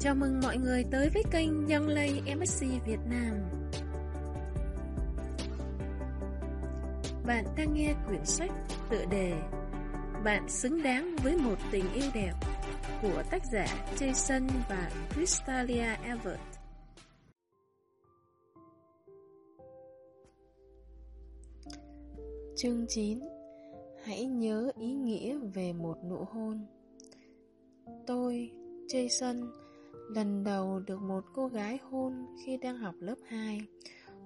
Chào mừng mọi người tới với kênh Young Lay MSC Việt Nam. Bạn đang nghe quyển sách tựa đề Bạn xứng đáng với một tình yêu đẹp của tác giả Jason và Crystalia Everett. Chương 9 Hãy nhớ ý nghĩa về một nụ hôn Tôi, Jason, lần đầu được một cô gái hôn khi đang học lớp 2.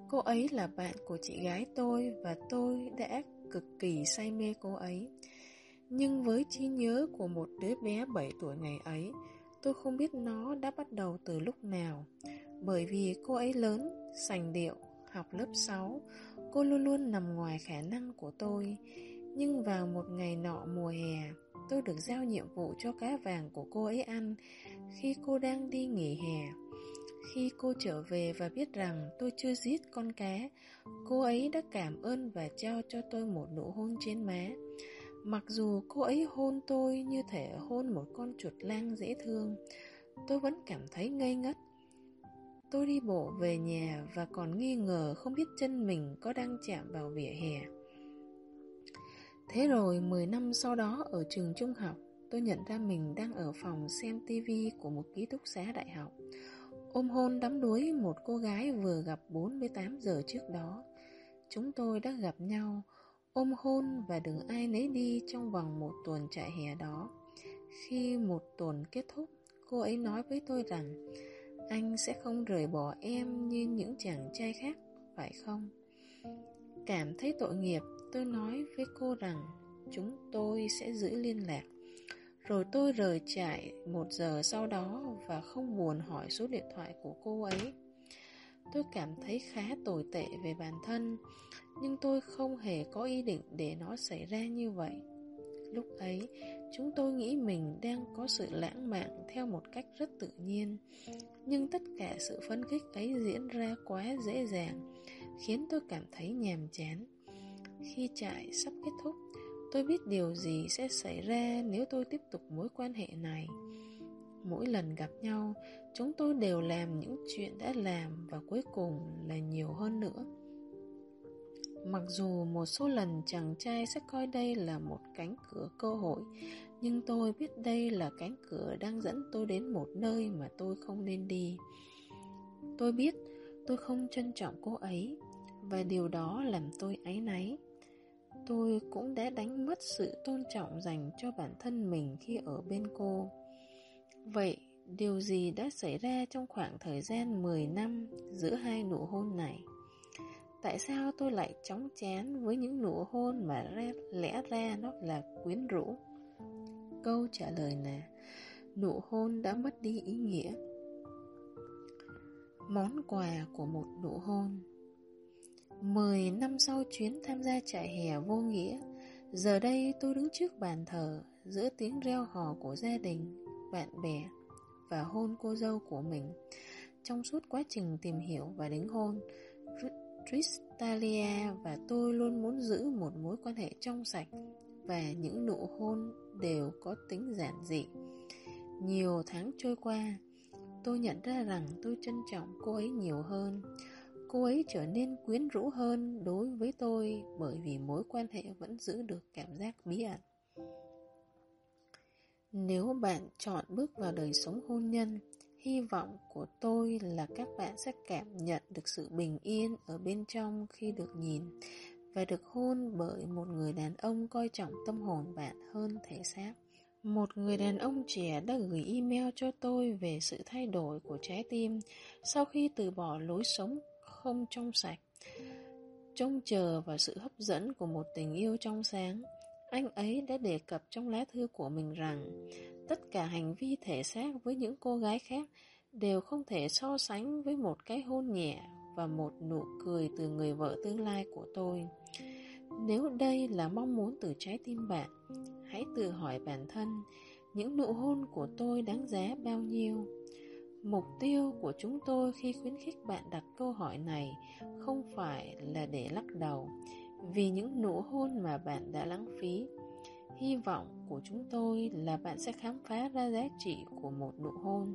Cô ấy là bạn của chị gái tôi và tôi đã cực kỳ say mê cô ấy. Nhưng với trí nhớ của một đứa bé 7 tuổi ngày ấy, tôi không biết nó đã bắt đầu từ lúc nào. Bởi vì cô ấy lớn, sành điệu, học lớp 6, cô luôn luôn nằm ngoài khả năng của tôi. Nhưng vào một ngày nọ mùa hè, tôi được giao nhiệm vụ cho cá vàng của cô ấy ăn khi cô đang đi nghỉ hè. Khi cô trở về và biết rằng tôi chưa giết con cá, cô ấy đã cảm ơn và trao cho tôi một nụ hôn trên má. Mặc dù cô ấy hôn tôi như thể hôn một con chuột lang dễ thương, tôi vẫn cảm thấy ngây ngất. Tôi đi bộ về nhà và còn nghi ngờ không biết chân mình có đang chạm vào vỉa hè. Thế rồi 10 năm sau đó ở trường trung học, tôi nhận ra mình đang ở phòng xem tivi của một ký túc xá đại học. Ôm hôn đắm đuối một cô gái vừa gặp 48 giờ trước đó. Chúng tôi đã gặp nhau, ôm hôn và đừng ai nấy đi trong vòng một tuần trại hè đó. Khi một tuần kết thúc, cô ấy nói với tôi rằng anh sẽ không rời bỏ em như những chàng trai khác, phải không? Cảm thấy tội nghiệp, tôi nói với cô rằng chúng tôi sẽ giữ liên lạc. Rồi tôi rời trại một giờ sau đó và không buồn hỏi số điện thoại của cô ấy. Tôi cảm thấy khá tồi tệ về bản thân, nhưng tôi không hề có ý định để nó xảy ra như vậy. Lúc ấy, chúng tôi nghĩ mình đang có sự lãng mạn theo một cách rất tự nhiên. Nhưng tất cả sự phấn khích ấy diễn ra quá dễ dàng, khiến tôi cảm thấy nhàm chán. Khi trại sắp kết thúc, tôi biết điều gì sẽ xảy ra nếu tôi tiếp tục mối quan hệ này. Mỗi lần gặp nhau, chúng tôi đều làm những chuyện đã làm và cuối cùng là nhiều hơn nữa. Mặc dù một số lần chàng trai sẽ coi đây là một cánh cửa cơ hội, nhưng tôi biết đây là cánh cửa đang dẫn tôi đến một nơi mà tôi không nên đi. Tôi biết tôi không trân trọng cô ấy, và điều đó làm tôi áy náy. Tôi cũng đã đánh mất sự tôn trọng dành cho bản thân mình khi ở bên cô. Vậy, điều gì đã xảy ra trong khoảng thời gian 10 năm giữa hai nụ hôn này? Tại sao tôi lại chóng chán với những nụ hôn mà ra, lẽ ra nó là quyến rũ? Câu trả lời là nụ hôn đã mất đi ý nghĩa. Món quà của một nụ hôn Mười năm sau chuyến tham gia trại hè vô nghĩa Giờ đây tôi đứng trước bàn thờ Giữa tiếng reo hò của gia đình, bạn bè Và hôn cô dâu của mình. Trong suốt quá trình tìm hiểu và đính hôn Tristalia và tôi luôn muốn giữ một mối quan hệ trong sạch Và những nụ hôn đều có tính giản dị. Nhiều tháng trôi qua Tôi nhận ra rằng tôi trân trọng cô ấy nhiều hơn. Cô ấy trở nên quyến rũ hơn đối với tôi bởi vì mối quan hệ vẫn giữ được cảm giác bí ẩn. Nếu bạn chọn bước vào đời sống hôn nhân, hy vọng của tôi là các bạn sẽ cảm nhận được sự bình yên ở bên trong khi được nhìn và được hôn bởi một người đàn ông coi trọng tâm hồn bạn hơn thể xác. Một người đàn ông trẻ đã gửi email cho tôi về sự thay đổi của trái tim sau khi từ bỏ lối sống không trong sạch. Trông chờ vào sự hấp dẫn của một tình yêu trong sáng, anh ấy đã đề cập trong lá thư của mình rằng tất cả hành vi thể xác với những cô gái khác đều không thể so sánh với một cái hôn nhẹ và một nụ cười từ người vợ tương lai của tôi. Nếu đây là mong muốn từ trái tim bạn, hãy tự hỏi bản thân những nụ hôn của tôi đáng giá bao nhiêu. Mục tiêu của chúng tôi khi khuyến khích bạn đặt câu hỏi này không phải là để lắc đầu vì những nụ hôn mà bạn đã lãng phí. Hy vọng của chúng tôi là bạn sẽ khám phá ra giá trị của một nụ hôn.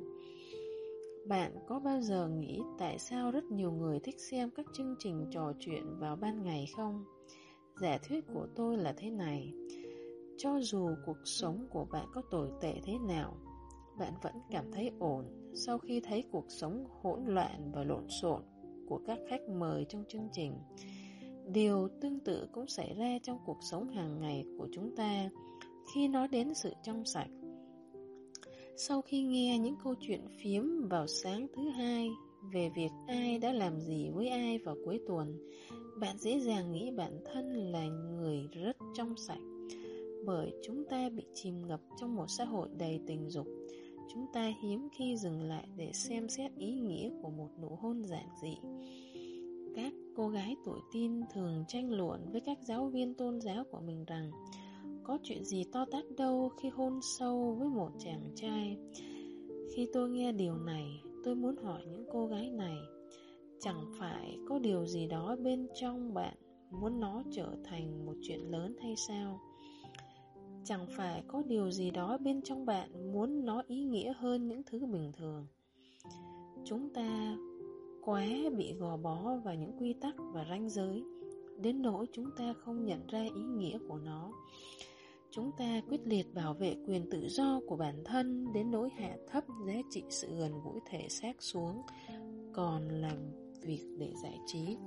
Bạn có bao giờ nghĩ tại sao rất nhiều người thích xem các chương trình trò chuyện vào ban ngày không? Giả thuyết của tôi là thế này. Cho dù cuộc sống của bạn có tồi tệ thế nào, bạn vẫn cảm thấy ổn sau khi thấy cuộc sống hỗn loạn và lộn xộn của các khách mời trong chương trình. Điều tương tự cũng xảy ra trong cuộc sống hàng ngày của chúng ta khi nói đến sự trong sạch. Sau khi nghe những câu chuyện phiếm vào sáng thứ hai về việc ai đã làm gì với ai vào cuối tuần, bạn dễ dàng nghĩ bản thân là người rất trong sạch. Bởi chúng ta bị chìm ngập trong một xã hội đầy tình dục, chúng ta hiếm khi dừng lại để xem xét ý nghĩa của một nụ hôn giản dị. Các cô gái tuổi tin thường tranh luận với các giáo viên tôn giáo của mình rằng có chuyện gì to tát đâu khi hôn sâu với một chàng trai. Khi tôi nghe điều này, tôi muốn hỏi những cô gái này, chẳng phải có điều gì đó bên trong bạn muốn nó trở thành một chuyện lớn hay sao? Chẳng phải có điều gì đó bên trong bạn muốn nó ý nghĩa hơn những thứ bình thường. Chúng ta quá bị gò bó vào những quy tắc và ranh giới, đến nỗi chúng ta không nhận ra ý nghĩa của nó. Chúng ta quyết liệt bảo vệ quyền tự do của bản thân đến nỗi hạ thấp giá trị sự gần gũi thể xác xuống, còn làm việc để giải trí.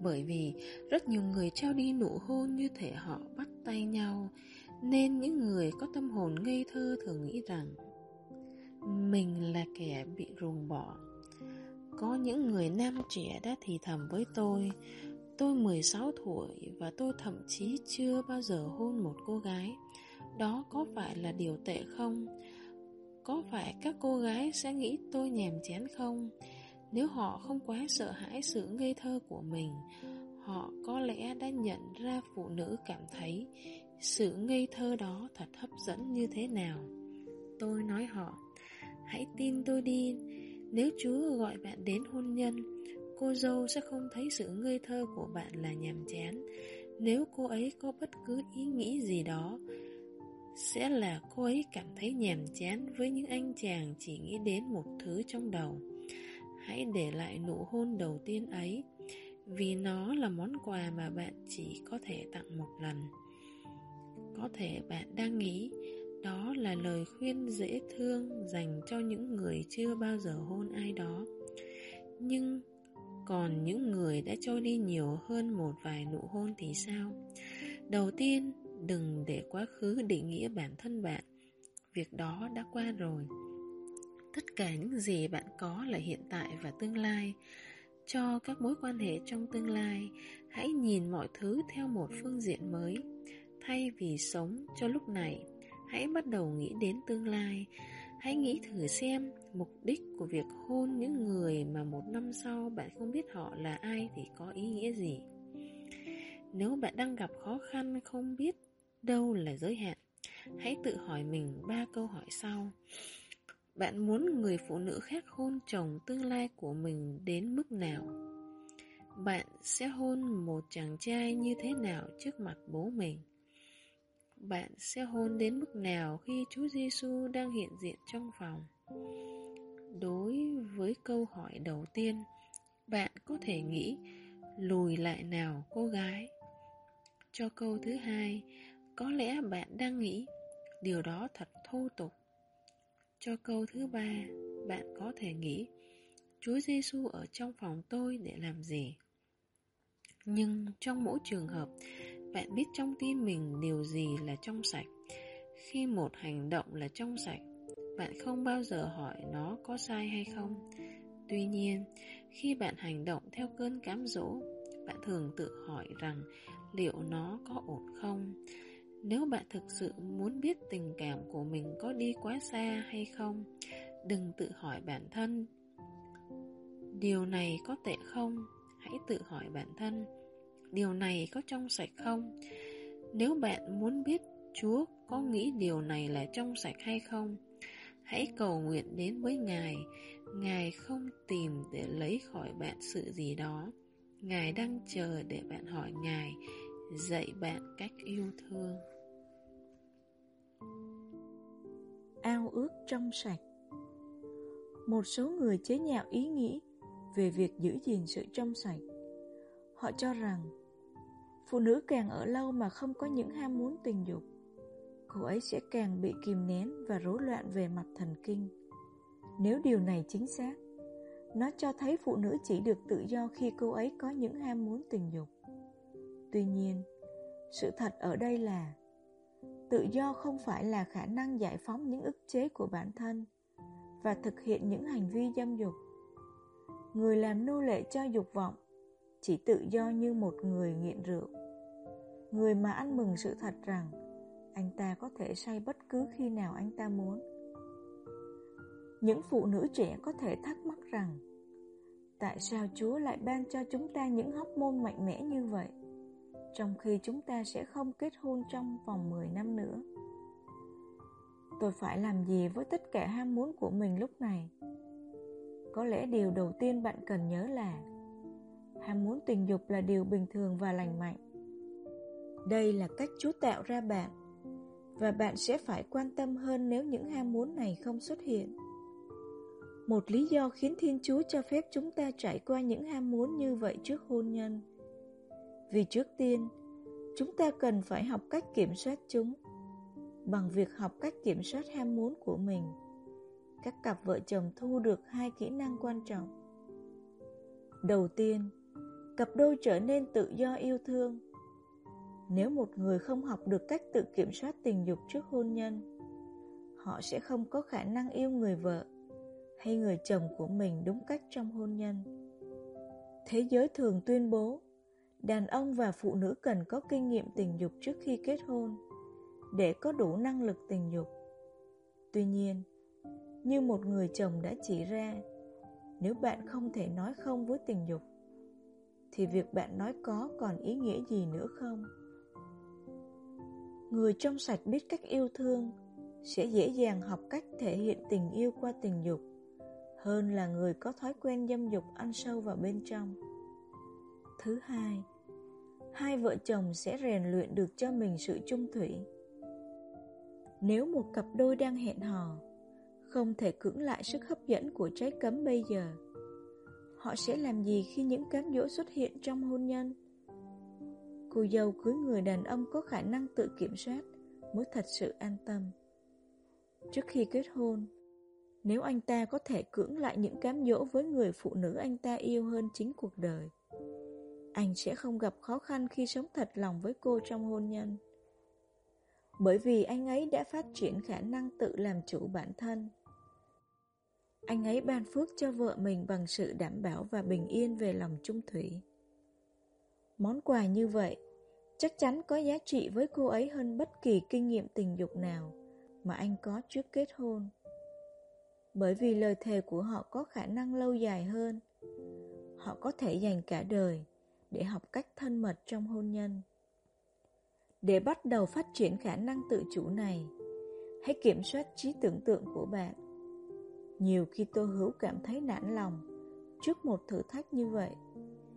Bởi vì rất nhiều người trao đi nụ hôn như thể họ bắt tay nhau, nên những người có tâm hồn ngây thơ thường nghĩ rằng mình là kẻ bị ruồng bỏ. Có những người nam trẻ đã thì thầm với tôi Tôi 16 tuổi và tôi thậm chí chưa bao giờ hôn một cô gái. Đó có phải là điều tệ không? Có phải các cô gái sẽ nghĩ tôi nhèm chén không? Nếu họ không quá sợ hãi sự ngây thơ của mình, họ có lẽ đã nhận ra phụ nữ cảm thấy sự ngây thơ đó thật hấp dẫn như thế nào. Tôi nói họ, hãy tin tôi đi, nếu Chúa gọi bạn đến hôn nhân, cô dâu sẽ không thấy sự ngây thơ của bạn là nhàm chán. Nếu cô ấy có bất cứ ý nghĩ gì đó, sẽ là cô ấy cảm thấy nhàm chán với những anh chàng chỉ nghĩ đến một thứ trong đầu. Hãy để lại nụ hôn đầu tiên ấy, vì nó là món quà mà bạn chỉ có thể tặng một lần. Có thể bạn đang nghĩ đó là lời khuyên dễ thương dành cho những người chưa bao giờ hôn ai đó. Nhưng còn những người đã trôi đi nhiều hơn một vài nụ hôn thì sao? Đầu tiên, đừng để quá khứ định nghĩa bản thân bạn. Việc đó đã qua rồi. Tất cả những gì bạn có là hiện tại và tương lai. Cho các mối quan hệ trong tương lai, hãy nhìn mọi thứ theo một phương diện mới. Thay vì sống cho lúc này, hãy bắt đầu nghĩ đến tương lai. Hãy nghĩ thử xem mục đích của việc hôn những người mà một năm sau bạn không biết họ là ai thì có ý nghĩa gì. Nếu bạn đang gặp khó khăn không biết đâu là giới hạn, hãy tự hỏi mình ba câu hỏi sau. Bạn muốn người phụ nữ khác hôn chồng tương lai của mình đến mức nào? Bạn sẽ hôn một chàng trai như thế nào trước mặt bố mình? bạn sẽ hôn đến mức nào khi Chúa Giêsu đang hiện diện trong phòng? Đối với câu hỏi đầu tiên, bạn có thể nghĩ lùi lại nào cô gái. Cho câu thứ hai, có lẽ bạn đang nghĩ điều đó thật thô tục. Cho câu thứ ba, bạn có thể nghĩ Chúa Giêsu ở trong phòng tôi để làm gì? Nhưng trong mỗi trường hợp, bạn biết trong tim mình điều gì là trong sạch. Khi một hành động là trong sạch, bạn không bao giờ hỏi nó có sai hay không. Tuy nhiên, khi bạn hành động theo cơn cám dỗ, bạn thường tự hỏi rằng liệu nó có ổn không. Nếu bạn thực sự muốn biết tình cảm của mình có đi quá xa hay không, đừng tự hỏi bản thân. Điều này có tệ không? Hãy tự hỏi bản thân điều này có trong sạch không? Nếu bạn muốn biết Chúa có nghĩ điều này là trong sạch hay không, hãy cầu nguyện đến với Ngài. Ngài không tìm để lấy khỏi bạn sự gì đó. Ngài đang chờ để bạn hỏi Ngài, dạy bạn cách yêu thương. Ao ước trong sạch Một số người chế nhạo ý nghĩ về việc giữ gìn sự trong sạch. Họ cho rằng phụ nữ càng ở lâu mà không có những ham muốn tình dục, cô ấy sẽ càng bị kìm nén và rối loạn về mặt thần kinh. Nếu điều này chính xác, nó cho thấy phụ nữ chỉ được tự do khi cô ấy có những ham muốn tình dục. Tuy nhiên, sự thật ở đây là tự do không phải là khả năng giải phóng những ức chế của bản thân và thực hiện những hành vi dâm dục. Người làm nô lệ cho dục vọng chỉ tự do như một người nghiện rượu. Người mà ăn mừng sự thật rằng anh ta có thể say bất cứ khi nào anh ta muốn. Những phụ nữ trẻ có thể thắc mắc rằng, Tại sao Chúa lại ban cho chúng ta những hóc môn mạnh mẽ như vậy trong khi chúng ta sẽ không kết hôn trong vòng 10 năm nữa. Tôi phải làm gì với tất cả ham muốn của mình lúc này? Có lẽ điều đầu tiên bạn cần nhớ là, Ham muốn tình dục là điều bình thường và lành mạnh. Đây là cách Chúa tạo ra bạn, Và bạn sẽ phải quan tâm hơn nếu những ham muốn này không xuất hiện. Một lý do khiến Thiên Chúa cho phép chúng ta trải qua những ham muốn như vậy trước hôn nhân. Vì trước tiên, chúng ta cần phải học cách kiểm soát chúng. Bằng việc học cách kiểm soát ham muốn của mình, các cặp vợ chồng thu được hai kỹ năng quan trọng. Đầu tiên, cặp đôi trở nên tự do yêu thương. Nếu một người không học được cách tự kiểm soát tình dục trước hôn nhân, họ sẽ không có khả năng yêu người vợ hay người chồng của mình đúng cách trong hôn nhân. Thế giới thường tuyên bố đàn ông và phụ nữ cần có kinh nghiệm tình dục trước khi kết hôn để có đủ năng lực tình dục. Tuy nhiên, như một người chồng đã chỉ ra, nếu bạn không thể nói không với tình dục, thì việc bạn nói có còn ý nghĩa gì nữa không? Người trong sạch biết cách yêu thương sẽ dễ dàng học cách thể hiện tình yêu qua tình dục hơn là người có thói quen dâm dục ăn sâu vào bên trong. Thứ hai, hai vợ chồng sẽ rèn luyện được cho mình sự chung thủy. Nếu một cặp đôi đang hẹn hò, không thể cưỡng lại sức hấp dẫn của trái cấm bây giờ, họ sẽ làm gì khi những cám dỗ xuất hiện trong hôn nhân? Cô dâu cưới người đàn ông có khả năng tự kiểm soát mới thật sự an tâm. Trước khi kết hôn, nếu anh ta có thể cưỡng lại những cám dỗ với người phụ nữ anh ta yêu hơn chính cuộc đời, anh sẽ không gặp khó khăn khi sống thật lòng với cô trong hôn nhân. Bởi vì anh ấy đã phát triển khả năng tự làm chủ bản thân. Anh ấy ban phước cho vợ mình bằng sự đảm bảo và bình yên về lòng trung thủy. Món quà như vậy chắc chắn có giá trị với cô ấy hơn bất kỳ kinh nghiệm tình dục nào mà anh có trước kết hôn bởi vì lời thề của họ có khả năng lâu dài hơn. Họ có thể dành cả đời để học cách thân mật trong hôn nhân. Để bắt đầu phát triển khả năng tự chủ này, hãy kiểm soát trí tưởng tượng của bạn. Nhiều khi tôi hữu cảm thấy nản lòng trước một thử thách như vậy,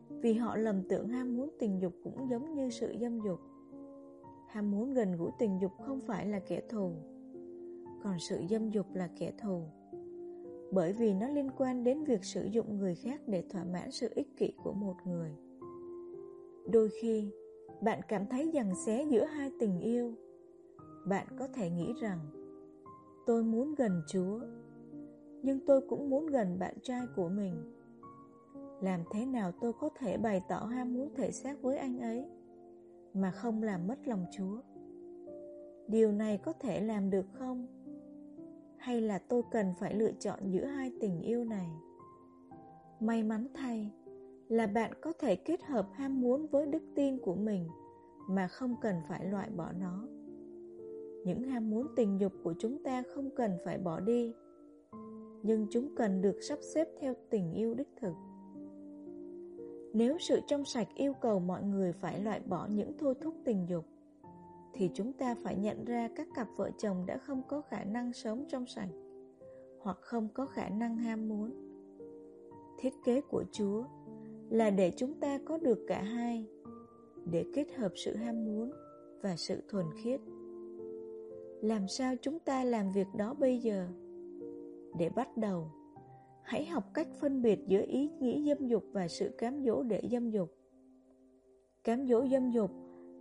vì họ lầm tưởng ham muốn tình dục cũng giống như sự dâm dục. Ham muốn gần gũi tình dục không phải là kẻ thù, còn sự dâm dục là kẻ thù bởi vì nó liên quan đến việc sử dụng người khác để thỏa mãn sự ích kỷ của một người. Đôi khi, bạn cảm thấy giằng xé giữa hai tình yêu. Bạn có thể nghĩ rằng, tôi muốn gần Chúa, nhưng tôi cũng muốn gần bạn trai của mình. Làm thế nào tôi có thể bày tỏ ham muốn thể xác với anh ấy, mà không làm mất lòng Chúa? Điều này có thể làm được không? hay là tôi cần phải lựa chọn giữa hai tình yêu này? May mắn thay là bạn có thể kết hợp ham muốn với đức tin của mình mà không cần phải loại bỏ nó. Những ham muốn tình dục của chúng ta không cần phải bỏ đi, nhưng chúng cần được sắp xếp theo tình yêu đích thực. Nếu sự trong sạch yêu cầu mọi người phải loại bỏ những thôi thúc tình dục, thì chúng ta phải nhận ra các cặp vợ chồng đã không có khả năng sống trong sạch hoặc không có khả năng ham muốn. Thiết kế của Chúa là để chúng ta có được cả hai, để kết hợp sự ham muốn và sự thuần khiết. Làm sao chúng ta làm việc đó bây giờ? Để bắt đầu, Hãy học cách phân biệt giữa ý nghĩ dâm dục và sự cám dỗ để dâm dục. Cám dỗ dâm dục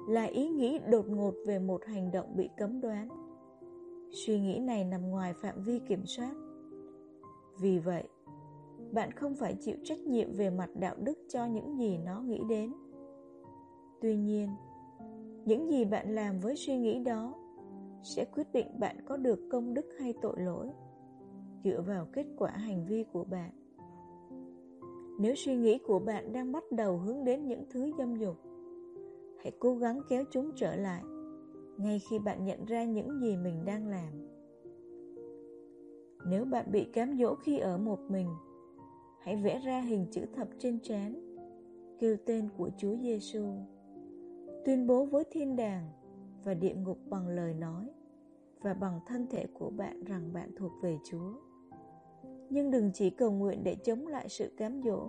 là ý nghĩ đột ngột về một hành động bị cấm đoán. Suy nghĩ này nằm ngoài phạm vi kiểm soát. Vì vậy, bạn không phải chịu trách nhiệm về mặt đạo đức cho những gì nó nghĩ đến. Tuy nhiên, những gì bạn làm với suy nghĩ đó sẽ quyết định bạn có được công đức hay tội lỗi dựa vào kết quả hành vi của bạn. Nếu suy nghĩ của bạn đang bắt đầu hướng đến những thứ dâm dục, hãy cố gắng kéo chúng trở lại ngay khi bạn nhận ra những gì mình đang làm. Nếu bạn bị cám dỗ khi ở một mình, hãy vẽ ra hình chữ thập trên trán, kêu tên của Chúa Giêsu, tuyên bố với thiên đàng và địa ngục bằng lời nói và bằng thân thể của bạn rằng bạn thuộc về Chúa. Nhưng đừng chỉ cầu nguyện để chống lại sự cám dỗ.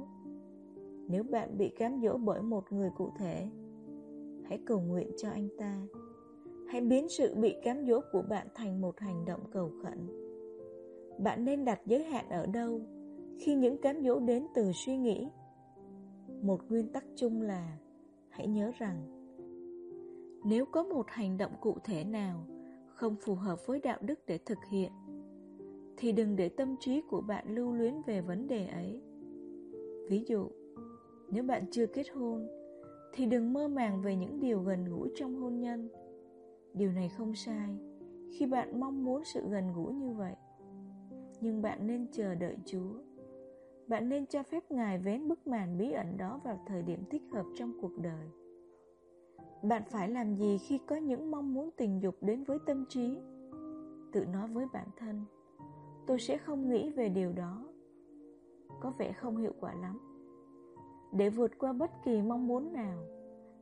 Nếu bạn bị cám dỗ bởi một người cụ thể, hãy cầu nguyện cho anh ta. Hãy biến sự bị cám dỗ của bạn thành một hành động cầu khẩn. Bạn nên đặt giới hạn ở đâu khi những cám dỗ đến từ suy nghĩ? Một nguyên tắc chung là hãy nhớ rằng nếu có một hành động cụ thể nào không phù hợp với đạo đức để thực hiện thì đừng để tâm trí của bạn lưu luyến về vấn đề ấy. Ví dụ, nếu bạn chưa kết hôn thì đừng mơ màng về những điều gần gũi trong hôn nhân. Điều này không sai khi bạn mong muốn sự gần gũi như vậy. Nhưng bạn nên chờ đợi Chúa. Bạn nên cho phép Ngài vén bức màn bí ẩn đó vào thời điểm thích hợp trong cuộc đời. Bạn phải làm gì khi có những mong muốn tình dục đến với tâm trí? Tự nói với bản thân, tôi sẽ không nghĩ về điều đó. Có vẻ không hiệu quả lắm. Để vượt qua bất kỳ mong muốn nào,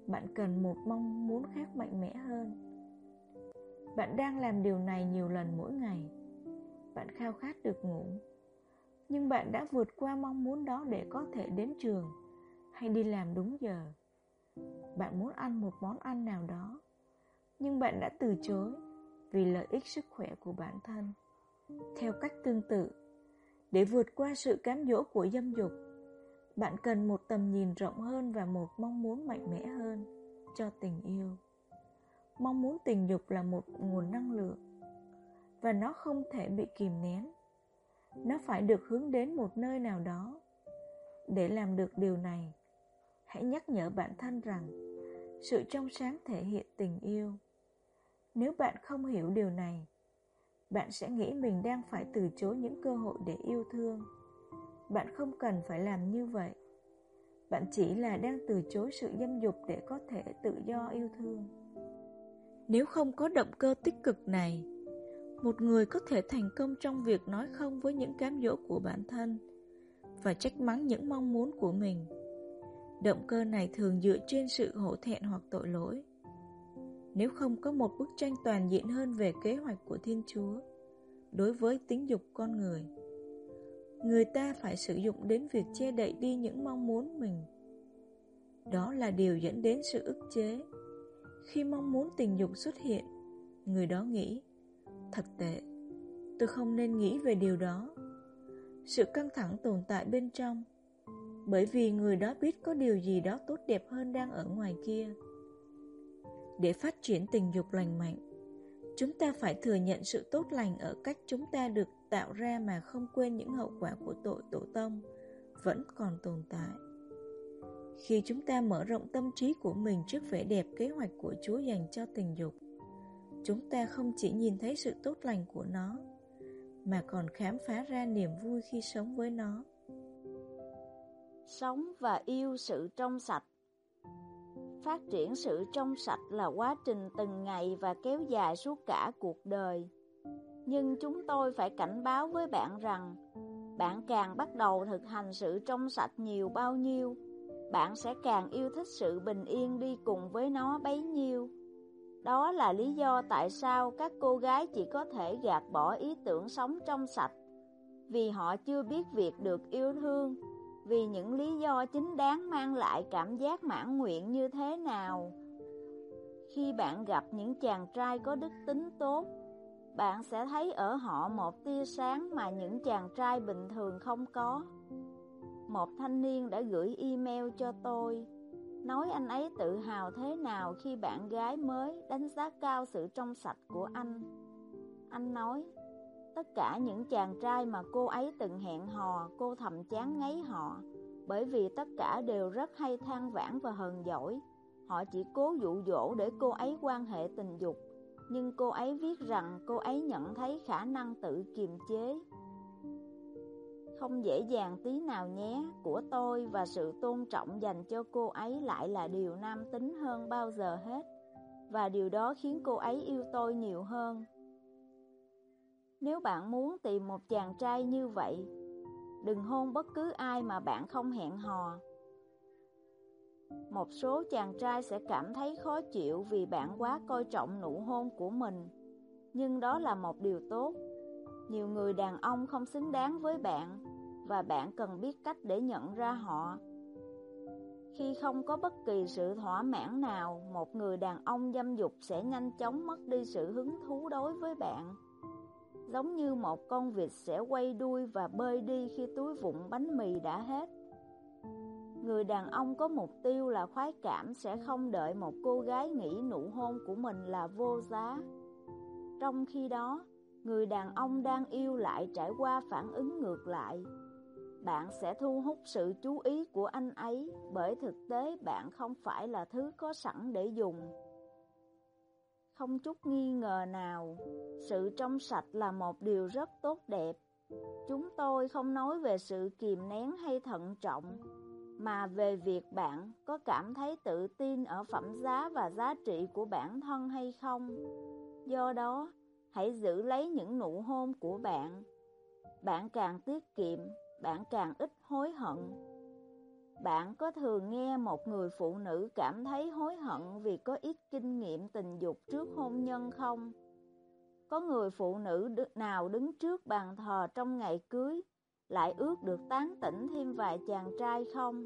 bạn cần một mong muốn khác mạnh mẽ hơn. Bạn đang làm điều này nhiều lần mỗi ngày. Bạn khao khát được ngủ. Nhưng bạn đã vượt qua mong muốn đó để có thể đến trường. Hay đi làm đúng giờ. Bạn muốn ăn một món ăn nào đó. Nhưng bạn đã từ chối vì lợi ích sức khỏe của bản thân. Theo cách tương tự, để vượt qua sự cám dỗ của dâm dục, bạn cần một tầm nhìn rộng hơn và một mong muốn mạnh mẽ hơn cho tình yêu. Mong muốn tình dục là một nguồn năng lượng và nó không thể bị kìm nén nó phải được hướng đến một nơi nào đó. Để làm được điều này, hãy nhắc nhở bản thân rằng sự trong sáng thể hiện tình yêu. Nếu bạn không hiểu điều này, bạn sẽ nghĩ mình đang phải từ chối những cơ hội để yêu thương. Bạn không cần phải làm như vậy. Bạn chỉ là đang từ chối sự dâm dục để có thể tự do yêu thương. Nếu không có động cơ tích cực này một người có thể thành công trong việc nói không với những cám dỗ của bản thân và trách mắng những mong muốn của mình Động cơ này thường dựa trên sự hổ thẹn hoặc tội lỗi. Nếu không có một bức tranh toàn diện hơn về kế hoạch của Thiên Chúa đối với tính dục con người, người ta phải sử dụng đến việc che đậy đi những mong muốn mình. Đó là điều dẫn đến sự ức chế. Khi mong muốn tình dục xuất hiện, người đó nghĩ, thật tệ, tôi không nên nghĩ về điều đó. Sự căng thẳng tồn tại bên trong bởi vì người đó biết có điều gì đó tốt đẹp hơn đang ở ngoài kia. Để phát triển tình dục lành mạnh, chúng ta phải thừa nhận sự tốt lành ở cách chúng ta được tạo ra mà không quên những hậu quả của tội tổ tông vẫn còn tồn tại. Khi chúng ta mở rộng tâm trí của mình trước vẻ đẹp kế hoạch của Chúa dành cho tình dục, chúng ta không chỉ nhìn thấy sự tốt lành của nó, mà còn khám phá ra niềm vui khi sống với nó sống và yêu sự trong sạch. Phát triển sự trong sạch là quá trình từng ngày và kéo dài suốt cả cuộc đời. Nhưng chúng tôi phải cảnh báo với bạn rằng, bạn càng bắt đầu thực hành sự trong sạch nhiều bao nhiêu, bạn sẽ càng yêu thích sự bình yên đi cùng với nó bấy nhiêu. Đó là lý do tại sao các cô gái chỉ có thể gạt bỏ ý tưởng sống trong sạch, vì họ chưa biết việc được yêu thương vì những lý do chính đáng mang lại cảm giác mãn nguyện như thế nào. Khi bạn gặp những chàng trai có đức tính tốt, bạn sẽ thấy ở họ một tia sáng mà những chàng trai bình thường không có. Một thanh niên đã gửi email cho tôi, nói anh ấy tự hào thế nào khi bạn gái mới đánh giá cao sự trong sạch của anh. Anh nói, tất cả những chàng trai mà cô ấy từng hẹn hò, cô thầm chán ngấy họ, bởi vì tất cả đều rất hay than vãn và hờn dỗi. Họ chỉ cố dụ dỗ để cô ấy quan hệ tình dục nhưng cô ấy viết rằng cô ấy nhận thấy khả năng tự kiềm chế. Không dễ dàng tí nào nhé, của tôi và sự tôn trọng dành cho cô ấy lại là điều nam tính hơn bao giờ hết, và điều đó khiến cô ấy yêu tôi nhiều hơn. Nếu bạn muốn tìm một chàng trai như vậy, đừng hôn bất cứ ai mà bạn không hẹn hò, một số chàng trai sẽ cảm thấy khó chịu vì bạn quá coi trọng nụ hôn của mình, nhưng đó là một điều tốt. Nhiều người đàn ông không xứng đáng với bạn và bạn cần biết cách để nhận ra họ. Khi không có bất kỳ sự thỏa mãn nào, một người đàn ông dâm dục sẽ nhanh chóng mất đi sự hứng thú đối với bạn. Giống như một con vịt sẽ quay đuôi và bơi đi khi túi vụn bánh mì đã hết. Người đàn ông có mục tiêu là khoái cảm sẽ không đợi một cô gái nghĩ nụ hôn của mình là vô giá. Trong khi đó, người đàn ông đang yêu lại trải qua phản ứng ngược lại. Bạn sẽ thu hút sự chú ý của anh ấy bởi thực tế bạn không phải là thứ có sẵn để dùng. Không chút nghi ngờ nào, sự trong sạch là một điều rất tốt đẹp. Chúng tôi không nói về sự kìm nén hay thận trọng, mà về việc bạn có cảm thấy tự tin ở phẩm giá và giá trị của bản thân hay không. Do đó, hãy giữ lấy những nụ hôn của bạn. Bạn càng tiết kiệm, bạn càng ít hối hận. Bạn có thường nghe một người phụ nữ cảm thấy hối hận vì có ít kinh nghiệm tình dục trước hôn nhân không? Có người phụ nữ nào đứng trước bàn thờ trong ngày cưới lại ước được tán tỉnh thêm vài chàng trai không?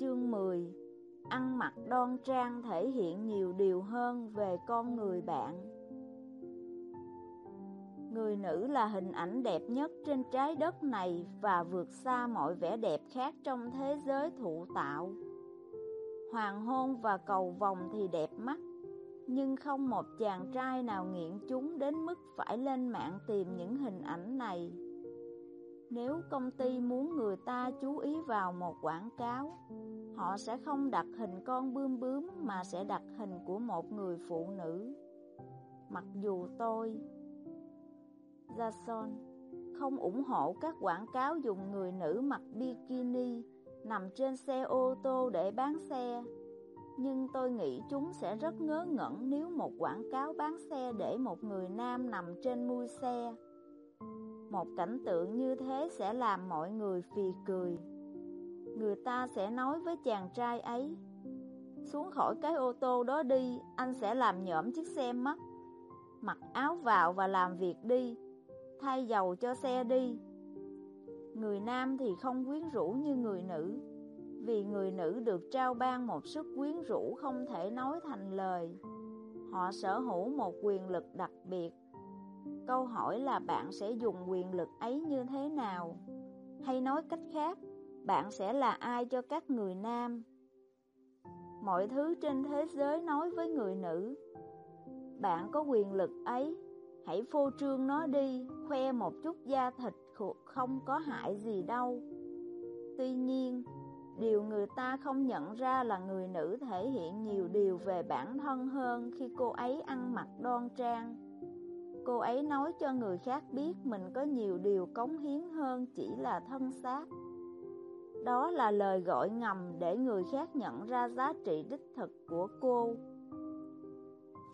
Chương 10 Ăn mặc đoan trang thể hiện nhiều điều hơn về con người bạn. Người nữ là hình ảnh đẹp nhất trên trái đất này và vượt xa mọi vẻ đẹp khác trong thế giới thụ tạo. Hoàng hôn và cầu vòng thì đẹp mắt, Nhưng không một chàng trai nào nghiện chúng đến mức phải lên mạng tìm những hình ảnh này. Nếu công ty muốn người ta chú ý vào một quảng cáo, Họ sẽ không đặt hình con bướm bướm mà sẽ đặt hình của một người phụ nữ Mặc dù tôi, Jason, không ủng hộ các quảng cáo dùng người nữ mặc bikini nằm trên xe ô tô để bán xe. Nhưng tôi nghĩ chúng sẽ rất ngớ ngẩn nếu một quảng cáo bán xe để một người nam nằm trên mui xe. Một cảnh tượng như thế sẽ làm mọi người phì cười. Người ta sẽ nói với chàng trai ấy, xuống khỏi cái ô tô đó đi, anh sẽ làm nhõm chiếc xe mất. Mặc áo vào và làm việc đi, thay dầu cho xe đi. Người nam thì không quyến rũ như người nữ Vì người nữ được trao ban một sức quyến rũ không thể nói thành lời Họ sở hữu một quyền lực đặc biệt Câu hỏi là bạn sẽ dùng quyền lực ấy như thế nào? Hay nói cách khác, bạn sẽ là ai cho các người nam? Mọi thứ trên thế giới nói với người nữ Bạn có quyền lực ấy Hãy phô trương nó đi, khoe một chút da thịt không có hại gì đâu. Tuy nhiên, điều người ta không nhận ra là người nữ thể hiện nhiều điều về bản thân hơn khi cô ấy ăn mặc đoan trang. Cô ấy nói cho người khác biết mình có nhiều điều cống hiến hơn chỉ là thân xác. Đó là lời gọi ngầm để người khác nhận ra giá trị đích thực của cô.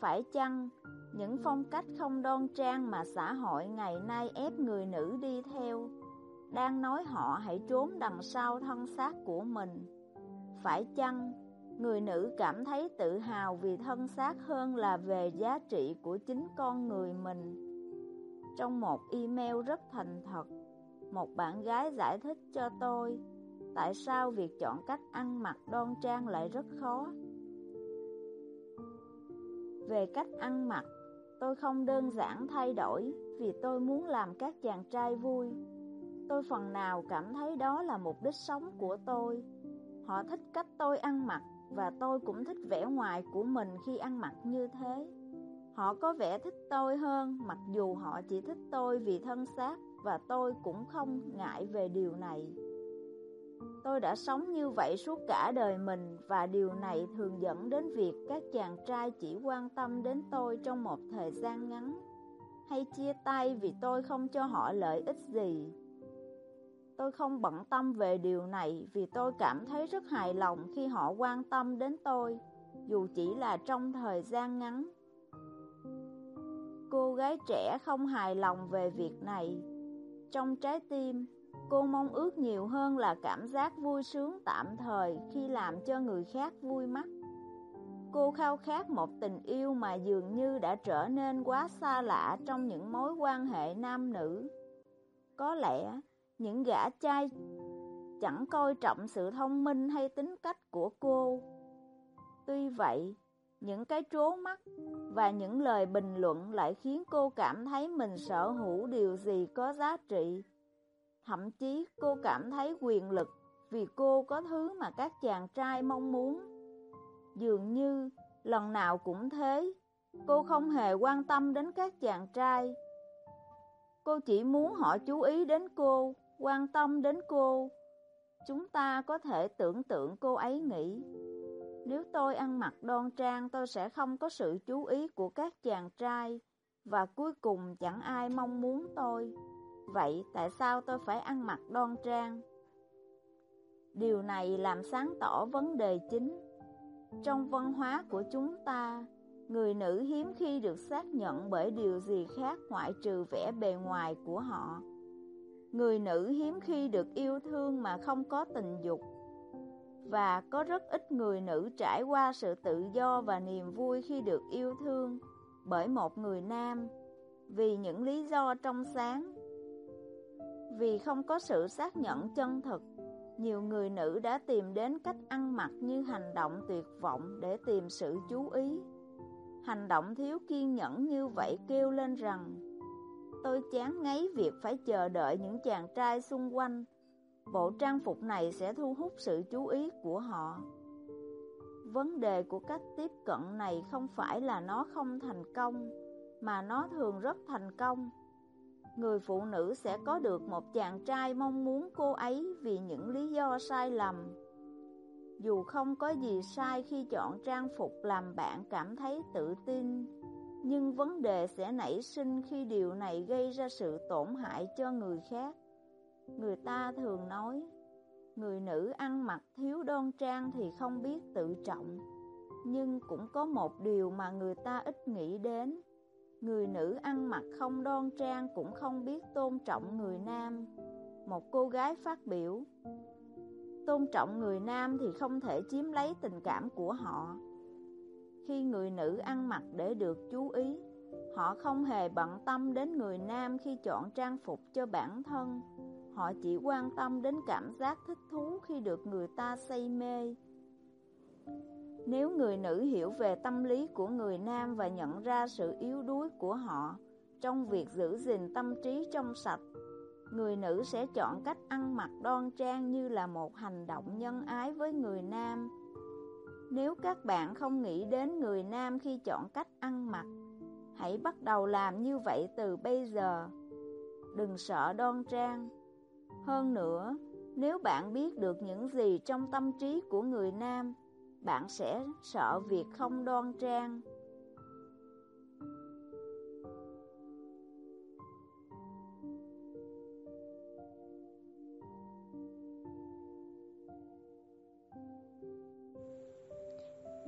Phải chăng những phong cách không đoan trang mà xã hội ngày nay ép người nữ đi theo, đang nói họ hãy trốn đằng sau thân xác của mình. Phải chăng người nữ cảm thấy tự hào vì thân xác hơn là về giá trị của chính con người mình? Trong một email rất thành thật, một bạn gái giải thích cho tôi, tại sao việc chọn cách ăn mặc đoan trang lại rất khó? Về cách ăn mặc, tôi không đơn giản thay đổi vì tôi muốn làm các chàng trai vui. Tôi phần nào cảm thấy đó là mục đích sống của tôi. Họ thích cách tôi ăn mặc và tôi cũng thích vẻ ngoài của mình khi ăn mặc như thế. Họ có vẻ thích tôi hơn, mặc dù họ chỉ thích tôi vì thân xác, và tôi cũng không ngại về điều này. Tôi đã sống như vậy suốt cả đời mình, và điều này thường dẫn đến việc các chàng trai chỉ quan tâm đến tôi trong một thời gian ngắn, hay chia tay vì tôi không cho họ lợi ích gì. Tôi không bận tâm về điều này vì tôi cảm thấy rất hài lòng khi họ quan tâm đến tôi, dù chỉ là trong thời gian ngắn. Cô gái trẻ không hài lòng về việc này. Trong trái tim, cô mong ước nhiều hơn là cảm giác vui sướng tạm thời khi làm cho người khác vui mắt. Cô khao khát một tình yêu mà dường như đã trở nên quá xa lạ trong những mối quan hệ nam nữ. Có lẽ, những gã trai chẳng coi trọng sự thông minh hay tính cách của cô. Tuy vậy, những cái trố mắt và những lời bình luận lại khiến cô cảm thấy mình sở hữu điều gì có giá trị. Thậm chí cô cảm thấy quyền lực vì cô có thứ mà các chàng trai mong muốn. Dường như lần nào cũng thế, cô không hề quan tâm đến các chàng trai. Cô chỉ muốn họ chú ý đến cô, quan tâm đến cô. Chúng ta có thể tưởng tượng cô ấy nghĩ, nếu tôi ăn mặc đoan trang, tôi sẽ không có sự chú ý của các chàng trai, Và cuối cùng chẳng ai mong muốn tôi Vậy tại sao tôi phải ăn mặc đoan trang? Điều này làm sáng tỏ vấn đề chính Trong văn hóa của chúng ta, Người nữ hiếm khi được xác nhận bởi điều gì khác ngoại trừ vẻ bề ngoài của họ Người nữ hiếm khi được yêu thương mà không có tình dục và có rất ít người nữ trải qua sự tự do và niềm vui khi được yêu thương bởi một người nam vì những lý do trong sáng. Vì không có sự xác nhận chân thực, nhiều người nữ đã tìm đến cách ăn mặc như hành động tuyệt vọng để tìm sự chú ý. Hành động thiếu kiên nhẫn như vậy kêu lên rằng Tôi chán ngấy việc phải chờ đợi những chàng trai xung quanh Bộ trang phục này sẽ thu hút sự chú ý của họ. Vấn đề của cách tiếp cận này không phải là nó không thành công, mà nó thường rất thành công. Người phụ nữ sẽ có được một chàng trai mong muốn cô ấy vì những lý do sai lầm. Dù không có gì sai khi chọn trang phục làm bạn cảm thấy tự tin, nhưng vấn đề sẽ nảy sinh khi điều này gây ra sự tổn hại cho người khác. Người ta thường nói, người nữ ăn mặc thiếu đoan trang thì không biết tự trọng. Nhưng cũng có một điều mà người ta ít nghĩ đến. Người nữ ăn mặc không đoan trang cũng không biết tôn trọng người nam. Một cô gái phát biểu, tôn trọng người nam thì không thể chiếm lấy tình cảm của họ. Khi người nữ ăn mặc để được chú ý, họ không hề bận tâm đến người nam khi chọn trang phục cho bản thân Họ chỉ quan tâm đến cảm giác thích thú khi được người ta say mê. Nếu người nữ hiểu về tâm lý của người nam và nhận ra sự yếu đuối của họ trong việc giữ gìn tâm trí trong sạch, người nữ sẽ chọn cách ăn mặc đoan trang như là một hành động nhân ái với người nam. Nếu các bạn không nghĩ đến người nam khi chọn cách ăn mặc, hãy bắt đầu làm như vậy từ bây giờ. Đừng sợ đoan trang. Hơn nữa, nếu bạn biết được những gì trong tâm trí của người nam, bạn sẽ sợ việc không đoan trang.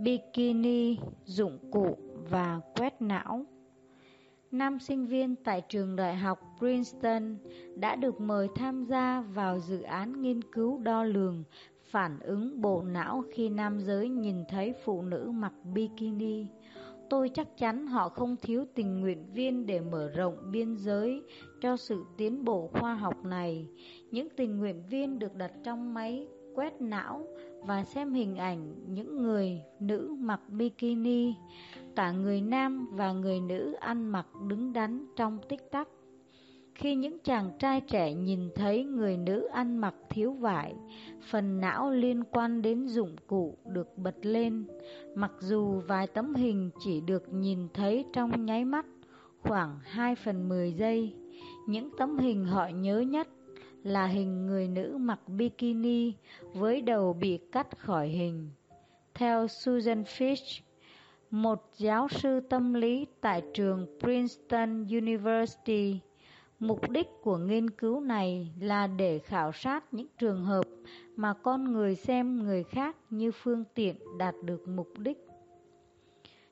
Bikini, dụng cụ và quét não năm sinh viên tại trường đại học Princeton đã được mời tham gia vào dự án nghiên cứu đo lường phản ứng bộ não khi nam giới nhìn thấy phụ nữ mặc bikini. tôi chắc chắn họ không thiếu tình nguyện viên để mở rộng biên giới cho sự tiến bộ khoa học này. Những tình nguyện viên được đặt trong máy quét não và xem hình ảnh những người nữ mặc bikini, cả người nam và người nữ ăn mặc đứng đắn trong tích tắc. Khi những chàng trai trẻ nhìn thấy người nữ ăn mặc thiếu vải, phần não liên quan đến dụng cụ được bật lên, mặc dù vài tấm hình chỉ được nhìn thấy trong nháy mắt, khoảng 2 phần 10 giây. Những tấm hình họ nhớ nhất là hình người nữ mặc bikini với đầu bị cắt khỏi hình. Theo Susan Fish, một giáo sư tâm lý tại trường Princeton University, Mục đích của nghiên cứu này là để khảo sát những trường hợp mà con người xem người khác như phương tiện đạt được mục đích.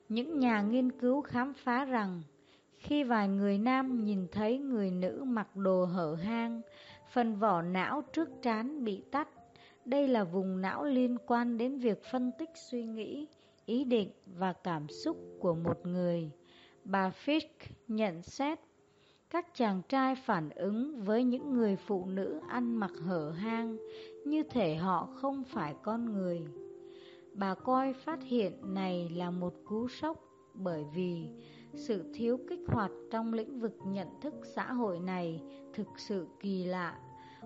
Những nhà nghiên cứu khám phá rằng khi vài người nam nhìn thấy người nữ mặc đồ hở hang, phần vỏ não trước trán bị tắt. Đây là vùng não liên quan đến việc phân tích suy nghĩ, ý định và cảm xúc của một người. Bà Fisk nhận xét các chàng trai phản ứng với những người phụ nữ ăn mặc hở hang như thể họ không phải con người. Bà coi phát hiện này là một cú sốc bởi vì sự thiếu kích hoạt trong lĩnh vực nhận thức xã hội này thực sự kỳ lạ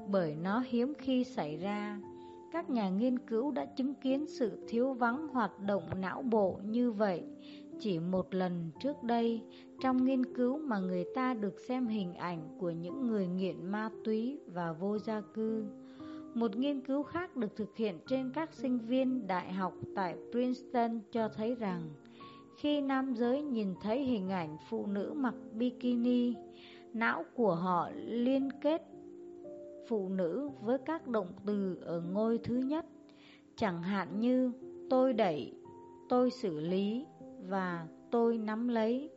bởi nó hiếm khi xảy ra. Các nhà nghiên cứu đã chứng kiến sự thiếu vắng hoạt động não bộ như vậy chỉ một lần trước đây, trong nghiên cứu mà người ta được xem hình ảnh của những người nghiện ma túy và vô gia cư. Một nghiên cứu khác được thực hiện trên các sinh viên đại học tại Princeton cho thấy rằng khi nam giới nhìn thấy hình ảnh phụ nữ mặc bikini, não của họ liên kết phụ nữ với các động từ ở ngôi thứ nhất, chẳng hạn như tôi đẩy, tôi xử lý, và tôi nắm lấy.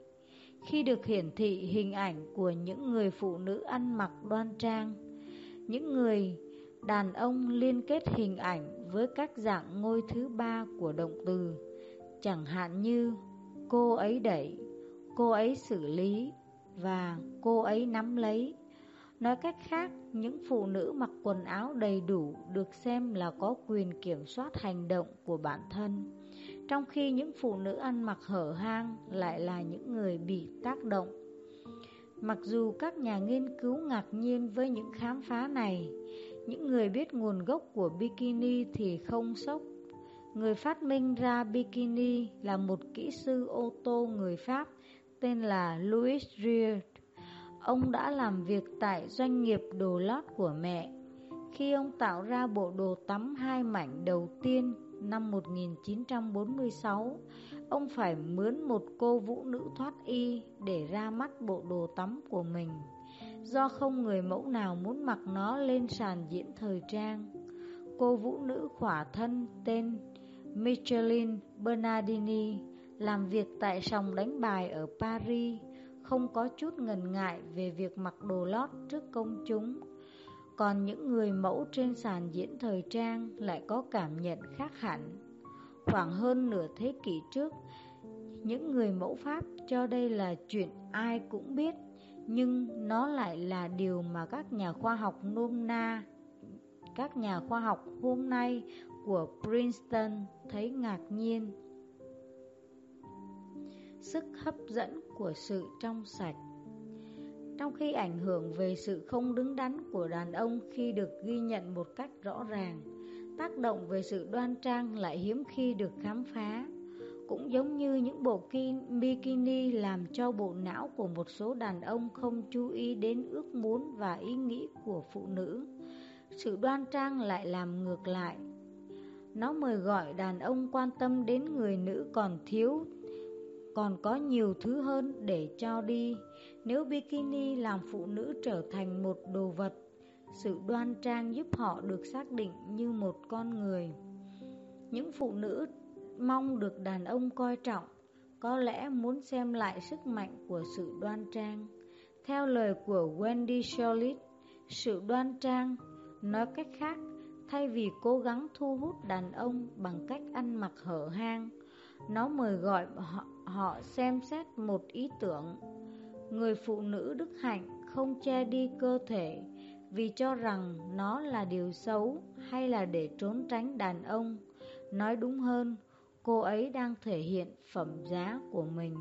Khi được hiển thị hình ảnh của những người phụ nữ ăn mặc đoan trang, những người đàn ông liên kết hình ảnh với các dạng ngôi thứ ba của động từ, chẳng hạn như cô ấy đẩy, cô ấy xử lý và cô ấy nắm lấy. Nói cách khác, những phụ nữ mặc quần áo đầy đủ được xem là có quyền kiểm soát hành động của bản thân trong khi những phụ nữ ăn mặc hở hang lại là những người bị tác động. Mặc dù các nhà nghiên cứu ngạc nhiên với những khám phá này, những người biết nguồn gốc của bikini thì không sốc. Người phát minh ra bikini là một kỹ sư ô tô người Pháp tên là Louis Rier. Ông đã làm việc tại doanh nghiệp đồ lót của mẹ. Khi ông tạo ra bộ đồ tắm hai mảnh đầu tiên năm 1946, ông phải mướn một cô vũ nữ thoát y để ra mắt bộ đồ tắm của mình. Do không người mẫu nào muốn mặc nó lên sàn diễn thời trang, cô vũ nữ khỏa thân tên Micheline Bernardini làm việc tại sòng đánh bài ở Paris, không có chút ngần ngại về việc mặc đồ lót trước công chúng còn những người mẫu trên sàn diễn thời trang lại có cảm nhận khác hẳn. Khoảng hơn nửa thế kỷ trước, những người mẫu Pháp cho đây là chuyện ai cũng biết, nhưng nó lại là điều mà các nhà khoa học nôm na, các nhà khoa học hôm nay của Princeton thấy ngạc nhiên. Sức hấp dẫn của sự trong sạch trong khi ảnh hưởng về sự không đứng đắn của đàn ông khi được ghi nhận một cách rõ ràng, tác động về sự đoan trang lại hiếm khi được khám phá. Cũng giống như những bộ bikini làm cho bộ não của một số đàn ông không chú ý đến ước muốn và ý nghĩ của phụ nữ. Sự đoan trang lại làm ngược lại. Nó mời gọi đàn ông quan tâm đến người nữ còn thiếu còn có nhiều thứ hơn để cho đi. Nếu bikini làm phụ nữ trở thành một đồ vật, sự đoan trang giúp họ được xác định như một con người. Những phụ nữ mong được đàn ông coi trọng, có lẽ muốn xem lại sức mạnh của sự đoan trang. Theo lời của Wendy Charlotte, sự đoan trang, nói cách khác, thay vì cố gắng thu hút đàn ông bằng cách ăn mặc hở hang, Nó mời gọi họ, họ xem xét một ý tưởng. Người phụ nữ đức hạnh không che đi cơ thể vì cho rằng nó là điều xấu hay là để trốn tránh đàn ông. Nói đúng hơn, cô ấy đang thể hiện phẩm giá của mình.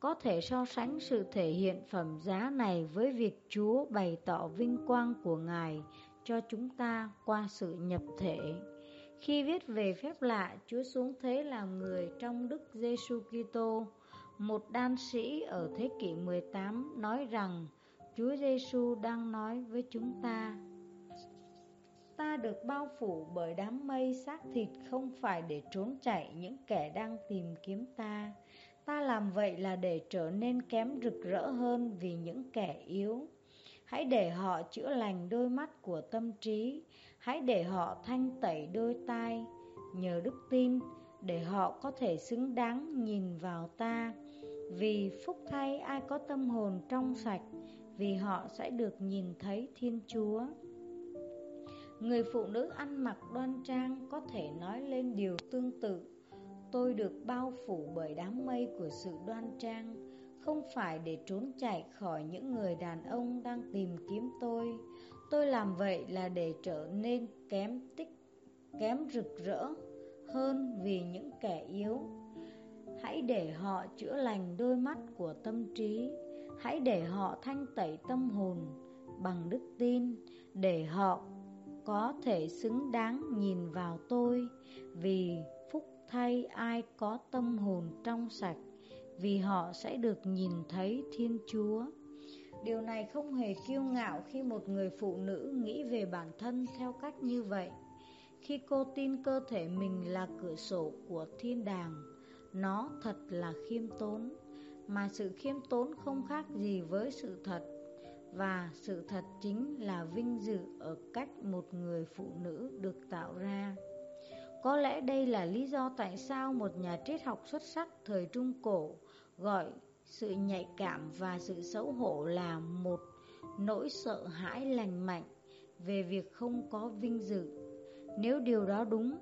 Có thể so sánh sự thể hiện phẩm giá này với việc Chúa bày tỏ vinh quang của Ngài cho chúng ta qua sự nhập thể. Khi viết về phép lạ, Chúa xuống thế làm người trong Đức Giêsu Kitô, một đan sĩ ở thế kỷ 18 nói rằng Chúa Giêsu đang nói với chúng ta Ta được bao phủ bởi đám mây xác thịt không phải để trốn chạy những kẻ đang tìm kiếm ta. Ta làm vậy là để trở nên kém rực rỡ hơn vì những kẻ yếu. Hãy để họ chữa lành đôi mắt của tâm trí. Hãy để họ thanh tẩy đôi tai. Nhờ đức tin, để họ có thể xứng đáng nhìn vào ta. Vì phúc thay ai có tâm hồn trong sạch, Vì họ sẽ được nhìn thấy Thiên Chúa. Người phụ nữ ăn mặc đoan trang có thể nói lên điều tương tự. Tôi được bao phủ bởi đám mây của sự đoan trang. Không phải để trốn chạy khỏi những người đàn ông đang tìm kiếm tôi. Tôi làm vậy là để trở nên kém tích, kém rực rỡ hơn vì những kẻ yếu. Hãy để họ chữa lành đôi mắt của tâm trí. Hãy để họ thanh tẩy tâm hồn bằng đức tin Để họ có thể xứng đáng nhìn vào tôi. Vì phúc thay ai có tâm hồn trong sạch vì họ sẽ được nhìn thấy Thiên Chúa. Điều này không hề kiêu ngạo khi một người phụ nữ nghĩ về bản thân theo cách như vậy. Khi cô tin cơ thể mình là cửa sổ của thiên đàng, Nó thật là khiêm tốn, Mà sự khiêm tốn không khác gì với sự thật. Và sự thật chính là vinh dự ở cách một người phụ nữ được tạo ra. Có lẽ đây là lý do tại sao một nhà triết học xuất sắc thời Trung Cổ gọi sự nhạy cảm và sự xấu hổ là một nỗi sợ hãi lành mạnh về việc không có vinh dự. Nếu điều đó đúng,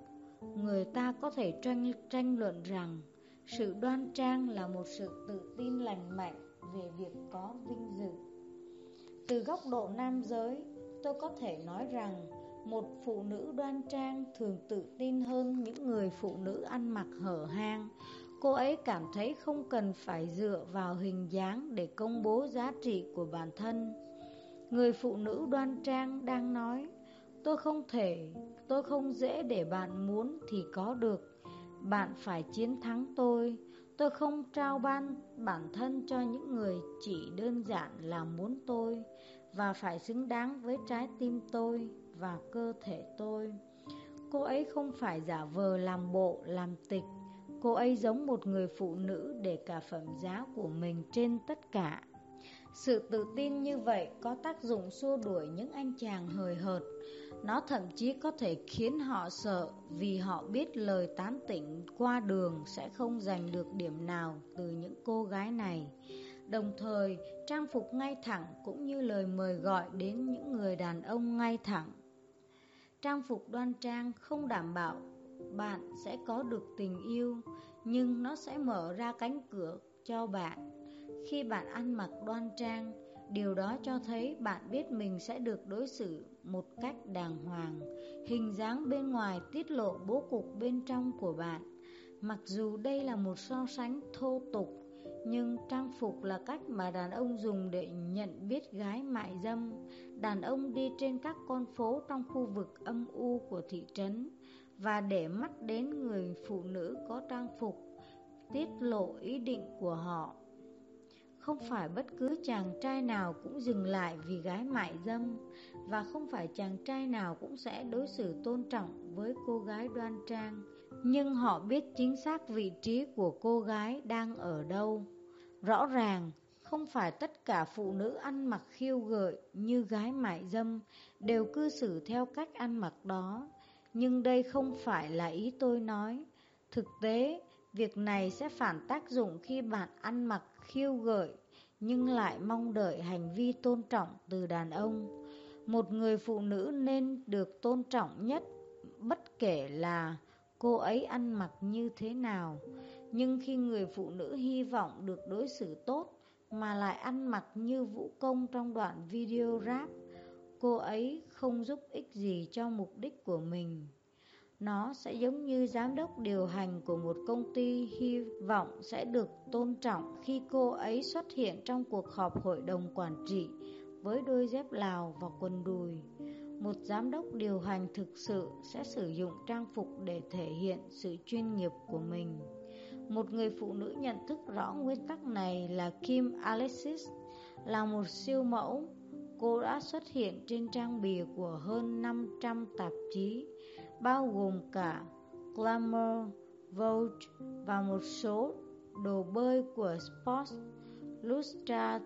người ta có thể tranh, tranh luận rằng sự đoan trang là một sự tự tin lành mạnh về việc có vinh dự. Từ góc độ nam giới, tôi có thể nói rằng một phụ nữ đoan trang thường tự tin hơn những người phụ nữ ăn mặc hở hang. Cô ấy cảm thấy không cần phải dựa vào hình dáng để công bố giá trị của bản thân. Người phụ nữ đoan trang đang nói, tôi không thể, tôi không dễ để bạn muốn thì có được. Bạn phải chiến thắng tôi. Tôi không trao ban bản thân cho những người chỉ đơn giản là muốn tôi và phải xứng đáng với trái tim tôi và cơ thể tôi. Cô ấy không phải giả vờ làm bộ, làm tịch. Cô ấy giống một người phụ nữ để cả phẩm giá của mình trên tất cả. Sự tự tin như vậy có tác dụng xua đuổi những anh chàng hời hợt. Nó thậm chí có thể khiến họ sợ vì họ biết lời tán tỉnh qua đường sẽ không giành được điểm nào từ những cô gái này. Đồng thời, trang phục ngay thẳng cũng như lời mời gọi đến những người đàn ông ngay thẳng Trang phục đoan trang không đảm bảo bạn sẽ có được tình yêu, nhưng nó sẽ mở ra cánh cửa cho bạn. Khi bạn ăn mặc đoan trang, điều đó cho thấy bạn biết mình sẽ được đối xử một cách đàng hoàng. Hình dáng bên ngoài tiết lộ bố cục bên trong của bạn. Mặc dù đây là một so sánh thô tục, nhưng trang phục là cách mà đàn ông dùng để nhận biết gái mại dâm Đàn ông đi trên các con phố trong khu vực âm u của thị trấn và để mắt đến người phụ nữ có trang phục Tiết lộ ý định của họ. Không phải bất cứ chàng trai nào cũng dừng lại vì gái mại dâm Và không phải chàng trai nào cũng sẽ đối xử tôn trọng với cô gái đoan trang. Nhưng họ biết chính xác vị trí của cô gái đang ở đâu. Rõ ràng, không phải tất cả phụ nữ ăn mặc khiêu gợi như gái mại dâm đều cư xử theo cách ăn mặc đó. Nhưng đây không phải là ý tôi nói. Thực tế, việc này sẽ phản tác dụng khi bạn ăn mặc khiêu gợi nhưng lại mong đợi hành vi tôn trọng từ đàn ông. Một người phụ nữ nên được tôn trọng nhất bất kể là cô ấy ăn mặc như thế nào. Nhưng khi người phụ nữ hy vọng được đối xử tốt mà lại ăn mặc như vũ công trong đoạn video rap, cô ấy không giúp ích gì cho mục đích của mình. Nó sẽ giống như giám đốc điều hành của một công ty hy vọng sẽ được tôn trọng khi cô ấy xuất hiện trong cuộc họp hội đồng quản trị với đôi dép lào và quần đùi. Một giám đốc điều hành thực sự sẽ sử dụng trang phục để thể hiện sự chuyên nghiệp của mình. Một người phụ nữ nhận thức rõ nguyên tắc này là Kim Alexis, là một siêu mẫu. Cô đã xuất hiện trên trang bìa của hơn 500 tạp chí, bao gồm cả Glamour, Vogue và một số đồ bơi của Sports Illustrated.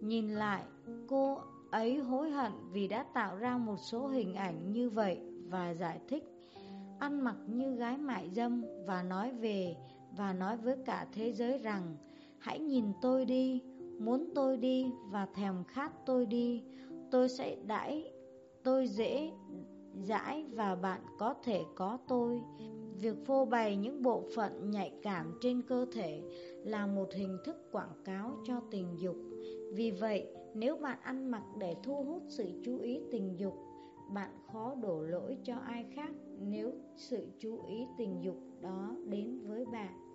Nhìn lại, cô ấy hối hận vì đã tạo ra một số hình ảnh như vậy và giải thích ăn mặc như gái mại dâm và nói về và nói với cả thế giới rằng hãy nhìn tôi đi, muốn tôi đi và thèm khát tôi đi, tôi sẽ đãi tôi dễ dãi và bạn có thể có tôi. Việc phô bày những bộ phận nhạy cảm trên cơ thể là một hình thức quảng cáo cho tình dục. Vì vậy, nếu bạn ăn mặc để thu hút sự chú ý tình dục, bạn khó đổ lỗi cho ai khác nếu sự chú ý tình dục đó đến với bạn.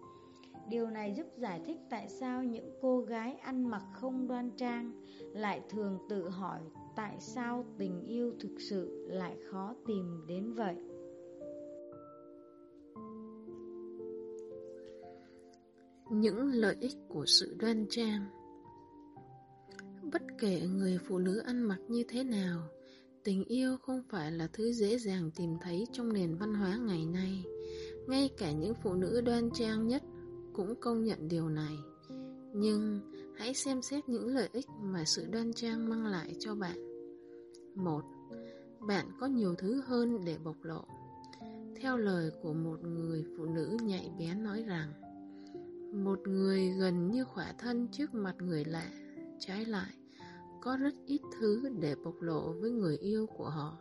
Điều này giúp giải thích tại sao những cô gái ăn mặc không đoan trang lại thường tự hỏi tại sao tình yêu thực sự lại khó tìm đến vậy. Những lợi ích của sự đoan trang Bất kể người phụ nữ ăn mặc như thế nào, tình yêu không phải là thứ dễ dàng tìm thấy trong nền văn hóa ngày nay. Ngay cả những phụ nữ đoan trang nhất cũng công nhận điều này. Nhưng hãy xem xét những lợi ích mà sự đoan trang mang lại cho bạn. một Bạn có nhiều thứ hơn để bộc lộ. Theo lời của một người phụ nữ nhạy bén nói rằng, một người gần như khỏa thân trước mặt người lạ, trái lại, có rất ít thứ để bộc lộ với người yêu của họ.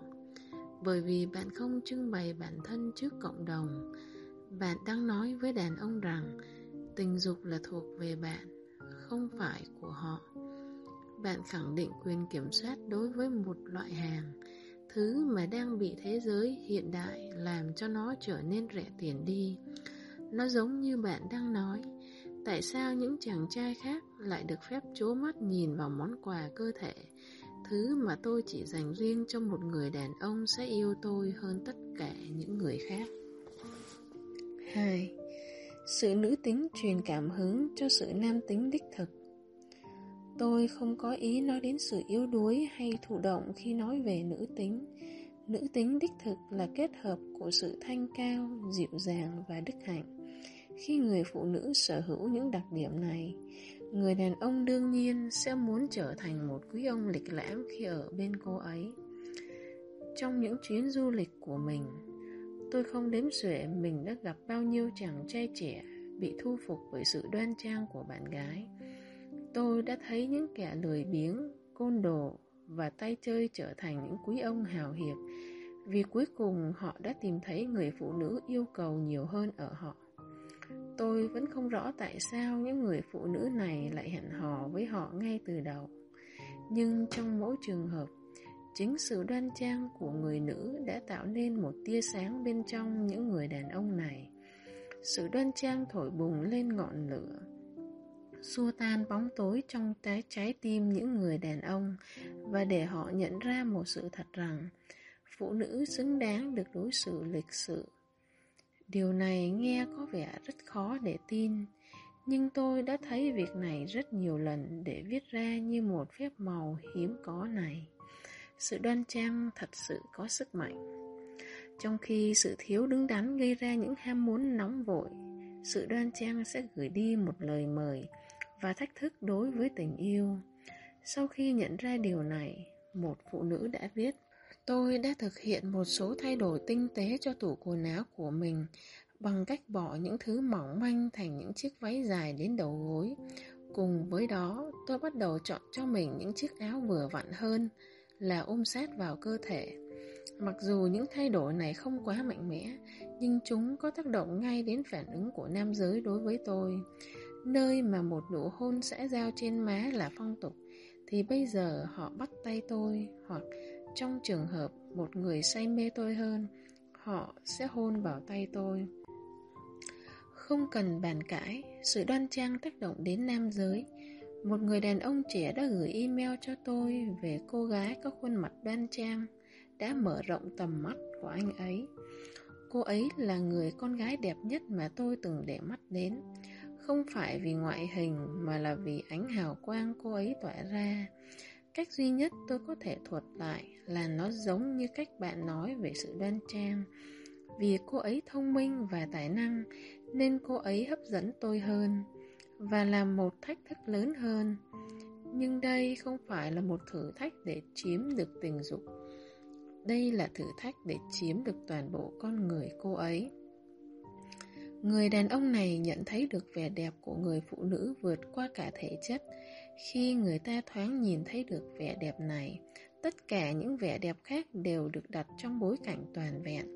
Bởi vì bạn không trưng bày bản thân trước cộng đồng, bạn đang nói với đàn ông rằng tình dục là thuộc về bạn, không phải của họ. Bạn khẳng định quyền kiểm soát đối với một loại hàng, thứ mà đang bị thế giới hiện đại làm cho nó trở nên rẻ tiền đi. Nó giống như bạn đang nói, tại sao những chàng trai khác lại được phép chố mắt nhìn vào món quà cơ thể? Thứ mà tôi chỉ dành riêng cho một người đàn ông sẽ yêu tôi hơn tất cả những người khác. 2. Sự nữ tính truyền cảm hứng cho sự nam tính đích thực. Tôi không có ý nói đến sự yếu đuối hay thụ động khi nói về nữ tính. Nữ tính đích thực là kết hợp của sự thanh cao, dịu dàng và đức hạnh. Khi người phụ nữ sở hữu những đặc điểm này Người đàn ông đương nhiên sẽ muốn trở thành một quý ông lịch lãm khi ở bên cô ấy. Trong những chuyến du lịch của mình Tôi không đếm xuể mình đã gặp bao nhiêu chàng trai trẻ bị thu phục bởi sự đoan trang của bạn gái. Tôi đã thấy những kẻ lười biếng, côn đồ và tay chơi trở thành những quý ông hào hiệp vì cuối cùng họ đã tìm thấy người phụ nữ yêu cầu nhiều hơn ở họ. Tôi vẫn không rõ tại sao những người phụ nữ này lại hẹn hò với họ ngay từ đầu. Nhưng trong mỗi trường hợp, Chính sự đoan trang của người nữ đã tạo nên một tia sáng bên trong những người đàn ông này. Sự đoan trang thổi bùng lên ngọn lửa, xua tan bóng tối trong trái trái tim những người đàn ông và để họ nhận ra một sự thật rằng phụ nữ xứng đáng được đối xử lịch sự. Điều này nghe có vẻ rất khó để tin, nhưng tôi đã thấy việc này rất nhiều lần để viết ra như một phép màu hiếm có này sự đoan trang thật sự có sức mạnh. Trong khi sự thiếu đứng đắn gây ra những ham muốn nóng vội, sự đoan trang sẽ gửi đi một lời mời và thách thức đối với tình yêu. Sau khi nhận ra điều này, một phụ nữ đã viết Tôi đã thực hiện một số thay đổi tinh tế cho tủ quần áo của mình bằng cách bỏ những thứ mỏng manh thành những chiếc váy dài đến đầu gối. Cùng với đó, tôi bắt đầu chọn cho mình những chiếc áo vừa vặn hơn, là ôm sát vào cơ thể. Mặc dù những thay đổi này không quá mạnh mẽ, nhưng chúng có tác động ngay đến phản ứng của nam giới đối với tôi. Nơi mà một nụ hôn sẽ giao trên má là phong tục, thì bây giờ họ bắt tay tôi, hoặc trong trường hợp một người say mê tôi hơn, họ sẽ hôn vào tay tôi. Không cần bàn cãi, sự đoan trang tác động đến nam giới. Một người đàn ông trẻ đã gửi email cho tôi về cô gái có khuôn mặt đoan trang, đã mở rộng tầm mắt của anh ấy. Cô ấy là người con gái đẹp nhất mà tôi từng để mắt đến. Không phải vì ngoại hình mà là vì ánh hào quang cô ấy tỏa ra. Cách duy nhất tôi có thể thuật lại là nó giống như cách bạn nói về sự đoan trang. Vì cô ấy thông minh và tài năng nên cô ấy hấp dẫn tôi hơn và là một thách thức lớn hơn. Nhưng đây không phải là một thử thách để chiếm được tình dục. Đây là thử thách để chiếm được toàn bộ con người cô ấy. Người đàn ông này nhận thấy được vẻ đẹp của người phụ nữ vượt qua cả thể chất. Khi người ta thoáng nhìn thấy được vẻ đẹp này, tất cả những vẻ đẹp khác đều được đặt trong bối cảnh toàn vẹn.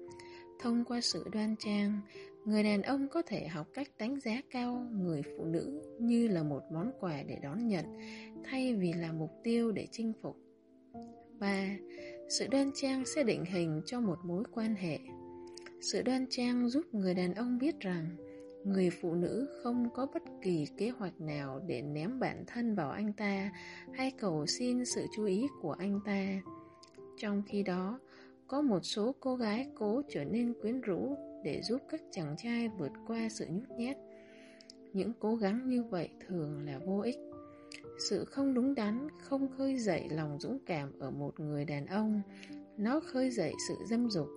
Thông qua sự đoan trang, người đàn ông có thể học cách đánh giá cao người phụ nữ như là một món quà để đón nhận, thay vì là mục tiêu để chinh phục. 3. Sự đoan trang sẽ định hình cho một mối quan hệ. Sự đoan trang giúp người đàn ông biết rằng người phụ nữ không có bất kỳ kế hoạch nào để ném bản thân vào anh ta hay cầu xin sự chú ý của anh ta. Trong khi đó, có một số cô gái cố trở nên quyến rũ để giúp các chàng trai vượt qua sự nhút nhát. Những cố gắng như vậy thường là vô ích. Sự không đúng đắn không khơi dậy lòng dũng cảm ở một người đàn ông, nó khơi dậy sự dâm dục.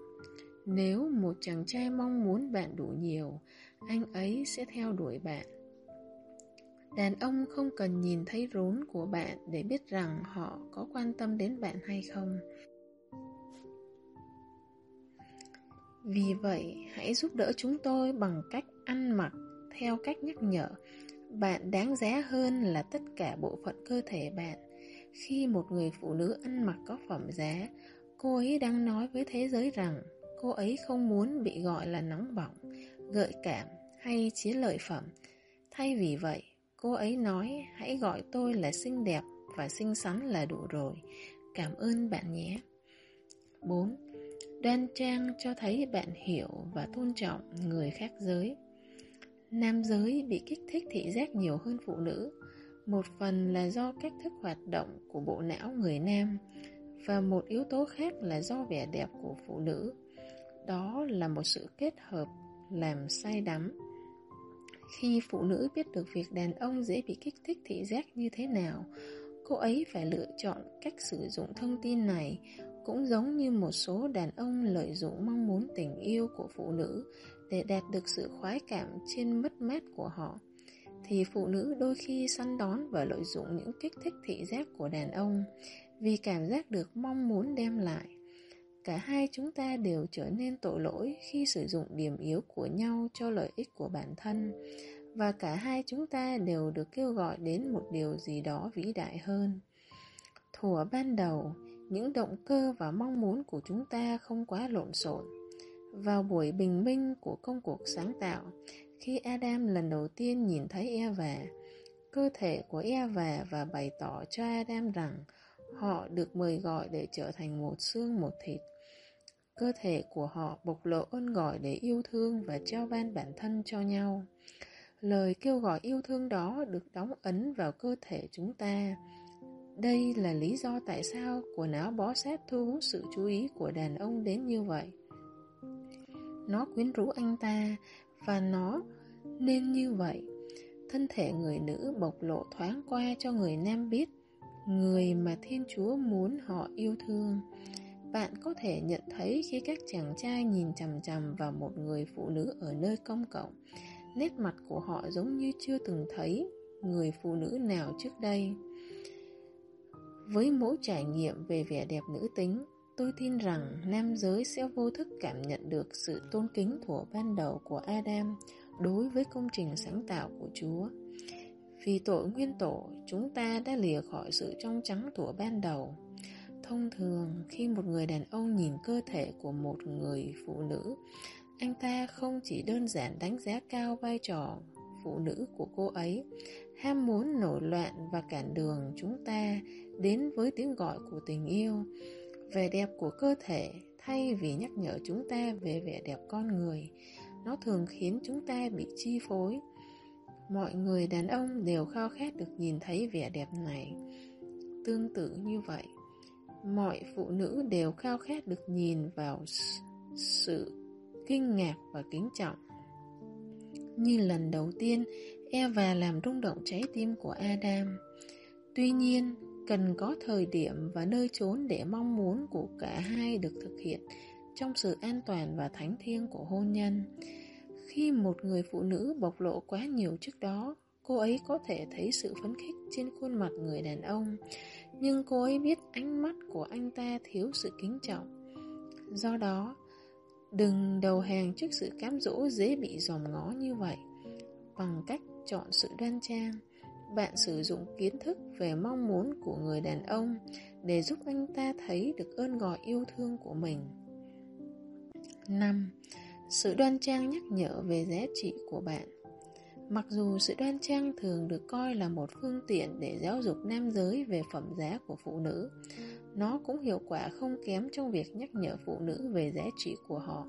Nếu một chàng trai mong muốn bạn đủ nhiều, anh ấy sẽ theo đuổi bạn. Đàn ông không cần nhìn thấy rốn của bạn để biết rằng họ có quan tâm đến bạn hay không. Vì vậy, hãy giúp đỡ chúng tôi bằng cách ăn mặc theo cách nhắc nhở. Bạn đáng giá hơn là tất cả bộ phận cơ thể bạn. Khi một người phụ nữ ăn mặc có phẩm giá, cô ấy đang nói với thế giới rằng cô ấy không muốn bị gọi là nóng bỏng, gợi cảm hay chiến lợi phẩm. Thay vì vậy, cô ấy nói hãy gọi tôi là xinh đẹp và xinh xắn là đủ rồi. Cảm ơn bạn nhé. 4. Đoan trang cho thấy bạn hiểu và tôn trọng người khác giới. Nam giới bị kích thích thị giác nhiều hơn phụ nữ, một phần là do cách thức hoạt động của bộ não người nam và một yếu tố khác là do vẻ đẹp của phụ nữ. Đó là một sự kết hợp làm say đắm. Khi phụ nữ biết được việc đàn ông dễ bị kích thích thị giác như thế nào, cô ấy phải lựa chọn cách sử dụng thông tin này cũng giống như một số đàn ông lợi dụng mong muốn tình yêu của phụ nữ để đạt được sự khoái cảm trên mất mát của họ, thì phụ nữ đôi khi săn đón và lợi dụng những kích thích thị giác của đàn ông vì cảm giác được mong muốn đem lại. Cả hai chúng ta đều trở nên tội lỗi khi sử dụng điểm yếu của nhau cho lợi ích của bản thân và cả hai chúng ta đều được kêu gọi đến một điều gì đó vĩ đại hơn. Thủa ban đầu, những động cơ và mong muốn của chúng ta không quá lộn xộn. Vào buổi bình minh của công cuộc sáng tạo, khi Adam lần đầu tiên nhìn thấy Eva, cơ thể của Eva và bày tỏ cho Adam rằng họ được mời gọi để trở thành một xương một thịt. Cơ thể của họ bộc lộ ơn gọi để yêu thương và trao ban bản thân cho nhau. Lời kêu gọi yêu thương đó được đóng ấn vào cơ thể chúng ta, đây là lý do tại sao quần áo bó sát thu hút sự chú ý của đàn ông đến như vậy. Nó quyến rũ anh ta và nó nên như vậy. Thân thể người nữ bộc lộ thoáng qua cho người nam biết người mà Thiên Chúa muốn họ yêu thương. Bạn có thể nhận thấy khi các chàng trai nhìn chằm chằm vào một người phụ nữ ở nơi công cộng, nét mặt của họ giống như chưa từng thấy người phụ nữ nào trước đây. Với mỗi trải nghiệm về vẻ đẹp nữ tính, tôi tin rằng nam giới sẽ vô thức cảm nhận được sự tôn kính thuở ban đầu của Adam đối với công trình sáng tạo của Chúa. Vì tội nguyên tổ, chúng ta đã lìa khỏi sự trong trắng thuở ban đầu. Thông thường, khi một người đàn ông nhìn cơ thể của một người phụ nữ, anh ta không chỉ đơn giản đánh giá cao vai trò phụ nữ của cô ấy, ham muốn nổi loạn và cản đường chúng ta đến với tiếng gọi của tình yêu. Vẻ đẹp của cơ thể thay vì nhắc nhở chúng ta về vẻ đẹp con người, nó thường khiến chúng ta bị chi phối. Mọi người đàn ông đều khao khát được nhìn thấy vẻ đẹp này. Tương tự như vậy, mọi phụ nữ đều khao khát được nhìn vào sự kinh ngạc và kính trọng. Như lần đầu tiên, Eva làm rung động trái tim của Adam. Tuy nhiên, cần có thời điểm và nơi trốn để mong muốn của cả hai được thực hiện trong sự an toàn và thánh thiêng của hôn nhân. Khi một người phụ nữ bộc lộ quá nhiều trước đó, cô ấy có thể thấy sự phấn khích trên khuôn mặt người đàn ông, nhưng cô ấy biết ánh mắt của anh ta thiếu sự kính trọng. Do đó, đừng đầu hàng trước sự cám dỗ dễ bị dòm ngó như vậy. Bằng cách chọn sự đoan trang, bạn sử dụng kiến thức về mong muốn của người đàn ông để giúp anh ta thấy được ơn gọi yêu thương của mình. 5. Sự đoan trang nhắc nhở về giá trị của bạn Mặc dù sự đoan trang thường được coi là một phương tiện để giáo dục nam giới về phẩm giá của phụ nữ, nó cũng hiệu quả không kém trong việc nhắc nhở phụ nữ về giá trị của họ.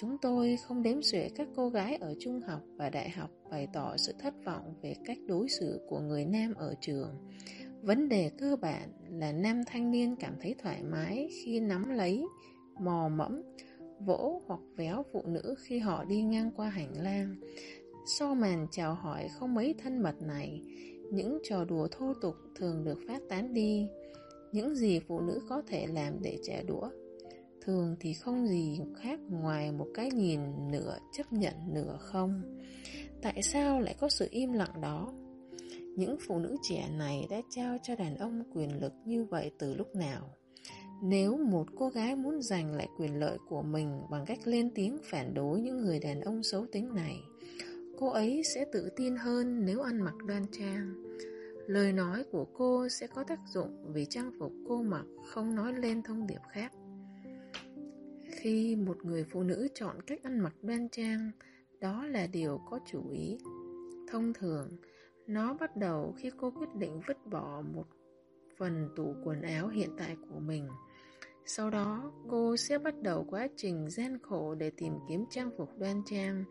Chúng tôi không đếm xuể các cô gái ở trung học và đại học bày tỏ sự thất vọng về cách đối xử của người nam ở trường. Vấn đề cơ bản là nam thanh niên cảm thấy thoải mái khi nắm lấy, mò mẫm, vỗ hoặc véo phụ nữ khi họ đi ngang qua hành lang. Sau màn chào hỏi không mấy thân mật này, những trò đùa thô tục thường được phát tán đi. Những gì phụ nữ có thể làm để trả đũa Thường thì không gì khác ngoài một cái nhìn nửa chấp nhận nửa không Tại sao lại có sự im lặng đó? Những phụ nữ trẻ này đã trao cho đàn ông quyền lực như vậy từ lúc nào? Nếu một cô gái muốn giành lại quyền lợi của mình bằng cách lên tiếng phản đối những người đàn ông xấu tính này, cô ấy sẽ tự tin hơn nếu ăn mặc đoan trang. Lời nói của cô sẽ có tác dụng vì trang phục cô mặc không nói lên thông điệp khác. Khi một người phụ nữ chọn cách ăn mặc đoan trang, đó là điều có chủ ý. Thông thường, nó bắt đầu khi cô quyết định vứt bỏ một phần tủ quần áo hiện tại của mình. Sau đó, cô sẽ bắt đầu quá trình gian khổ để tìm kiếm trang phục đoan trang.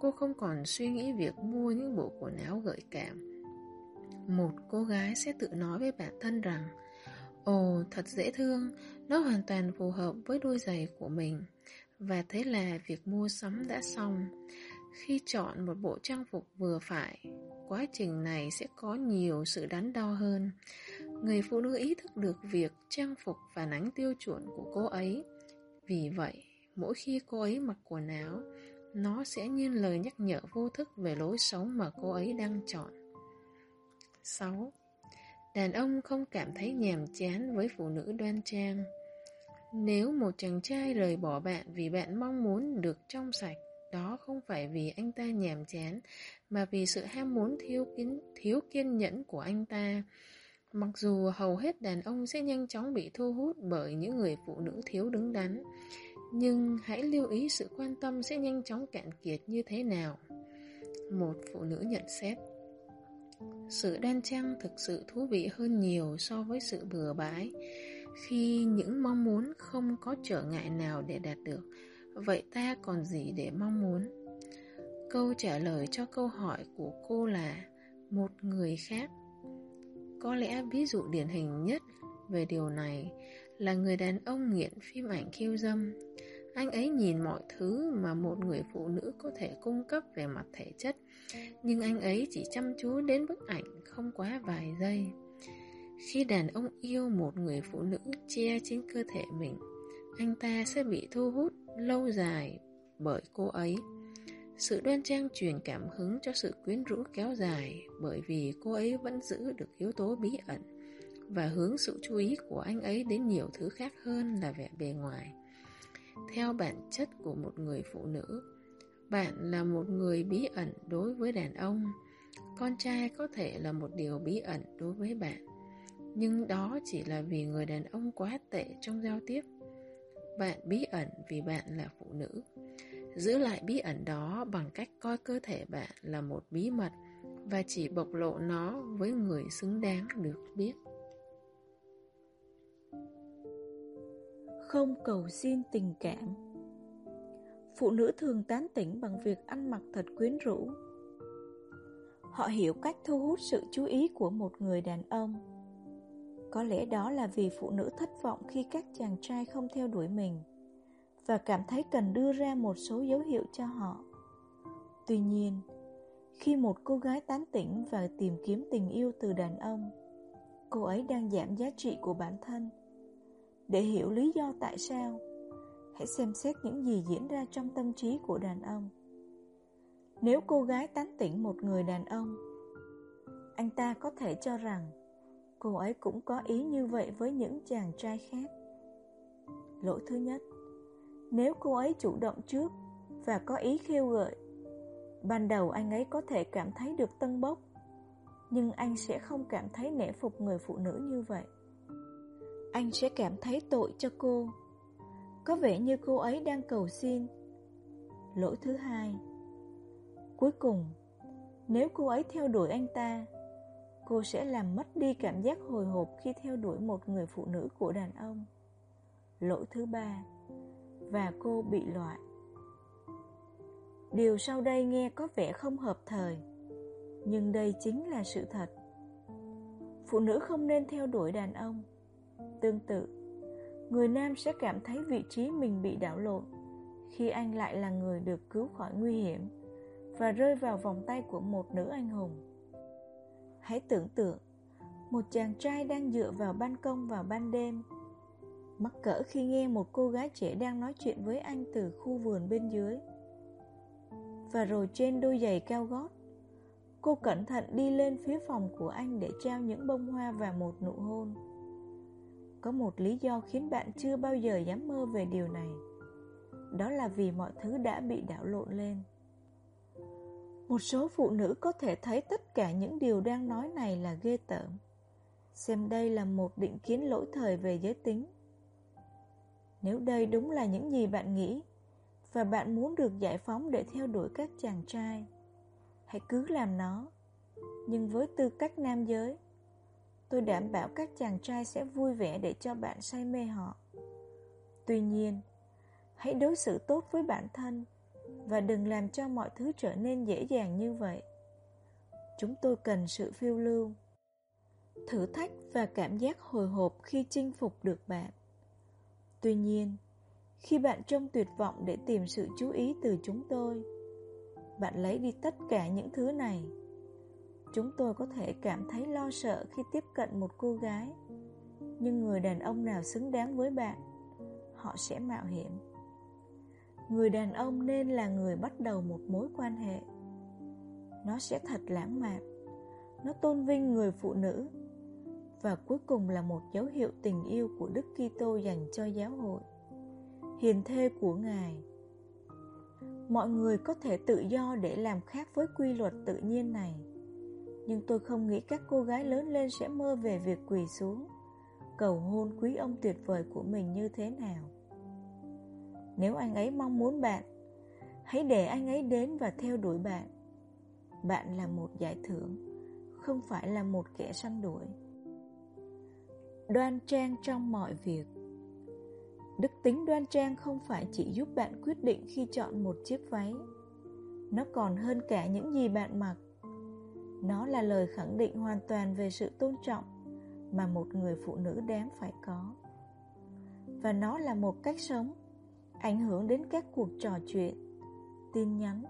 Cô không còn suy nghĩ việc mua những bộ quần áo gợi cảm. Một cô gái sẽ tự nói với bản thân rằng Ồ, thật dễ thương, nó hoàn toàn phù hợp với đôi giày của mình. Và thế là việc mua sắm đã xong. Khi chọn một bộ trang phục vừa phải, quá trình này sẽ có nhiều sự đắn đo hơn. Người phụ nữ ý thức được việc trang phục phản ánh tiêu chuẩn của cô ấy. Vì vậy, mỗi khi cô ấy mặc quần áo, nó sẽ như lời nhắc nhở vô thức về lối sống mà cô ấy đang chọn. 6. Đàn ông không cảm thấy nhàm chán với phụ nữ đoan trang. Nếu một chàng trai rời bỏ bạn vì bạn mong muốn được trong sạch, đó không phải vì anh ta nhàm chán, mà vì sự ham muốn thiếu, kiên, thiếu kiên nhẫn của anh ta. Mặc dù hầu hết đàn ông sẽ nhanh chóng bị thu hút bởi những người phụ nữ thiếu đứng đắn, nhưng hãy lưu ý sự quan tâm sẽ nhanh chóng cạn kiệt như thế nào. Một phụ nữ nhận xét sự đan trang thực sự thú vị hơn nhiều so với sự bừa bãi. Khi những mong muốn không có trở ngại nào để đạt được, vậy ta còn gì để mong muốn? Câu trả lời cho câu hỏi của cô là một người khác. Có lẽ ví dụ điển hình nhất về điều này là người đàn ông nghiện phim ảnh khiêu dâm. Anh ấy nhìn mọi thứ mà một người phụ nữ có thể cung cấp về mặt thể chất, nhưng anh ấy chỉ chăm chú đến bức ảnh không quá vài giây. Khi đàn ông yêu một người phụ nữ che trên cơ thể mình, anh ta sẽ bị thu hút lâu dài bởi cô ấy. Sự đoan trang truyền cảm hứng cho sự quyến rũ kéo dài bởi vì cô ấy vẫn giữ được yếu tố bí ẩn và hướng sự chú ý của anh ấy đến nhiều thứ khác hơn là vẻ bề ngoài. Theo bản chất của một người phụ nữ, bạn là một người bí ẩn đối với đàn ông. Con trai có thể là một điều bí ẩn đối với bạn. Nhưng đó chỉ là vì người đàn ông quá tệ trong giao tiếp Bạn bí ẩn vì bạn là phụ nữ Giữ lại bí ẩn đó bằng cách coi cơ thể bạn là một bí mật Và chỉ bộc lộ nó với người xứng đáng được biết Không cầu xin tình cảm. Phụ nữ thường tán tỉnh bằng việc ăn mặc thật quyến rũ. Họ hiểu cách thu hút sự chú ý của một người đàn ông. Có lẽ đó là vì phụ nữ thất vọng khi các chàng trai không theo đuổi mình Và cảm thấy cần đưa ra một số dấu hiệu cho họ. Tuy nhiên, khi một cô gái tán tỉnh và tìm kiếm tình yêu từ đàn ông Cô ấy đang giảm giá trị của bản thân. Để hiểu lý do tại sao. Hãy xem xét những gì diễn ra trong tâm trí của đàn ông. Nếu cô gái tán tỉnh một người đàn ông, Anh ta có thể cho rằng Cô ấy cũng có ý như vậy với những chàng trai khác. Lỗi thứ nhất, Nếu cô ấy chủ động trước Và có ý khiêu gợi Ban đầu anh ấy có thể cảm thấy được tân bốc, Nhưng anh sẽ không cảm thấy nể phục người phụ nữ như vậy. Anh sẽ cảm thấy tội cho cô Có vẻ như cô ấy đang cầu xin Lỗi thứ hai Cuối cùng, nếu cô ấy theo đuổi anh ta, cô sẽ làm mất đi cảm giác hồi hộp khi theo đuổi một người phụ nữ của đàn ông. Lỗi thứ ba, và cô bị loại. Điều sau đây nghe có vẻ không hợp thời, nhưng đây chính là sự thật. Phụ nữ không nên theo đuổi đàn ông. Tương tự, người nam sẽ cảm thấy vị trí mình bị đảo lộn khi anh lại là người được cứu khỏi nguy hiểm và rơi vào vòng tay của một nữ anh hùng. Hãy tưởng tượng, một chàng trai đang dựa vào ban công vào ban đêm, mắc cỡ khi nghe một cô gái trẻ đang nói chuyện với anh từ khu vườn bên dưới. Và rồi trên đôi giày cao gót, cô cẩn thận đi lên phía phòng của anh để trao những bông hoa và một nụ hôn. Có một lý do khiến bạn chưa bao giờ dám mơ về điều này. Đó là vì mọi thứ đã bị đảo lộn lên. Một số phụ nữ có thể thấy tất cả những điều đang nói này là ghê tởm. Xem đây là một định kiến lỗi thời về giới tính. Nếu đây đúng là những gì bạn nghĩ, và bạn muốn được giải phóng để theo đuổi các chàng trai, hãy cứ làm nó. Nhưng với tư cách nam giới, tôi đảm bảo các chàng trai sẽ vui vẻ để cho bạn say mê họ. Tuy nhiên, hãy đối xử tốt với bản thân và đừng làm cho mọi thứ trở nên dễ dàng như vậy. Chúng tôi cần sự phiêu lưu, thử thách và cảm giác hồi hộp khi chinh phục được bạn. Tuy nhiên, khi bạn trông tuyệt vọng để tìm sự chú ý từ chúng tôi, bạn lấy đi tất cả những thứ này. Chúng tôi có thể cảm thấy lo sợ khi tiếp cận một cô gái, nhưng người đàn ông nào xứng đáng với bạn, họ sẽ mạo hiểm. Người đàn ông nên là người bắt đầu một mối quan hệ. Nó sẽ thật lãng mạn Nó tôn vinh người phụ nữ Và cuối cùng là một dấu hiệu tình yêu của Đức Kitô dành cho giáo hội. Hiền thê của Ngài. Mọi người có thể tự do để làm khác với quy luật tự nhiên này. Nhưng tôi không nghĩ các cô gái lớn lên sẽ mơ về việc quỳ xuống. Cầu hôn quý ông tuyệt vời của mình như thế nào? Nếu anh ấy mong muốn bạn, Hãy để anh ấy đến và theo đuổi bạn. Bạn là một giải thưởng, Không phải là một kẻ săn đuổi. Đoan trang trong mọi việc. Đức tính đoan trang không phải chỉ giúp bạn quyết định khi chọn một chiếc váy. Nó còn hơn cả những gì bạn mặc. Nó là lời khẳng định hoàn toàn về sự tôn trọng Mà một người phụ nữ đáng phải có Và nó là một cách sống ảnh hưởng đến các cuộc trò chuyện, tin nhắn,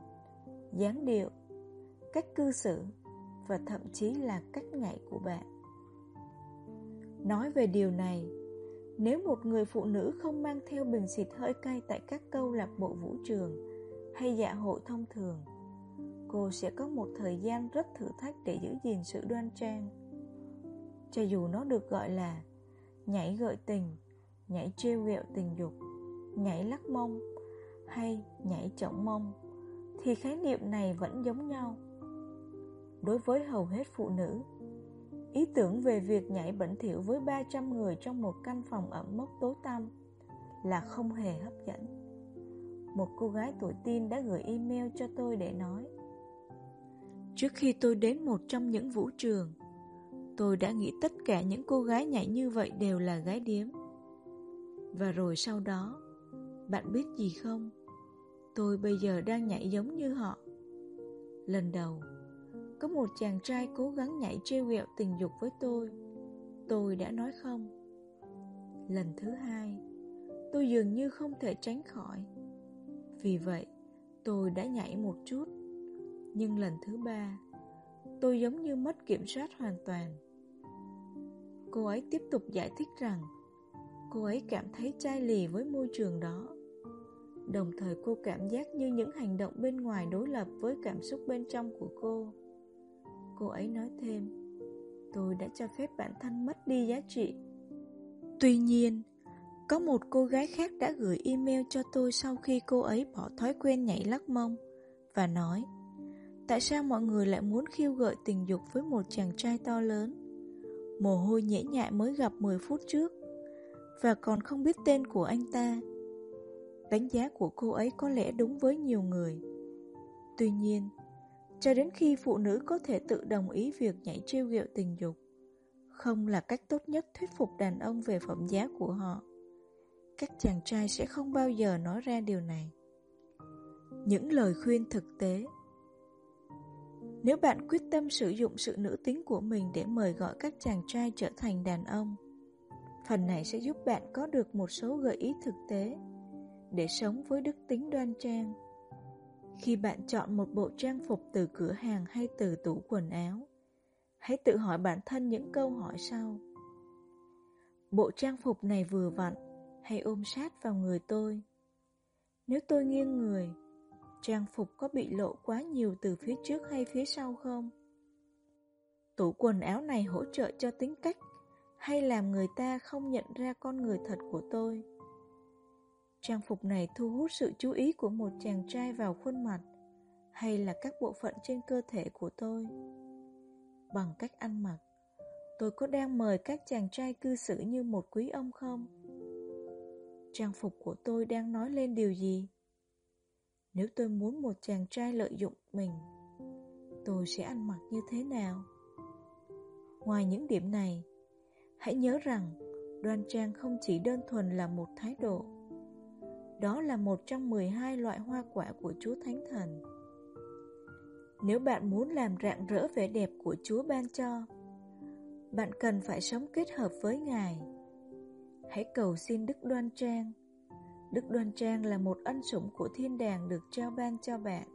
dáng điệu, cách cư xử và thậm chí là cách nhảy của bạn. Nói về điều này, nếu một người phụ nữ không mang theo bình xịt hơi cay tại các câu lạc bộ vũ trường hay dạ hội thông thường, cô sẽ có một thời gian rất thử thách để giữ gìn sự đoan trang. Cho dù nó được gọi là nhảy gợi tình, nhảy trêu ghẹo tình dục, nhảy lắc mông hay nhảy trọng mông thì khái niệm này vẫn giống nhau. Đối với hầu hết phụ nữ, Ý tưởng về việc nhảy bẩn thỉu với 300 người trong một căn phòng ẩm mốc tối tăm là không hề hấp dẫn. Một cô gái tuổi teen đã gửi email cho tôi để nói Trước khi tôi đến một trong những vũ trường, Tôi đã nghĩ tất cả những cô gái nhảy như vậy đều là gái điếm. Và rồi sau đó, Bạn biết gì không? Tôi bây giờ đang nhảy giống như họ. Lần đầu, Có một chàng trai cố gắng nhảy trêu ghẹo tình dục với tôi. Tôi đã nói không. Lần thứ hai, Tôi dường như không thể tránh khỏi. Vì vậy, tôi đã nhảy một chút. Nhưng lần thứ ba, Tôi giống như mất kiểm soát hoàn toàn. Cô ấy tiếp tục giải thích rằng Cô ấy cảm thấy chai lì với môi trường đó. Đồng thời cô cảm giác như những hành động bên ngoài đối lập với cảm xúc bên trong của cô. Cô ấy nói thêm, Tôi đã cho phép bản thân mất đi giá trị. Tuy nhiên, Có một cô gái khác đã gửi email cho tôi sau khi cô ấy bỏ thói quen nhảy lắc mông Và nói Tại sao mọi người lại muốn khiêu gợi tình dục với một chàng trai to lớn? Mồ hôi nhễ nhại mới gặp 10 phút trước. Và còn không biết tên của anh ta. Đánh giá của cô ấy có lẽ đúng với nhiều người. Tuy nhiên, Cho đến khi phụ nữ có thể tự đồng ý việc nhảy trêu ghẹo tình dục, Không là cách tốt nhất thuyết phục đàn ông về phẩm giá của họ. Các chàng trai sẽ không bao giờ nói ra điều này. Những lời khuyên thực tế nếu bạn quyết tâm sử dụng sự nữ tính của mình để mời gọi các chàng trai trở thành đàn ông, phần này sẽ giúp bạn có được một số gợi ý thực tế để sống với đức tính đoan trang. Khi bạn chọn một bộ trang phục từ cửa hàng hay từ tủ quần áo, hãy tự hỏi bản thân những câu hỏi sau. Bộ trang phục này vừa vặn hay ôm sát vào người tôi? Nếu tôi nghiêng người, Trang phục có bị lộ quá nhiều từ phía trước hay phía sau không? Tủ quần áo này hỗ trợ cho tính cách hay làm người ta không nhận ra con người thật của tôi? Trang phục này thu hút sự chú ý của một chàng trai vào khuôn mặt hay là các bộ phận trên cơ thể của tôi? Bằng cách ăn mặc, tôi có đang mời các chàng trai cư xử như một quý ông không? Trang phục của tôi đang nói lên điều gì? Nếu tôi muốn một chàng trai lợi dụng mình, Tôi sẽ ăn mặc như thế nào? Ngoài những điểm này, Hãy nhớ rằng Đoan trang không chỉ đơn thuần là một thái độ. Đó là một trong 12 loại hoa quả của Chúa Thánh Thần. Nếu bạn muốn làm rạng rỡ vẻ đẹp của Chúa ban cho, Bạn cần phải sống kết hợp với Ngài. Hãy cầu xin Đức Đoan Trang Đức Đoan Trang là một ân sủng của thiên đàng được trao ban cho bạn.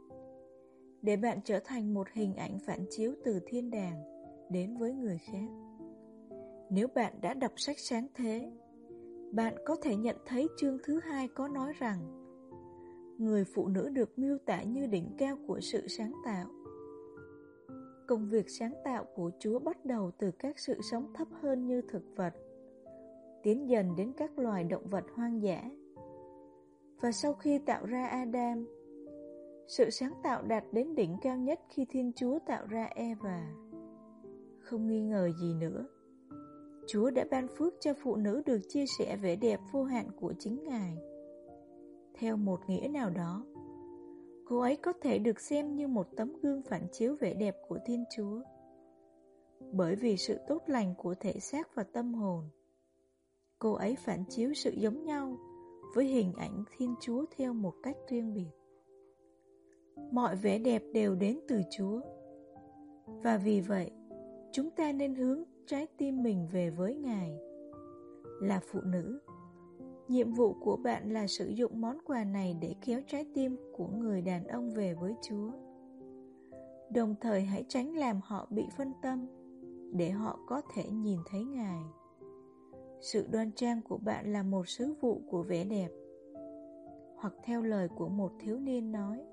Để bạn trở thành một hình ảnh phản chiếu từ thiên đàng đến với người khác. Nếu bạn đã đọc sách sáng thế, Bạn có thể nhận thấy chương thứ hai có nói rằng, Người phụ nữ được miêu tả như đỉnh cao của sự sáng tạo. Công việc sáng tạo của Chúa bắt đầu từ các sự sống thấp hơn như thực vật, Tiến dần đến các loài động vật hoang dã và sau khi tạo ra Adam, sự sáng tạo đạt đến đỉnh cao nhất khi Thiên Chúa tạo ra Eva. Không nghi ngờ gì nữa, Chúa đã ban phước cho phụ nữ được chia sẻ vẻ đẹp vô hạn của chính Ngài. Theo một nghĩa nào đó, cô ấy có thể được xem như một tấm gương phản chiếu vẻ đẹp của Thiên Chúa. Bởi vì sự tốt lành của thể xác và tâm hồn, cô ấy phản chiếu sự giống nhau với hình ảnh Thiên Chúa theo một cách riêng biệt. Mọi vẻ đẹp đều đến từ Chúa. Và vì vậy, chúng ta nên hướng trái tim mình về với Ngài. Là phụ nữ, nhiệm vụ của bạn là sử dụng món quà này để kéo trái tim của người đàn ông về với Chúa. Đồng thời hãy tránh làm họ bị phân tâm để họ có thể nhìn thấy Ngài. Sự đoan trang của bạn là một sứ vụ của vẻ đẹp. Hoặc theo lời của một thiếu niên nói,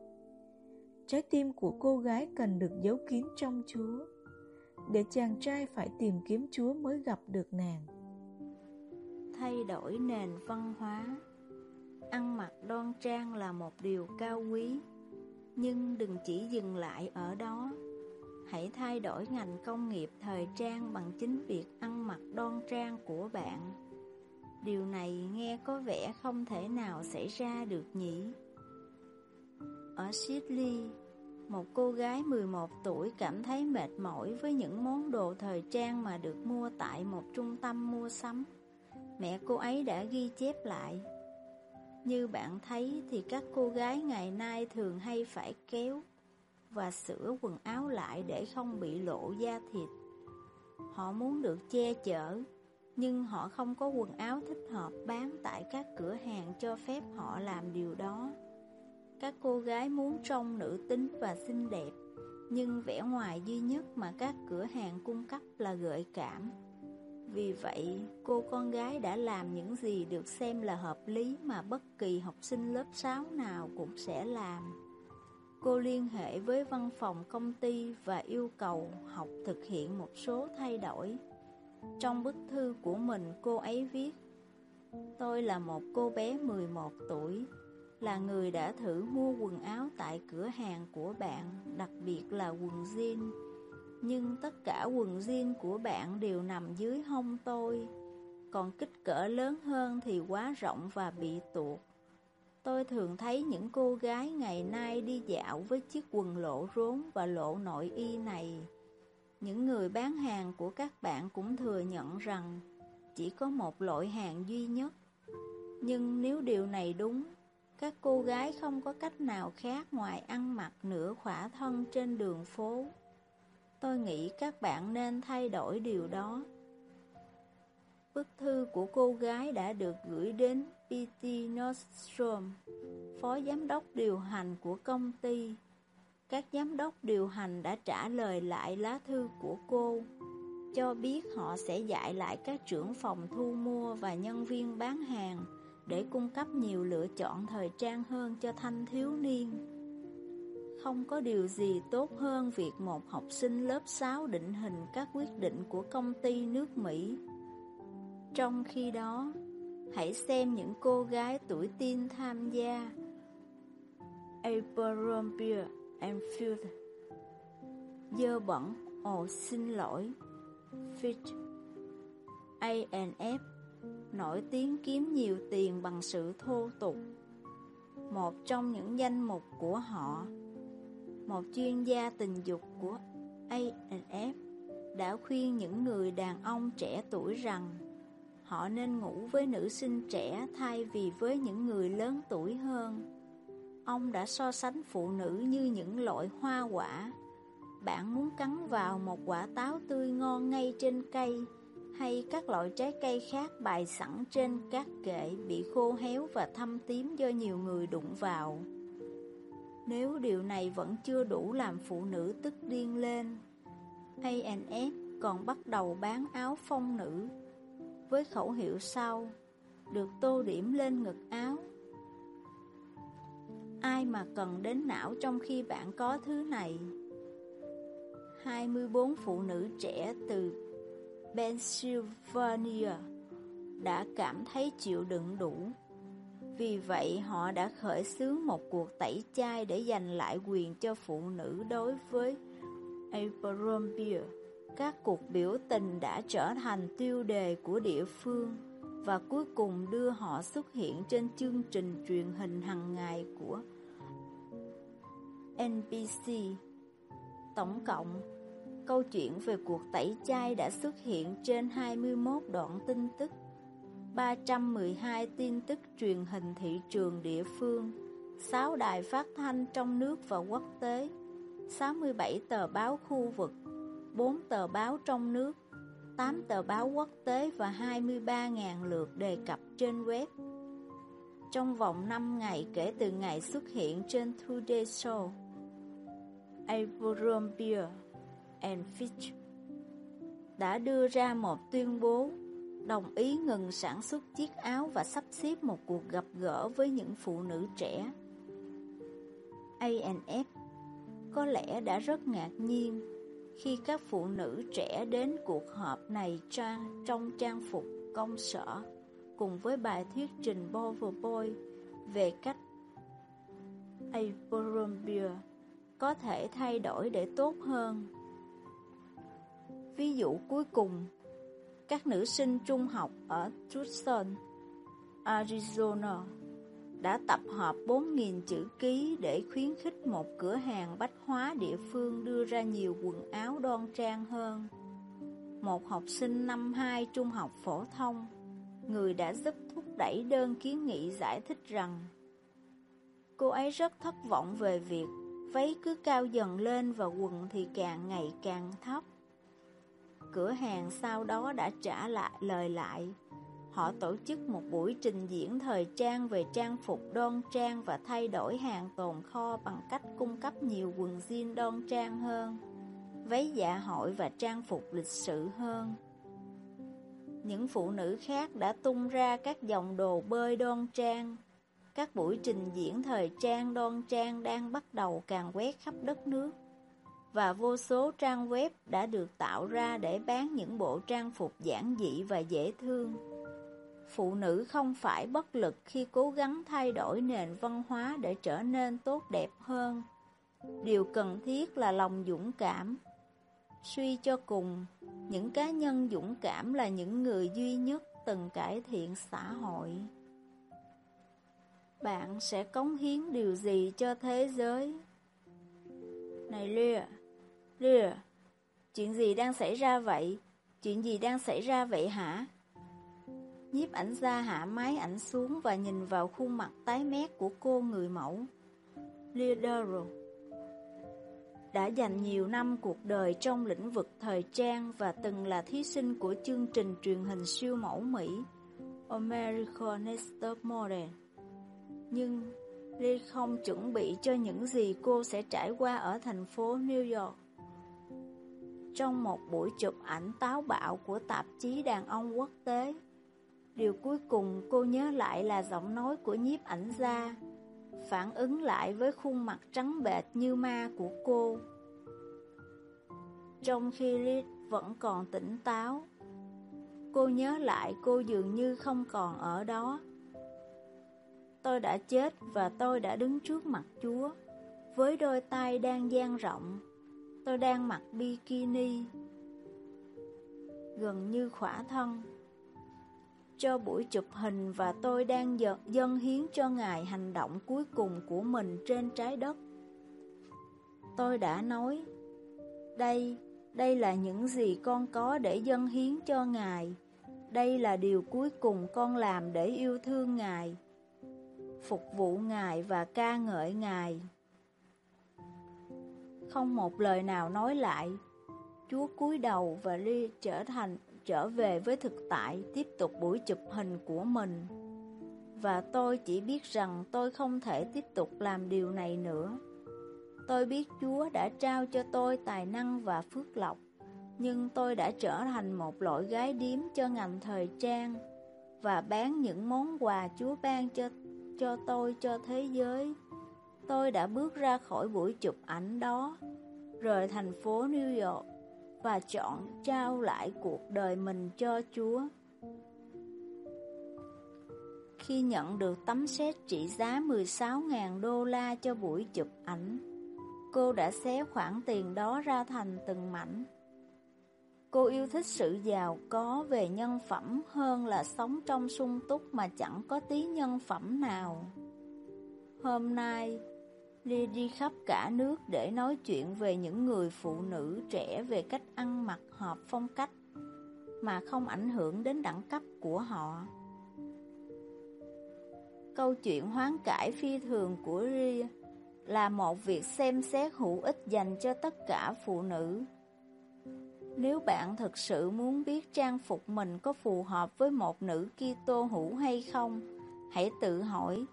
Trái tim của cô gái cần được giấu kín trong Chúa, Để chàng trai phải tìm kiếm Chúa mới gặp được nàng. Thay đổi nền văn hóa. Ăn mặc đoan trang là một điều cao quý, Nhưng đừng chỉ dừng lại ở đó. Hãy thay đổi ngành công nghiệp thời trang bằng chính việc ăn mặc đoan trang của bạn. Điều này nghe có vẻ không thể nào xảy ra được nhỉ? Ở Sydney, một cô gái 11 tuổi cảm thấy mệt mỏi với những món đồ thời trang mà được mua tại một trung tâm mua sắm. Mẹ cô ấy đã ghi chép lại. Như bạn thấy thì các cô gái ngày nay thường hay phải kéo và sửa quần áo lại để không bị lộ da thịt. Họ muốn được che chở, nhưng họ không có quần áo thích hợp bán tại các cửa hàng cho phép họ làm điều đó. Các cô gái muốn trông nữ tính và xinh đẹp, nhưng vẻ ngoài duy nhất mà các cửa hàng cung cấp là gợi cảm. Vì vậy, cô con gái đã làm những gì được xem là hợp lý mà bất kỳ học sinh lớp 6 nào cũng sẽ làm. Cô liên hệ với văn phòng công ty và yêu cầu học thực hiện một số thay đổi. Trong bức thư của mình, cô ấy viết, Tôi là một cô bé 11 tuổi, Là người đã thử mua quần áo tại cửa hàng của bạn, Đặc biệt là quần jean. Nhưng tất cả quần jean của bạn đều nằm dưới hông tôi. Còn kích cỡ lớn hơn thì quá rộng và bị tuột. Tôi thường thấy những cô gái ngày nay đi dạo với chiếc quần lộ rốn và lộ nội y này những người bán hàng của các bạn cũng thừa nhận rằng chỉ có một loại hàng duy nhất. Nhưng nếu điều này đúng, các cô gái không có cách nào khác ngoài ăn mặc nửa khỏa thân trên đường phố. Tôi nghĩ các bạn nên thay đổi điều đó. Bức thư của cô gái đã được gửi đến P.T. Nordstrom, phó giám đốc điều hành của công ty. Các giám đốc điều hành đã trả lời lại lá thư của cô, cho biết họ sẽ dạy lại các trưởng phòng thu mua và nhân viên bán hàng để cung cấp nhiều lựa chọn thời trang hơn cho thanh thiếu niên. Không có điều gì tốt hơn việc một học sinh lớp 6 định hình các quyết định của công ty nước Mỹ. Trong khi đó, hãy xem những cô gái tuổi teen tham gia. Abercrombie and Enfield. Dơ bẩn, ồ xin lỗi. Fitch. A&F Nổi tiếng kiếm nhiều tiền bằng sự thô tục. Một trong những danh mục của họ. Một chuyên gia tình dục của A&F Đã khuyên những người đàn ông trẻ tuổi rằng Họ nên ngủ với nữ sinh trẻ thay vì với những người lớn tuổi hơn Ông đã so sánh phụ nữ như những loại hoa quả. Bạn muốn cắn vào một quả táo tươi ngon ngay trên cây, hay các loại trái cây khác bày sẵn trên các kệ bị khô héo và thâm tím do nhiều người đụng vào. Nếu điều này vẫn chưa đủ làm phụ nữ tức điên lên, A&F còn bắt đầu bán áo phong nữ với khẩu hiệu sau, được tô điểm lên ngực áo. Ai mà cần đến não trong khi bạn có thứ này? 24 phụ nữ trẻ từ Pennsylvania đã cảm thấy chịu đựng đủ. Vì vậy, họ đã khởi xướng một cuộc tẩy chay để giành lại quyền cho phụ nữ đối với Abercrombie. Các cuộc biểu tình đã trở thành tiêu đề của địa phương và cuối cùng đưa họ xuất hiện trên chương trình truyền hình hàng ngày của NBC. Tổng cộng, câu chuyện về cuộc tẩy chay đã xuất hiện trên 21 đoạn tin tức, 312 tin tức truyền hình thị trường địa phương, 6 đài phát thanh trong nước và quốc tế, 67 tờ báo khu vực, 4 tờ báo trong nước, 8 tờ báo quốc tế và 23.000 lượt đề cập trên web. Trong vòng 5 ngày kể từ ngày xuất hiện trên Today Show, Abraham and Fitch đã đưa ra một tuyên bố đồng ý ngừng sản xuất chiếc áo và sắp xếp một cuộc gặp gỡ với những phụ nữ trẻ. ANF có lẽ đã rất ngạc nhiên khi các phụ nữ trẻ đến cuộc họp này trang, trong trang phục công sở cùng với bài thuyết trình Boverboy về cách Abercrombie có thể thay đổi để tốt hơn. Ví dụ cuối cùng, các nữ sinh trung học ở Tucson, Arizona đã tập hợp 4.000 chữ ký để khuyến khích một cửa hàng bách hóa địa phương đưa ra nhiều quần áo đoan trang hơn. Một học sinh năm 2 trung học phổ thông, người đã giúp thúc đẩy đơn kiến nghị giải thích rằng cô ấy rất thất vọng về việc váy cứ cao dần lên và quần thì càng ngày càng thấp. Cửa hàng sau đó đã trả lại lời lại Họ tổ chức một buổi trình diễn thời trang về trang phục đoan trang và thay đổi hàng tồn kho bằng cách cung cấp nhiều quần jean đoan trang hơn, váy dạ hội và trang phục lịch sự hơn. Những phụ nữ khác đã tung ra các dòng đồ bơi đoan trang. Các buổi trình diễn thời trang đoan trang đang bắt đầu càng quét khắp đất nước và vô số trang web đã được tạo ra để bán những bộ trang phục giản dị và dễ thương phụ nữ không phải bất lực khi cố gắng thay đổi nền văn hóa để trở nên tốt đẹp hơn. Điều cần thiết là lòng dũng cảm. Suy cho cùng, những cá nhân dũng cảm là những người duy nhất từng cải thiện xã hội. Bạn sẽ cống hiến điều gì cho thế giới? Này Lia, Lia, chuyện gì đang xảy ra vậy? Chuyện gì đang xảy ra vậy hả? Nhiếp ảnh ra hạ máy ảnh xuống và nhìn vào khuôn mặt tái mét của cô người mẫu. Lidero đã dành nhiều năm cuộc đời trong lĩnh vực thời trang và từng là thí sinh của chương trình truyền hình siêu mẫu Mỹ American Next Top Model. Nhưng Lee không chuẩn bị cho những gì cô sẽ trải qua ở thành phố New York. Trong một buổi chụp ảnh táo bạo của tạp chí đàn ông quốc tế, Điều cuối cùng cô nhớ lại là giọng nói của nhiếp ảnh gia, phản ứng lại với khuôn mặt trắng bệch như ma của cô. Trong khi Liz vẫn còn tỉnh táo, cô nhớ lại cô dường như không còn ở đó. Tôi đã chết và tôi đã đứng trước mặt Chúa, với đôi tay đang dang rộng. Tôi đang mặc bikini, gần như khỏa thân cho buổi chụp hình và tôi đang dâng hiến cho Ngài hành động cuối cùng của mình trên trái đất. Tôi đã nói, đây, đây là những gì con có để dâng hiến cho Ngài. Đây là điều cuối cùng con làm để yêu thương Ngài, phục vụ Ngài và ca ngợi Ngài. Không một lời nào nói lại, Chúa cúi đầu và ly trở thành trở về với thực tại, tiếp tục buổi chụp hình của mình. Và tôi chỉ biết rằng tôi không thể tiếp tục làm điều này nữa. Tôi biết Chúa đã trao cho tôi tài năng và phước lộc, nhưng tôi đã trở thành một loại gái điếm cho ngành thời trang và bán những món quà Chúa ban cho cho tôi cho thế giới. Tôi đã bước ra khỏi buổi chụp ảnh đó, rời thành phố New York và chọn trao lại cuộc đời mình cho Chúa. Khi nhận được tấm xét trị giá 16.000 đô la cho buổi chụp ảnh, cô đã xé khoản tiền đó ra thành từng mảnh. Cô yêu thích sự giàu có về nhân phẩm hơn là sống trong sung túc mà chẳng có tí nhân phẩm nào. Hôm nay, Ly đi khắp cả nước để nói chuyện về những người phụ nữ trẻ về cách ăn mặc hợp phong cách mà không ảnh hưởng đến đẳng cấp của họ. Câu chuyện hoán cải phi thường của Ri là một việc xem xét hữu ích dành cho tất cả phụ nữ. Nếu bạn thực sự muốn biết trang phục mình có phù hợp với một nữ Kitô hữu hay không, hãy tự hỏi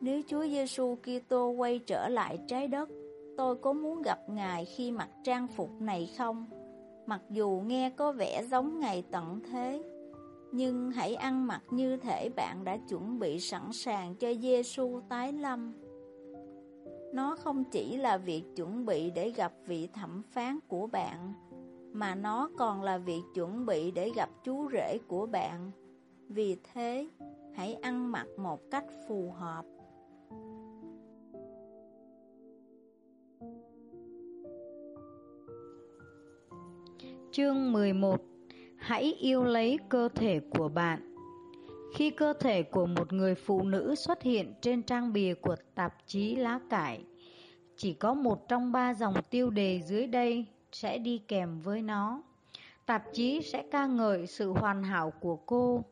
nếu Chúa Giêsu Kitô quay trở lại trái đất, tôi có muốn gặp Ngài khi mặc trang phục này không? Mặc dù nghe có vẻ giống ngày tận thế, nhưng hãy ăn mặc như thể bạn đã chuẩn bị sẵn sàng cho Giêsu tái lâm. Nó không chỉ là việc chuẩn bị để gặp vị thẩm phán của bạn, mà nó còn là việc chuẩn bị để gặp chú rể của bạn. Vì thế, hãy ăn mặc một cách phù hợp. Chương 11 Hãy yêu lấy cơ thể của bạn Khi cơ thể của một người phụ nữ xuất hiện trên trang bìa của tạp chí lá cải, chỉ có một trong ba dòng tiêu đề dưới đây sẽ đi kèm với nó. Tạp chí sẽ ca ngợi sự hoàn hảo của cô,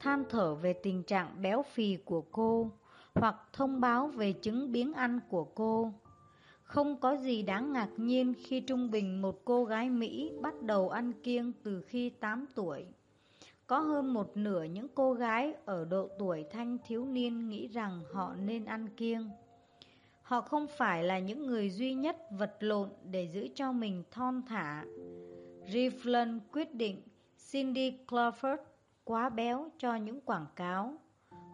than thở về tình trạng béo phì của cô, hoặc thông báo về chứng biến ăn của cô. Không có gì đáng ngạc nhiên khi trung bình một cô gái Mỹ bắt đầu ăn kiêng từ khi 8 tuổi. Có hơn một nửa những cô gái ở độ tuổi thanh thiếu niên nghĩ rằng họ nên ăn kiêng. Họ không phải là những người duy nhất vật lộn để giữ cho mình thon thả. Rivlin quyết định Cindy Crawford quá béo cho những quảng cáo.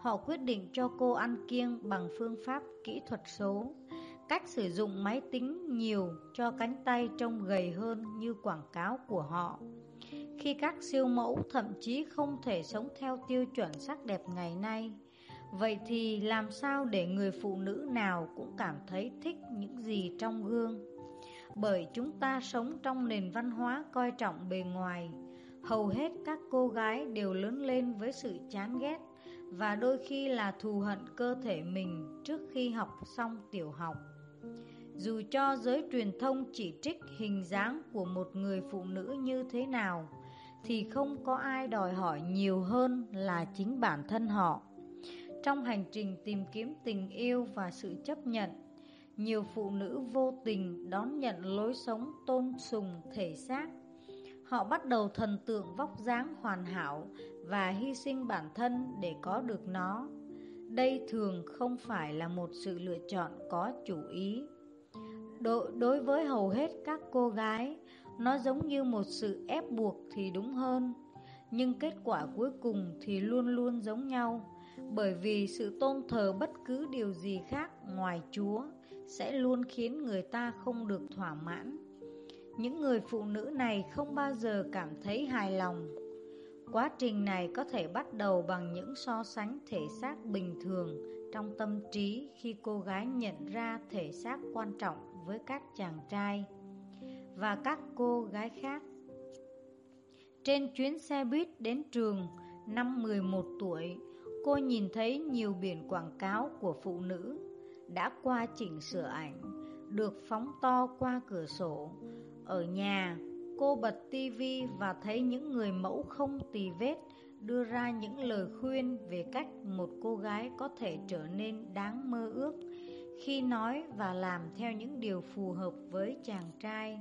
Họ quyết định cho cô ăn kiêng bằng phương pháp kỹ thuật số cách sử dụng máy tính nhiều cho cánh tay trông gầy hơn như quảng cáo của họ. Khi các siêu mẫu thậm chí không thể sống theo tiêu chuẩn sắc đẹp ngày nay, vậy thì làm sao để người phụ nữ nào cũng cảm thấy thích những gì trong gương? Bởi chúng ta sống trong nền văn hóa coi trọng bề ngoài, hầu hết các cô gái đều lớn lên với sự chán ghét và đôi khi là thù hận cơ thể mình trước khi học xong tiểu học. Dù cho giới truyền thông chỉ trích hình dáng của một người phụ nữ như thế nào, thì không có ai đòi hỏi nhiều hơn là chính bản thân họ. Trong hành trình tìm kiếm tình yêu và sự chấp nhận, nhiều phụ nữ vô tình đón nhận lối sống tôn sùng thể xác. Họ bắt đầu thần tượng vóc dáng hoàn hảo và hy sinh bản thân để có được nó. Đây thường không phải là một sự lựa chọn có chủ ý Đối, đối với hầu hết các cô gái, nó giống như một sự ép buộc thì đúng hơn. Nhưng kết quả cuối cùng thì luôn luôn giống nhau, bởi vì sự tôn thờ bất cứ điều gì khác ngoài Chúa sẽ luôn khiến người ta không được thỏa mãn. Những người phụ nữ này không bao giờ cảm thấy hài lòng. Quá trình này có thể bắt đầu bằng những so sánh thể xác bình thường trong tâm trí khi cô gái nhận ra thể xác quan trọng với các chàng trai và các cô gái khác. Trên chuyến xe buýt đến trường năm 11 tuổi, cô nhìn thấy nhiều biển quảng cáo của phụ nữ đã qua chỉnh sửa ảnh, được phóng to qua cửa sổ. Ở nhà, cô bật tivi và thấy những người mẫu không tì vết đưa ra những lời khuyên về cách một cô gái có thể trở nên đáng mơ ước khi nói và làm theo những điều phù hợp với chàng trai.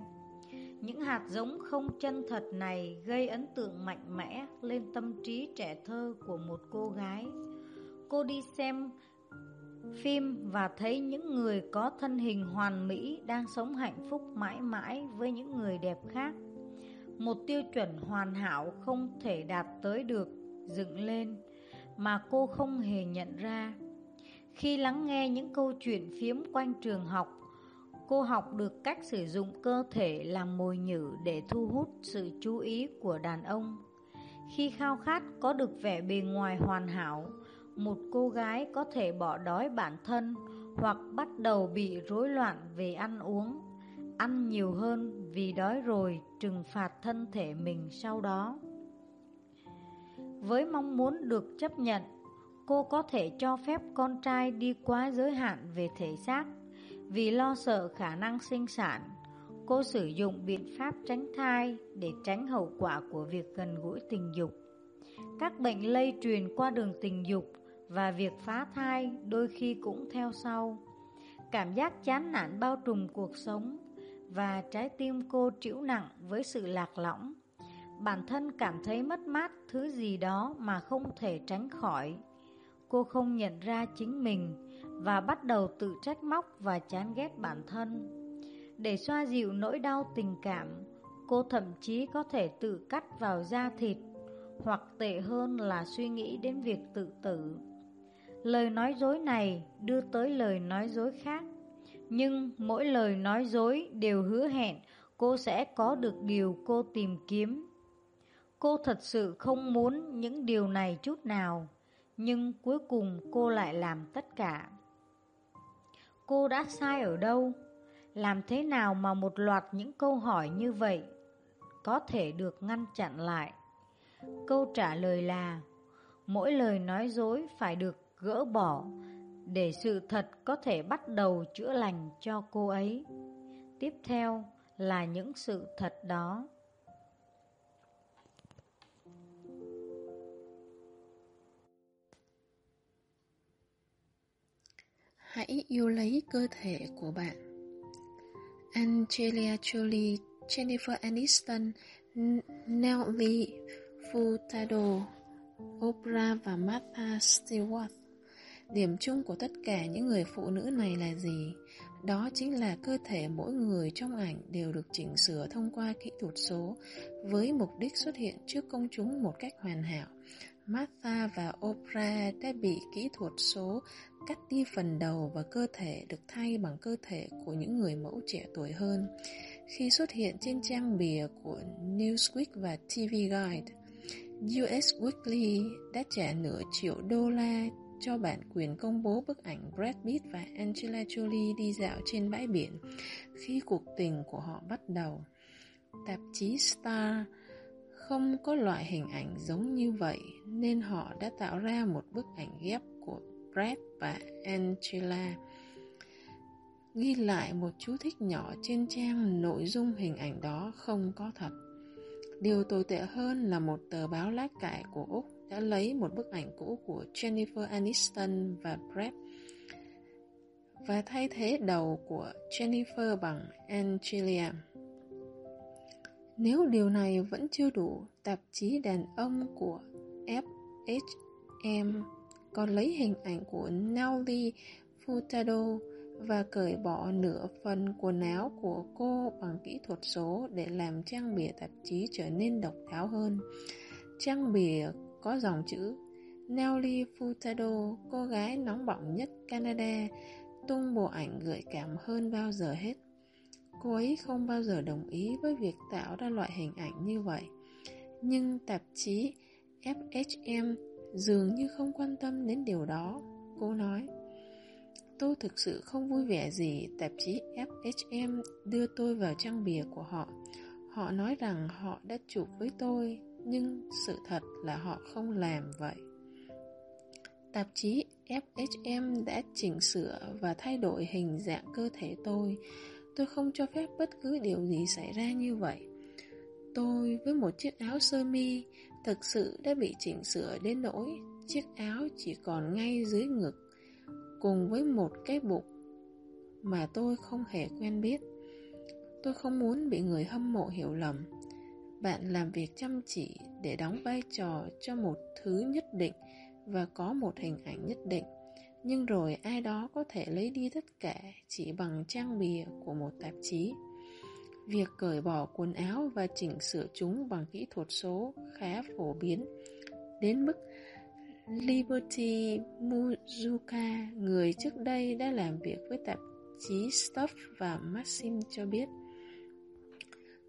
Những hạt giống không chân thật này gây ấn tượng mạnh mẽ lên tâm trí trẻ thơ của một cô gái. Cô đi xem phim và thấy những người có thân hình hoàn mỹ đang sống hạnh phúc mãi mãi với những người đẹp khác. Một tiêu chuẩn hoàn hảo không thể đạt tới được dựng lên mà cô không hề nhận ra. Khi lắng nghe những câu chuyện phiếm quanh trường học, cô học được cách sử dụng cơ thể làm mồi nhử để thu hút sự chú ý của đàn ông. Khi khao khát có được vẻ bề ngoài hoàn hảo, một cô gái có thể bỏ đói bản thân hoặc bắt đầu bị rối loạn về ăn uống, ăn nhiều hơn vì đói rồi trừng phạt thân thể mình sau đó. Với mong muốn được chấp nhận, cô có thể cho phép con trai đi quá giới hạn về thể xác vì lo sợ khả năng sinh sản. Cô sử dụng biện pháp tránh thai để tránh hậu quả của việc gần gũi tình dục. Các bệnh lây truyền qua đường tình dục và việc phá thai đôi khi cũng theo sau. Cảm giác chán nản bao trùm cuộc sống và trái tim cô trĩu nặng với sự lạc lõng. Bản thân cảm thấy mất mát thứ gì đó mà không thể tránh khỏi cô không nhận ra chính mình và bắt đầu tự trách móc và chán ghét bản thân. Để xoa dịu nỗi đau tình cảm, cô thậm chí có thể tự cắt vào da thịt hoặc tệ hơn là suy nghĩ đến việc tự tử. Lời nói dối này đưa tới lời nói dối khác, nhưng mỗi lời nói dối đều hứa hẹn cô sẽ có được điều cô tìm kiếm. Cô thật sự không muốn những điều này chút nào nhưng cuối cùng cô lại làm tất cả. Cô đã sai ở đâu? Làm thế nào mà một loạt những câu hỏi như vậy có thể được ngăn chặn lại. Câu trả lời là mỗi lời nói dối phải được gỡ bỏ để sự thật có thể bắt đầu chữa lành cho cô ấy. Tiếp theo là những sự thật đó. Hãy yêu lấy cơ thể của bạn. Angelina Jolie, Jennifer Aniston, Nelly Furtado, Oprah và Martha Stewart. Điểm chung của tất cả những người phụ nữ này là gì? Đó chính là cơ thể mỗi người trong ảnh đều được chỉnh sửa thông qua kỹ thuật số với mục đích xuất hiện trước công chúng một cách hoàn hảo. Martha và Oprah đã bị kỹ thuật số cắt đi phần đầu và cơ thể được thay bằng cơ thể của những người mẫu trẻ tuổi hơn. Khi xuất hiện trên trang bìa của Newsweek và TV Guide, US Weekly đã trả nửa triệu đô la cho bản quyền công bố bức ảnh Brad Pitt và Angela Jolie đi dạo trên bãi biển khi cuộc tình của họ bắt đầu. Tạp chí Star không có loại hình ảnh giống như vậy, nên họ đã tạo ra một bức ảnh ghép của Brad và Angela. Ghi lại một chú thích nhỏ trên trang, nội dung hình ảnh đó không có thật. Điều tồi tệ hơn là một tờ báo lá cải của Úc đã lấy một bức ảnh cũ của Jennifer Aniston và Brad và thay thế đầu của Jennifer bằng Angelia. Nếu điều này vẫn chưa đủ, tạp chí đàn ông của FHM còn lấy hình ảnh của Naomi Furtado và cởi bỏ nửa phần quần áo của cô bằng kỹ thuật số để làm trang bìa tạp chí trở nên độc đáo hơn. Trang bìa có dòng chữ Nelly Furtado, cô gái nóng bỏng nhất Canada, tung bộ ảnh gợi cảm hơn bao giờ hết. Cô ấy không bao giờ đồng ý với việc tạo ra loại hình ảnh như vậy. Nhưng tạp chí FHM dường như không quan tâm đến điều đó. Cô nói, tôi thực sự không vui vẻ gì tạp chí FHM đưa tôi vào trang bìa của họ. Họ nói rằng họ đã chụp với tôi, nhưng sự thật là họ không làm vậy. Tạp chí FHM đã chỉnh sửa và thay đổi hình dạng cơ thể tôi. Tôi không cho phép bất cứ điều gì xảy ra như vậy. Tôi với một chiếc áo sơ mi thực sự đã bị chỉnh sửa đến nỗi chiếc áo chỉ còn ngay dưới ngực cùng với một cái bụng mà tôi không hề quen biết. Tôi không muốn bị người hâm mộ hiểu lầm. Bạn làm việc chăm chỉ để đóng vai trò cho một thứ nhất định và có một hình ảnh nhất định. Nhưng rồi ai đó có thể lấy đi tất cả chỉ bằng trang bìa của một tạp chí. Việc cởi bỏ quần áo và chỉnh sửa chúng bằng kỹ thuật số khá phổ biến, đến mức Liberty Muzuka, người trước đây đã làm việc với tạp chí Stuff và Maxim cho biết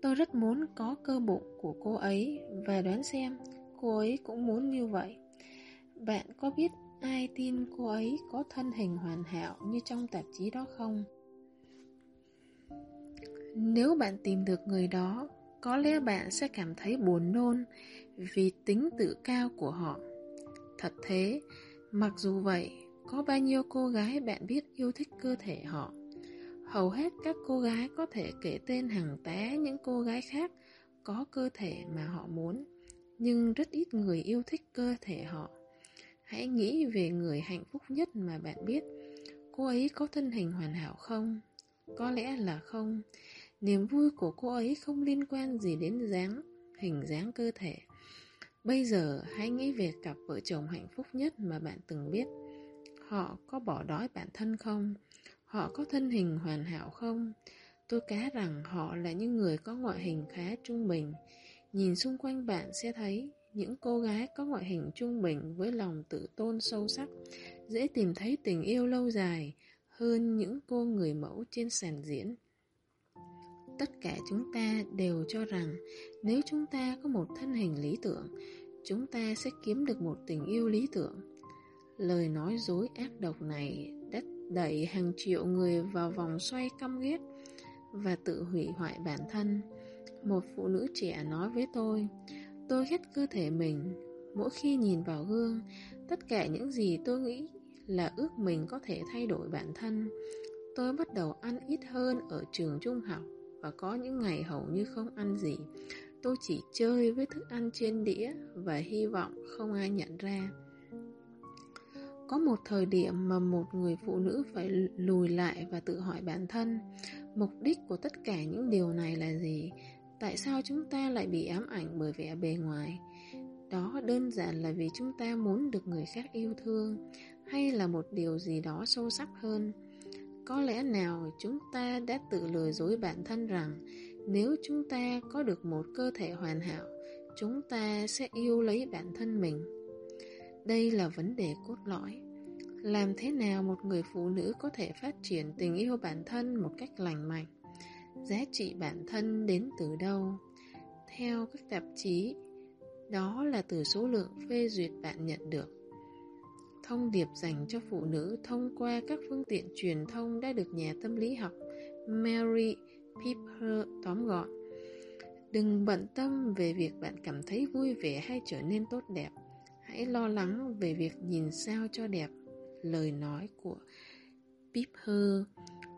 Tôi rất muốn có cơ bụng của cô ấy và đoán xem cô ấy cũng muốn như vậy. Bạn có biết ai tin cô ấy có thân hình hoàn hảo như trong tạp chí đó không? Nếu bạn tìm được người đó, có lẽ bạn sẽ cảm thấy buồn nôn vì tính tự cao của họ. Thật thế, mặc dù vậy, có bao nhiêu cô gái bạn biết yêu thích cơ thể họ? Hầu hết các cô gái có thể kể tên hàng tá những cô gái khác có cơ thể mà họ muốn, nhưng rất ít người yêu thích cơ thể họ. Hãy nghĩ về người hạnh phúc nhất mà bạn biết. Cô ấy có thân hình hoàn hảo không? Có lẽ là không. Niềm vui của cô ấy không liên quan gì đến dáng, hình dáng cơ thể. Bây giờ hãy nghĩ về cặp vợ chồng hạnh phúc nhất mà bạn từng biết. Họ có bỏ đói bản thân không? Họ có thân hình hoàn hảo không? Tôi cá rằng họ là những người có ngoại hình khá trung bình. Nhìn xung quanh bạn sẽ thấy những cô gái có ngoại hình trung bình với lòng tự tôn sâu sắc, dễ tìm thấy tình yêu lâu dài hơn những cô người mẫu trên sàn diễn. Tất cả chúng ta đều cho rằng nếu chúng ta có một thân hình lý tưởng, chúng ta sẽ kiếm được một tình yêu lý tưởng. Lời nói dối ác độc này đẩy hàng triệu người vào vòng xoay căm ghét và tự hủy hoại bản thân. Một phụ nữ trẻ nói với tôi, tôi ghét cơ thể mình. Mỗi khi nhìn vào gương, tất cả những gì tôi nghĩ là ước mình có thể thay đổi bản thân. Tôi bắt đầu ăn ít hơn ở trường trung học và có những ngày hầu như không ăn gì. Tôi chỉ chơi với thức ăn trên đĩa và hy vọng không ai nhận ra. Có một thời điểm mà một người phụ nữ phải lùi lại và tự hỏi bản thân, Mục đích của tất cả những điều này là gì? Tại sao chúng ta lại bị ám ảnh bởi vẻ bề ngoài? Đó đơn giản là vì chúng ta muốn được người khác yêu thương, Hay là một điều gì đó sâu sắc hơn Có lẽ nào chúng ta đã tự lừa dối bản thân rằng, Nếu chúng ta có được một cơ thể hoàn hảo, Chúng ta sẽ yêu lấy bản thân mình đây là vấn đề cốt lõi. Làm thế nào một người phụ nữ có thể phát triển tình yêu bản thân một cách lành mạnh? Giá trị bản thân đến từ đâu? Theo các tạp chí, đó là từ số lượng phê duyệt bạn nhận được. Thông điệp dành cho phụ nữ thông qua các phương tiện truyền thông đã được nhà tâm lý học Mary Piper tóm gọn. Đừng bận tâm về việc bạn cảm thấy vui vẻ hay trở nên tốt đẹp Hãy lo lắng về việc nhìn sao cho đẹp. Lời nói của Pipper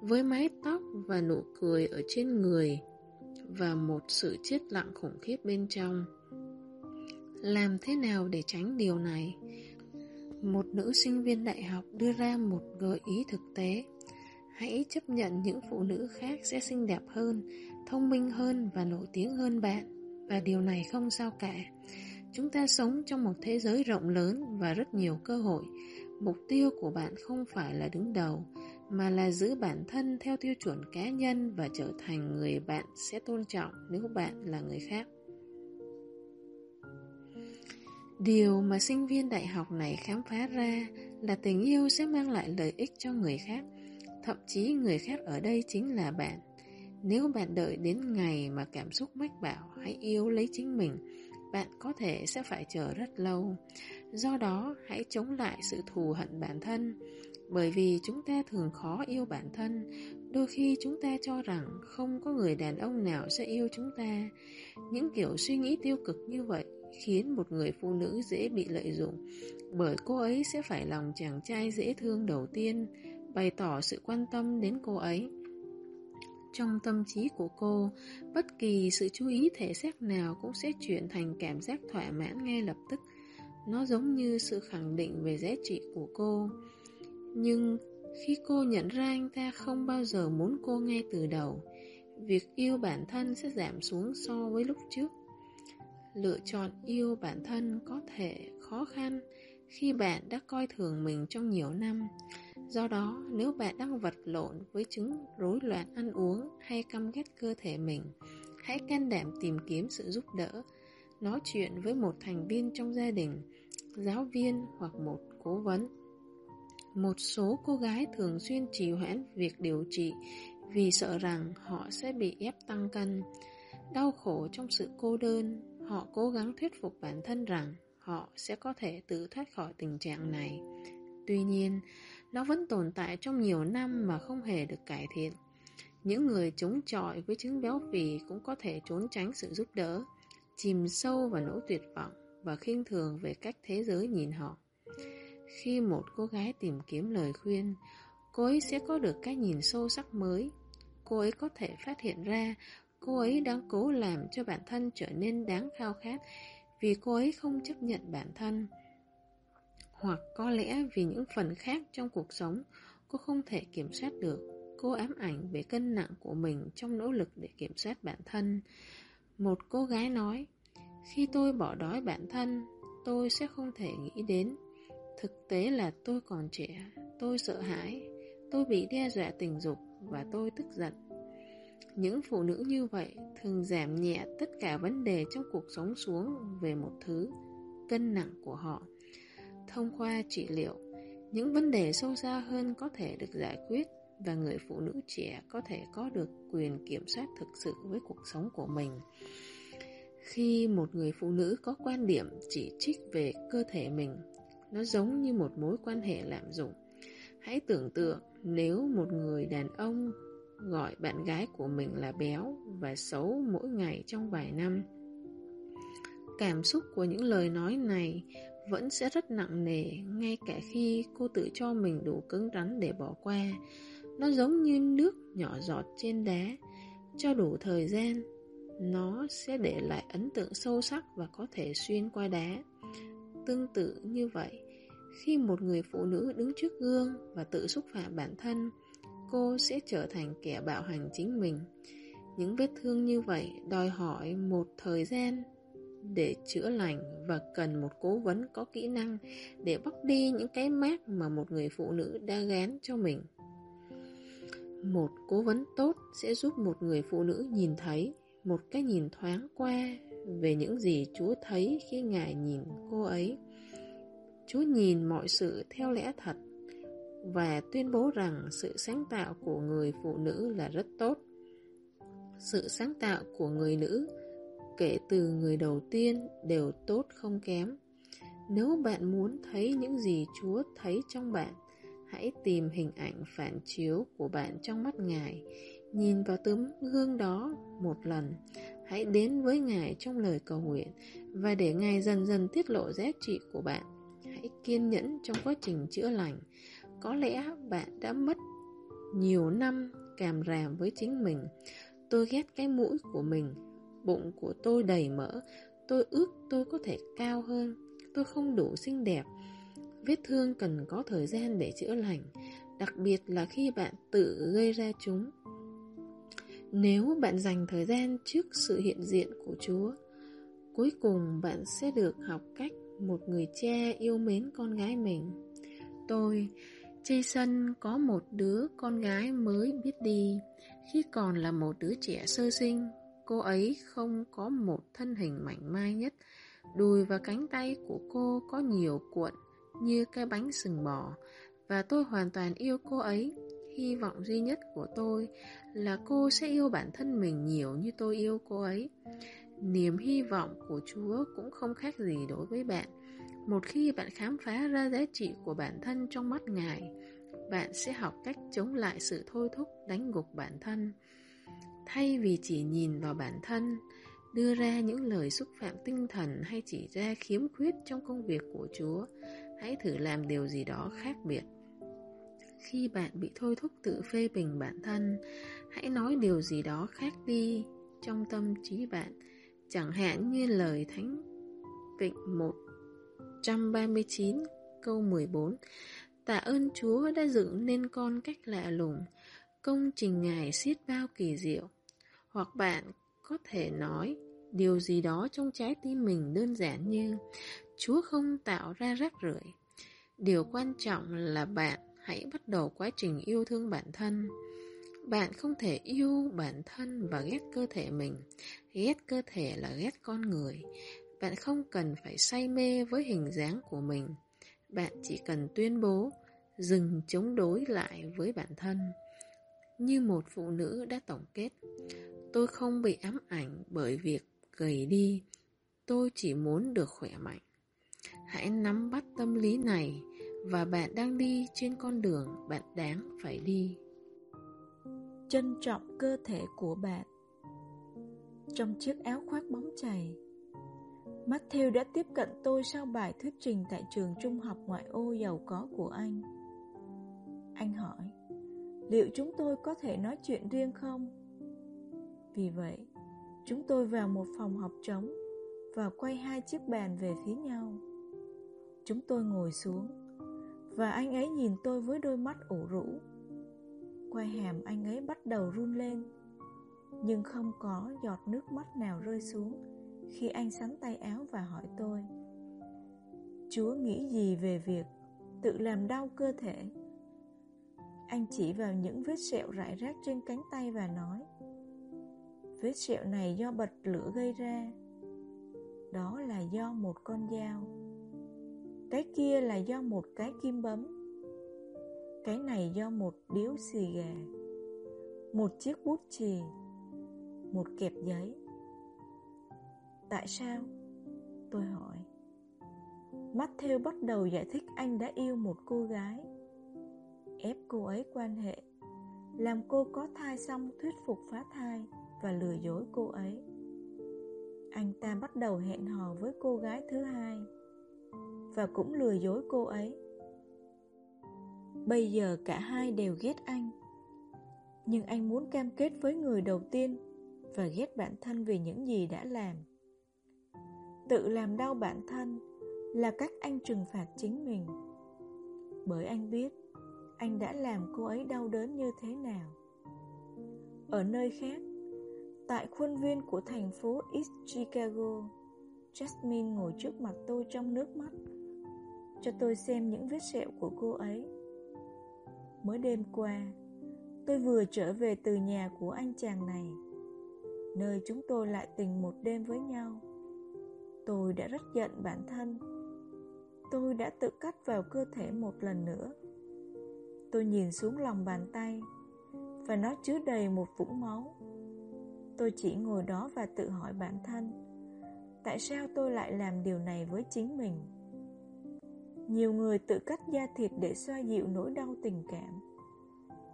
Với mái tóc và nụ cười ở trên người Và một sự chết lặng khủng khiếp bên trong. Làm thế nào để tránh điều này? Một nữ sinh viên đại học đưa ra một gợi ý thực tế. Hãy chấp nhận những phụ nữ khác sẽ xinh đẹp hơn, thông minh hơn và nổi tiếng hơn bạn. Và điều này không sao cả. Chúng ta sống trong một thế giới rộng lớn và rất nhiều cơ hội. Mục tiêu của bạn không phải là đứng đầu, mà là giữ bản thân theo tiêu chuẩn cá nhân và trở thành người bạn sẽ tôn trọng nếu bạn là người khác. Điều mà sinh viên đại học này khám phá ra là tình yêu sẽ mang lại lợi ích cho người khác. Thậm chí người khác ở đây chính là bạn. Nếu bạn đợi đến ngày mà cảm xúc mách bảo hãy yêu lấy chính mình, bạn có thể sẽ phải chờ rất lâu. Do đó, hãy chống lại sự thù hận bản thân, bởi vì chúng ta thường khó yêu bản thân. Đôi khi chúng ta cho rằng không có người đàn ông nào sẽ yêu chúng ta. Những kiểu suy nghĩ tiêu cực như vậy khiến một người phụ nữ dễ bị lợi dụng, bởi cô ấy sẽ phải lòng chàng trai dễ thương đầu tiên, bày tỏ sự quan tâm đến cô ấy. Trong tâm trí của cô, bất kỳ sự chú ý thể xác nào cũng sẽ chuyển thành cảm giác thỏa mãn ngay lập tức. Nó giống như sự khẳng định về giá trị của cô. Nhưng khi cô nhận ra anh ta không bao giờ muốn cô ngay từ đầu, việc yêu bản thân sẽ giảm xuống so với lúc trước. Lựa chọn yêu bản thân có thể khó khăn khi bạn đã coi thường mình trong nhiều năm. Do đó, nếu bạn đang vật lộn với chứng rối loạn ăn uống hay căm ghét cơ thể mình, hãy can đảm tìm kiếm sự giúp đỡ, nói chuyện với một thành viên trong gia đình, giáo viên hoặc một cố vấn. Một số cô gái thường xuyên trì hoãn việc điều trị vì sợ rằng họ sẽ bị ép tăng cân. Đau khổ trong sự cô đơn, họ cố gắng thuyết phục bản thân rằng họ sẽ có thể tự thoát khỏi tình trạng này. Tuy nhiên, nó vẫn tồn tại trong nhiều năm mà không hề được cải thiện. Những người chống chọi với chứng béo phì cũng có thể trốn tránh sự giúp đỡ, chìm sâu vào nỗi tuyệt vọng và khinh thường về cách thế giới nhìn họ. Khi một cô gái tìm kiếm lời khuyên, cô ấy sẽ có được cái nhìn sâu sắc mới. Cô ấy có thể phát hiện ra cô ấy đang cố làm cho bản thân trở nên đáng khao khát vì cô ấy không chấp nhận bản thân. Hoặc có lẽ vì những phần khác trong cuộc sống cô không thể kiểm soát được. Cô ám ảnh về cân nặng của mình trong nỗ lực để kiểm soát bản thân. Một cô gái nói, khi tôi bỏ đói bản thân, tôi sẽ không thể nghĩ đến. Thực tế là tôi còn trẻ, tôi sợ hãi, tôi bị đe dọa tình dục và tôi tức giận. Những phụ nữ như vậy thường giảm nhẹ tất cả vấn đề trong cuộc sống xuống về một thứ, cân nặng của họ. Thông qua trị liệu, những vấn đề sâu xa hơn có thể được giải quyết và người phụ nữ trẻ có thể có được quyền kiểm soát thực sự với cuộc sống của mình. Khi một người phụ nữ có quan điểm chỉ trích về cơ thể mình, nó giống như một mối quan hệ lạm dụng. Hãy tưởng tượng nếu một người đàn ông gọi bạn gái của mình là béo và xấu mỗi ngày trong vài năm. Cảm xúc của những lời nói này vẫn sẽ rất nặng nề ngay cả khi cô tự cho mình đủ cứng rắn để bỏ qua. Nó giống như nước nhỏ giọt trên đá, cho đủ thời gian, nó sẽ để lại ấn tượng sâu sắc và có thể xuyên qua đá. Tương tự như vậy, khi một người phụ nữ đứng trước gương và tự xúc phạm bản thân, cô sẽ trở thành kẻ bạo hành chính mình. Những vết thương như vậy đòi hỏi một thời gian để chữa lành và cần một cố vấn có kỹ năng để bóc đi những cái mát mà một người phụ nữ đã gán cho mình. Một cố vấn tốt sẽ giúp một người phụ nữ nhìn thấy, một cái nhìn thoáng qua về những gì Chúa thấy khi Ngài nhìn cô ấy. Chúa nhìn mọi sự theo lẽ thật và tuyên bố rằng sự sáng tạo của người phụ nữ là rất tốt. Sự sáng tạo của người nữ kể từ người đầu tiên đều tốt không kém. Nếu bạn muốn thấy những gì Chúa thấy trong bạn, hãy tìm hình ảnh phản chiếu của bạn trong mắt Ngài. Nhìn vào tấm gương đó một lần, hãy đến với Ngài trong lời cầu nguyện và để Ngài dần dần tiết lộ giá trị của bạn. Hãy kiên nhẫn trong quá trình chữa lành. Có lẽ bạn đã mất nhiều năm càm ràm với chính mình. Tôi ghét cái mũi của mình Bụng của tôi đầy mỡ. Tôi ước tôi có thể cao hơn. Tôi không đủ xinh đẹp. Vết thương cần có thời gian để chữa lành Đặc biệt là khi bạn tự gây ra chúng. Nếu bạn dành thời gian trước sự hiện diện của Chúa Cuối cùng bạn sẽ được học cách một người cha yêu mến con gái mình. Tôi, Jason có một đứa con gái mới biết đi Khi còn là một đứa trẻ sơ sinh. Cô ấy không có một thân hình mảnh mai nhất. Đùi và cánh tay của cô có nhiều cuộn như cái bánh sừng bò, Và tôi hoàn toàn yêu cô ấy. Hy vọng duy nhất của tôi là cô sẽ yêu bản thân mình nhiều như tôi yêu cô ấy. Niềm hy vọng của Chúa cũng không khác gì đối với bạn. Một khi bạn khám phá ra giá trị của bản thân trong mắt Ngài, Bạn sẽ học cách chống lại sự thôi thúc đánh gục bản thân. Thay vì chỉ nhìn vào bản thân, đưa ra những lời xúc phạm tinh thần hay chỉ ra khiếm khuyết trong công việc của Chúa, hãy thử làm điều gì đó khác biệt. Khi bạn bị thôi thúc tự phê bình bản thân, hãy nói điều gì đó khác đi trong tâm trí bạn, chẳng hạn như lời Thánh Vịnh 139 câu 14 Tạ ơn Chúa đã dựng nên con cách lạ lùng, công trình Ngài xiết bao kỳ diệu. Hoặc bạn có thể nói điều gì đó trong trái tim mình đơn giản như Chúa không tạo ra rác rưởi. Điều quan trọng là bạn hãy bắt đầu quá trình yêu thương bản thân. Bạn không thể yêu bản thân và ghét cơ thể mình. Ghét cơ thể là ghét con người. Bạn không cần phải say mê với hình dáng của mình. Bạn chỉ cần tuyên bố dừng chống đối lại với bản thân. Như một phụ nữ đã tổng kết, tôi không bị ám ảnh bởi việc gầy đi, tôi chỉ muốn được khỏe mạnh. Hãy nắm bắt tâm lý này và bạn đang đi trên con đường bạn đáng phải đi. Trân trọng cơ thể của bạn Trong chiếc áo khoác bóng chày Matthew đã tiếp cận tôi sau bài thuyết trình tại trường trung học ngoại ô giàu có của anh. Anh hỏi, liệu chúng tôi có thể nói chuyện riêng không? Vì vậy, chúng tôi vào một phòng học trống và quay hai chiếc bàn về phía nhau. Chúng tôi ngồi xuống và anh ấy nhìn tôi với đôi mắt ủ rũ. Quay hàm anh ấy bắt đầu run lên, nhưng không có giọt nước mắt nào rơi xuống khi anh sắn tay áo và hỏi tôi. Chúa nghĩ gì về việc tự làm đau cơ thể? Anh chỉ vào những vết sẹo rải rác trên cánh tay và nói Vết sẹo này do bật lửa gây ra. Đó là do một con dao. Cái kia là do một cái kim bấm. Cái này do một điếu xì gà. Một chiếc bút chì. Một kẹp giấy. Tại sao? Tôi hỏi. Matthew bắt đầu giải thích anh đã yêu một cô gái. Ép cô ấy quan hệ. Làm cô có thai xong thuyết phục phá thai và lừa dối cô ấy. Anh ta bắt đầu hẹn hò với cô gái thứ hai và cũng lừa dối cô ấy. Bây giờ cả hai đều ghét anh, Nhưng anh muốn cam kết với người đầu tiên Và ghét bản thân vì những gì đã làm Tự làm đau bản thân Là cách anh trừng phạt chính mình, Bởi anh biết Anh đã làm cô ấy đau đớn như thế nào Ở nơi khác Tại khuôn viên của thành phố East Chicago Jasmine ngồi trước mặt tôi trong nước mắt Cho tôi xem những vết sẹo của cô ấy Mới đêm qua, tôi vừa trở về từ nhà của anh chàng này, nơi chúng tôi lại tình một đêm với nhau. Tôi đã rất giận bản thân. Tôi đã tự cắt vào cơ thể một lần nữa. Tôi nhìn xuống lòng bàn tay và nó chứa đầy một vũng máu. Tôi chỉ ngồi đó và tự hỏi bản thân, tại sao tôi lại làm điều này với chính mình? Nhiều người tự cắt da thịt để xoa dịu nỗi đau tình cảm.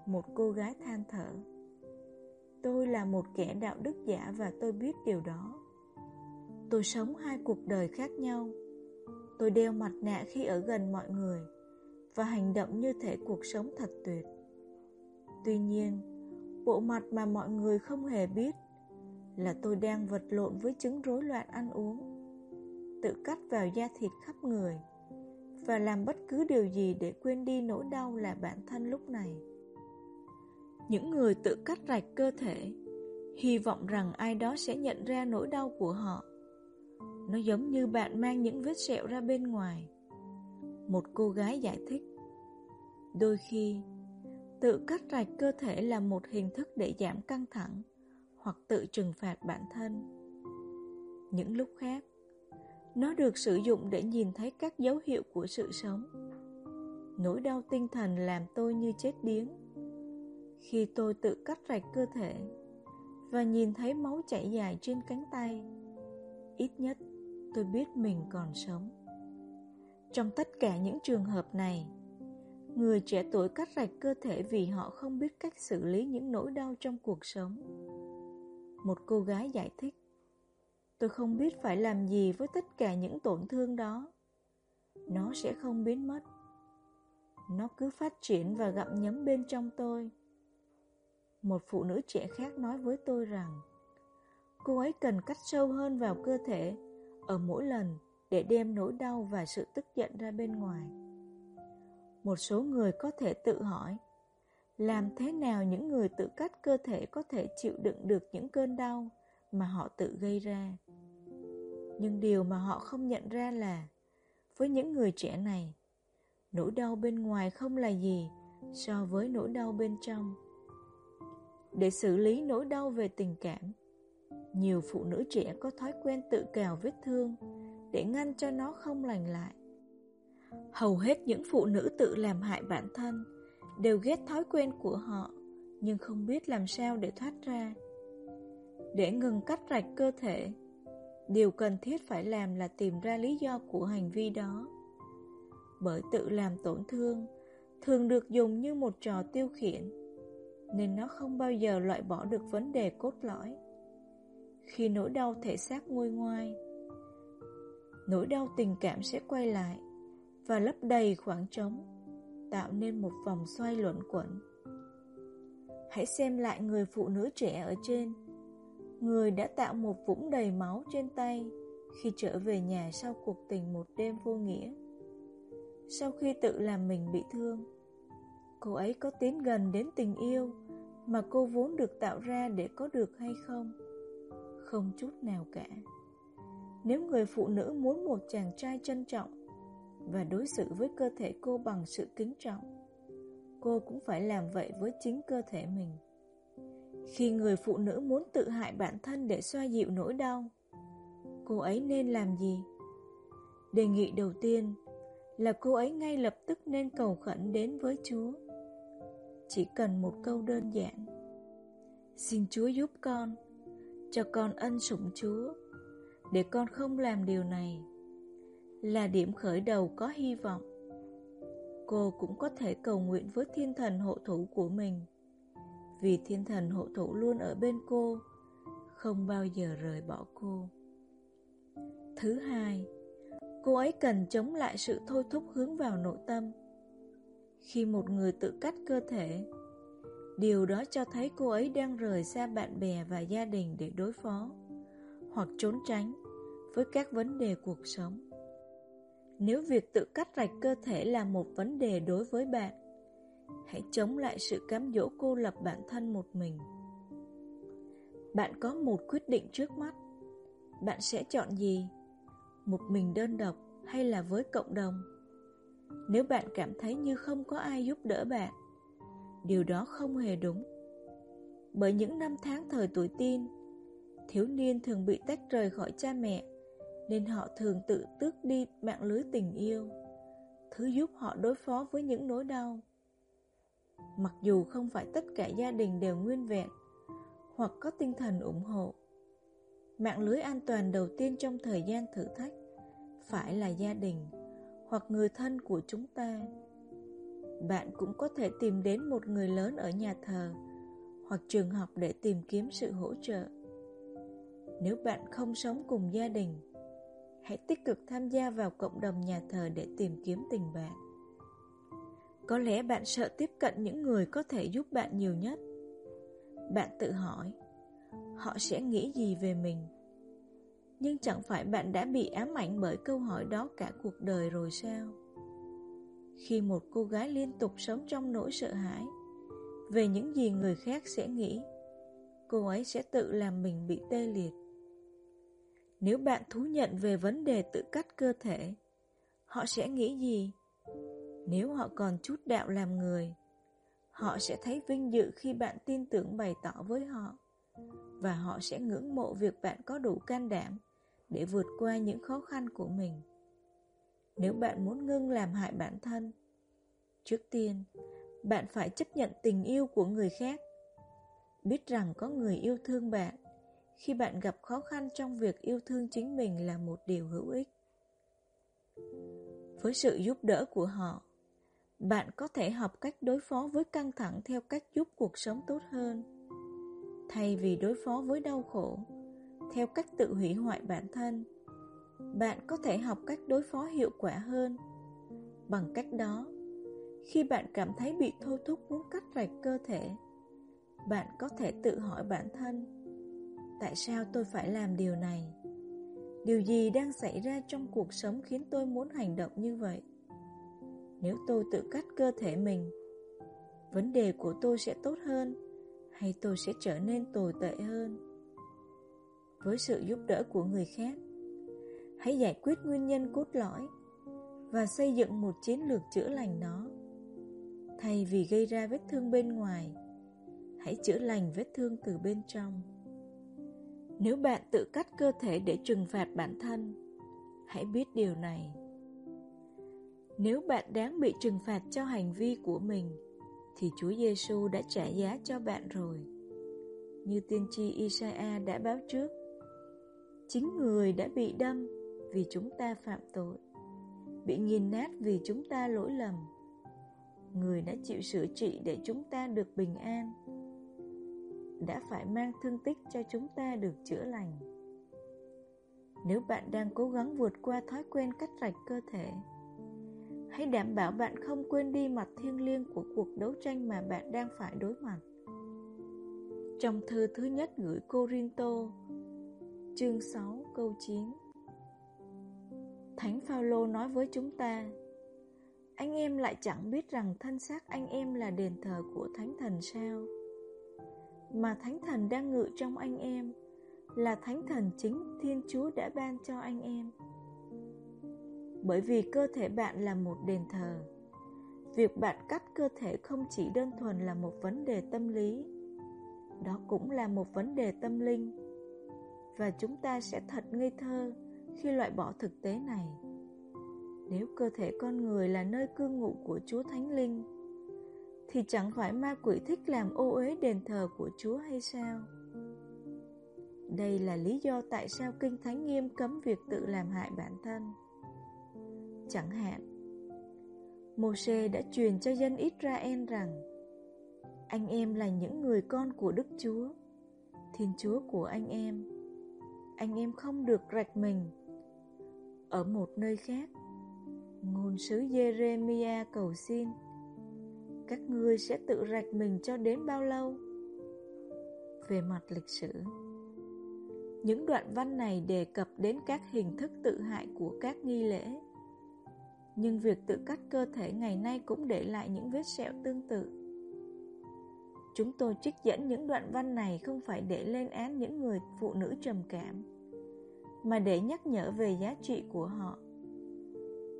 Một cô gái than thở. Tôi là một kẻ đạo đức giả và tôi biết điều đó. Tôi sống hai cuộc đời khác nhau. Tôi đeo mặt nạ khi ở gần mọi người và hành động như thể cuộc sống thật tuyệt. Tuy nhiên, bộ mặt mà mọi người không hề biết là tôi đang vật lộn với chứng rối loạn ăn uống, tự cắt vào da thịt khắp người và làm bất cứ điều gì để quên đi nỗi đau là bản thân lúc này. Những người tự cắt rạch cơ thể, hy vọng rằng ai đó sẽ nhận ra nỗi đau của họ. Nó giống như bạn mang những vết sẹo ra bên ngoài. Một cô gái giải thích. Đôi khi, tự cắt rạch cơ thể là một hình thức để giảm căng thẳng hoặc tự trừng phạt bản thân. Những lúc khác, nó được sử dụng để nhìn thấy các dấu hiệu của sự sống. Nỗi đau tinh thần làm tôi như chết điếng. Khi tôi tự cắt rạch cơ thể và nhìn thấy máu chảy dài trên cánh tay, ít nhất tôi biết mình còn sống. Trong tất cả những trường hợp này, người trẻ tuổi cắt rạch cơ thể vì họ không biết cách xử lý những nỗi đau trong cuộc sống. Một cô gái giải thích, Tôi không biết phải làm gì với tất cả những tổn thương đó. Nó sẽ không biến mất. Nó cứ phát triển và gặm nhấm bên trong tôi. Một phụ nữ trẻ khác nói với tôi rằng cô ấy cần cắt sâu hơn vào cơ thể ở mỗi lần để đem nỗi đau và sự tức giận ra bên ngoài. Một số người có thể tự hỏi làm thế nào những người tự cắt cơ thể có thể chịu đựng được những cơn đau mà họ tự gây ra. Nhưng điều mà họ không nhận ra là với những người trẻ này, nỗi đau bên ngoài không là gì so với nỗi đau bên trong. Để xử lý nỗi đau về tình cảm, nhiều phụ nữ trẻ có thói quen tự cào vết thương để ngăn cho nó không lành lại. Hầu hết những phụ nữ tự làm hại bản thân đều ghét thói quen của họ nhưng không biết làm sao để thoát ra. Để ngừng cắt rạch cơ thể, điều cần thiết phải làm là tìm ra lý do của hành vi đó. Bởi tự làm tổn thương thường được dùng như một trò tiêu khiển, nên nó không bao giờ loại bỏ được vấn đề cốt lõi. Khi nỗi đau thể xác nguôi ngoai, nỗi đau tình cảm sẽ quay lại và lấp đầy khoảng trống, tạo nên một vòng xoay luẩn quẩn. Hãy xem lại người phụ nữ trẻ ở trên Người đã tạo một vũng đầy máu trên tay khi trở về nhà sau cuộc tình một đêm vô nghĩa. Sau khi tự làm mình bị thương, cô ấy có tiến gần đến tình yêu mà cô vốn được tạo ra để có được hay không? Không chút nào cả. Nếu người phụ nữ muốn một chàng trai trân trọng và đối xử với cơ thể cô bằng sự kính trọng, cô cũng phải làm vậy với chính cơ thể mình. Khi người phụ nữ muốn tự hại bản thân để xoa dịu nỗi đau, cô ấy nên làm gì? Đề nghị đầu tiên là cô ấy ngay lập tức nên cầu khẩn đến với Chúa. Chỉ cần một câu đơn giản. Xin Chúa giúp con, cho con ân sủng Chúa, để con không làm điều này. Là điểm khởi đầu có hy vọng. Cô cũng có thể cầu nguyện với thiên thần hộ thủ của mình vì thiên thần hộ thủ luôn ở bên cô, không bao giờ rời bỏ cô. Thứ hai, cô ấy cần chống lại sự thôi thúc hướng vào nội tâm. Khi một người tự cắt cơ thể, điều đó cho thấy cô ấy đang rời xa bạn bè và gia đình để đối phó hoặc trốn tránh với các vấn đề cuộc sống. Nếu việc tự cắt rạch cơ thể là một vấn đề đối với bạn, hãy chống lại sự cám dỗ cô lập bản thân một mình. Bạn có một quyết định trước mắt. Bạn sẽ chọn gì? Một mình đơn độc hay là với cộng đồng? Nếu bạn cảm thấy như không có ai giúp đỡ bạn, điều đó không hề đúng. Bởi những năm tháng thời tuổi teen, thiếu niên thường bị tách rời khỏi cha mẹ, nên họ thường tự tước đi mạng lưới tình yêu, thứ giúp họ đối phó với những nỗi đau. Mặc dù không phải tất cả gia đình đều nguyên vẹn, hoặc có tinh thần ủng hộ, mạng lưới an toàn đầu tiên trong thời gian thử thách phải là gia đình hoặc người thân của chúng ta. Bạn cũng có thể tìm đến một người lớn ở nhà thờ hoặc trường học để tìm kiếm sự hỗ trợ. Nếu bạn không sống cùng gia đình, hãy tích cực tham gia vào cộng đồng nhà thờ để tìm kiếm tình bạn. Có lẽ bạn sợ tiếp cận những người có thể giúp bạn nhiều nhất. Bạn tự hỏi, họ sẽ nghĩ gì về mình? Nhưng chẳng phải bạn đã bị ám ảnh bởi câu hỏi đó cả cuộc đời rồi sao? Khi một cô gái liên tục sống trong nỗi sợ hãi về những gì người khác sẽ nghĩ, cô ấy sẽ tự làm mình bị tê liệt. Nếu bạn thú nhận về vấn đề tự cắt cơ thể, họ sẽ nghĩ gì? Nếu họ còn chút đạo làm người, họ sẽ thấy vinh dự khi bạn tin tưởng bày tỏ với họ, và họ sẽ ngưỡng mộ việc bạn có đủ can đảm để vượt qua những khó khăn của mình. Nếu bạn muốn ngưng làm hại bản thân, trước tiên, bạn phải chấp nhận tình yêu của người khác. Biết rằng có người yêu thương bạn khi bạn gặp khó khăn trong việc yêu thương chính mình là một điều hữu ích. Với sự giúp đỡ của họ, bạn có thể học cách đối phó với căng thẳng theo cách giúp cuộc sống tốt hơn. Thay vì đối phó với đau khổ, theo cách tự hủy hoại bản thân, bạn có thể học cách đối phó hiệu quả hơn. Bằng cách đó, khi bạn cảm thấy bị thôi thúc muốn cắt rạch cơ thể, bạn có thể tự hỏi bản thân, tại sao tôi phải làm điều này? Điều gì đang xảy ra trong cuộc sống khiến tôi muốn hành động như vậy? Nếu tôi tự cắt cơ thể mình, vấn đề của tôi sẽ tốt hơn hay tôi sẽ trở nên tồi tệ hơn? Với sự giúp đỡ của người khác, hãy giải quyết nguyên nhân cốt lõi và xây dựng một chiến lược chữa lành nó. Thay vì gây ra vết thương bên ngoài, hãy chữa lành vết thương từ bên trong. Nếu bạn tự cắt cơ thể để trừng phạt bản thân, hãy biết điều này. Nếu bạn đáng bị trừng phạt cho hành vi của mình, thì Chúa Giêsu đã trả giá cho bạn rồi. Như tiên tri Isaiah đã báo trước, chính người đã bị đâm vì chúng ta phạm tội, bị nghiền nát vì chúng ta lỗi lầm. Người đã chịu sửa trị để chúng ta được bình an, đã phải mang thương tích cho chúng ta được chữa lành. Nếu bạn đang cố gắng vượt qua thói quen cắt rạch cơ thể, hãy đảm bảo bạn không quên đi mặt thiêng liêng của cuộc đấu tranh mà bạn đang phải đối mặt. Trong thư thứ nhất gửi Corinto, chương 6 câu 9 Thánh Phaolô nói với chúng ta Anh em lại chẳng biết rằng thân xác anh em là đền thờ của Thánh Thần sao mà Thánh Thần đang ngự trong anh em Là Thánh Thần chính Thiên Chúa đã ban cho anh em bởi vì cơ thể bạn là một đền thờ. Việc bạn cắt cơ thể không chỉ đơn thuần là một vấn đề tâm lý, đó cũng là một vấn đề tâm linh. Và chúng ta sẽ thật ngây thơ khi loại bỏ thực tế này. Nếu cơ thể con người là nơi cư ngụ của Chúa Thánh Linh, thì chẳng phải ma quỷ thích làm ô uế đền thờ của Chúa hay sao? Đây là lý do tại sao Kinh Thánh nghiêm cấm việc tự làm hại bản thân. Chẳng hạn, Môsê đã truyền cho dân Israel rằng Anh em là những người con của Đức Chúa, Thiên Chúa của anh em. Anh em không được rạch mình. Ở một nơi khác, ngôn sứ Jeremiah cầu xin, các ngươi sẽ tự rạch mình cho đến bao lâu? Về mặt lịch sử, những đoạn văn này đề cập đến các hình thức tự hại của các nghi lễ. Nhưng việc tự cắt cơ thể ngày nay cũng để lại những vết sẹo tương tự. Chúng tôi trích dẫn những đoạn văn này không phải để lên án những người phụ nữ trầm cảm, mà để nhắc nhở về giá trị của họ.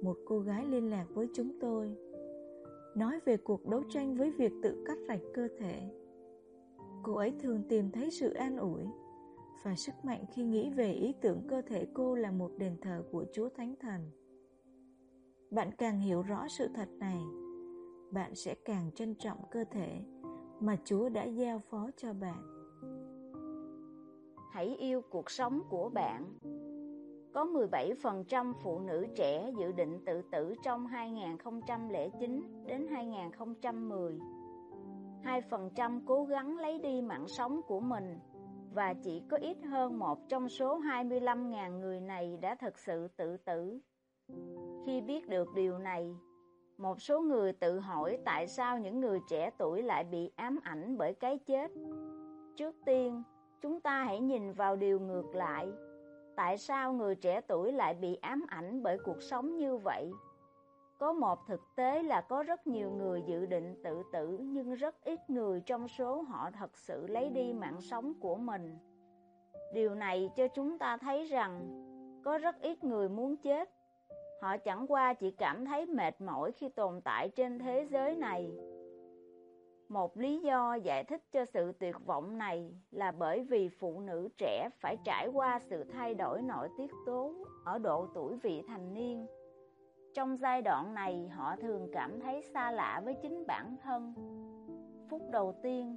Một cô gái liên lạc với chúng tôi, nói về cuộc đấu tranh với việc tự cắt rạch cơ thể. Cô ấy thường tìm thấy sự an ủi và sức mạnh khi nghĩ về ý tưởng cơ thể cô là một đền thờ của Chúa Thánh Thần. Bạn càng hiểu rõ sự thật này, bạn sẽ càng trân trọng cơ thể mà Chúa đã giao phó cho bạn. Hãy yêu cuộc sống của bạn. Có 17% phụ nữ trẻ dự định tự tử trong 2009 đến 2010. 2% cố gắng lấy đi mạng sống của mình và chỉ có ít hơn một trong số 25.000 người này đã thực sự tự tử. Khi biết được điều này, một số người tự hỏi tại sao những người trẻ tuổi lại bị ám ảnh bởi cái chết. Trước tiên, chúng ta hãy nhìn vào điều ngược lại. Tại sao người trẻ tuổi lại bị ám ảnh bởi cuộc sống như vậy? Có một thực tế là có rất nhiều người dự định tự tử, nhưng rất ít người trong số họ thật sự lấy đi mạng sống của mình. Điều này cho chúng ta thấy rằng có rất ít người muốn chết. Họ chẳng qua chỉ cảm thấy mệt mỏi khi tồn tại trên thế giới này. Một lý do giải thích cho sự tuyệt vọng này là bởi vì phụ nữ trẻ phải trải qua sự thay đổi nội tiết tố ở độ tuổi vị thành niên trong giai đoạn này, họ thường cảm thấy xa lạ với chính bản thân. Phút đầu tiên,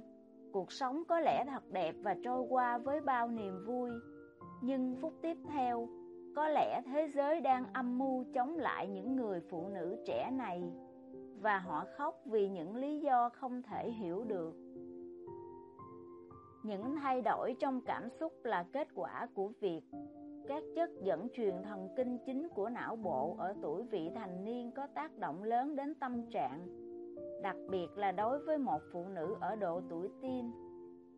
cuộc sống có lẽ thật đẹp và trôi qua với bao niềm vui. Nhưng phút tiếp theo, có lẽ thế giới đang âm mưu chống lại những người phụ nữ trẻ này và họ khóc vì những lý do không thể hiểu được. Những thay đổi trong cảm xúc là kết quả của việc các chất dẫn truyền thần kinh chính của não bộ ở tuổi vị thành niên có tác động lớn đến tâm trạng, đặc biệt là đối với một phụ nữ ở độ tuổi teen.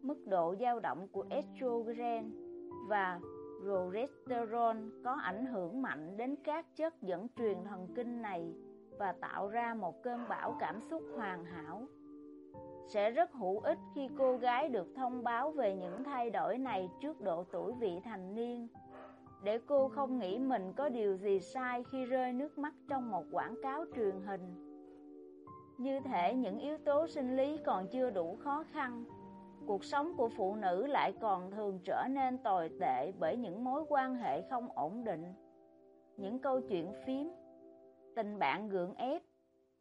Mức độ dao động của estrogen và progesterone có ảnh hưởng mạnh đến các chất dẫn truyền thần kinh này và tạo ra một cơn bão cảm xúc hoàn hảo. Sẽ rất hữu ích khi cô gái được thông báo về những thay đổi này trước độ tuổi vị thành niên để cô không nghĩ mình có điều gì sai khi rơi nước mắt trong một quảng cáo truyền hình. Như thể những yếu tố sinh lý còn chưa đủ khó khăn, cuộc sống của phụ nữ lại còn thường trở nên tồi tệ bởi những mối quan hệ không ổn định, những câu chuyện phím, tình bạn gượng ép,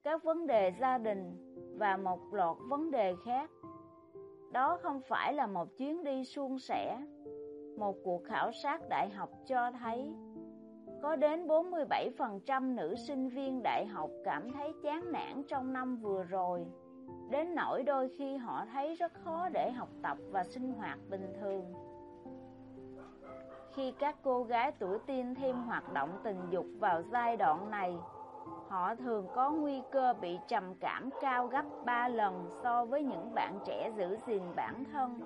các vấn đề gia đình và một loạt vấn đề khác. Đó không phải là một chuyến đi suôn sẻ, một cuộc khảo sát đại học cho thấy có đến 47% nữ sinh viên đại học cảm thấy chán nản trong năm vừa rồi, đến nỗi đôi khi họ thấy rất khó để học tập và sinh hoạt bình thường. Khi các cô gái tuổi teen thêm hoạt động tình dục vào giai đoạn này, họ thường có nguy cơ bị trầm cảm cao gấp 3 lần so với những bạn trẻ giữ gìn bản thân.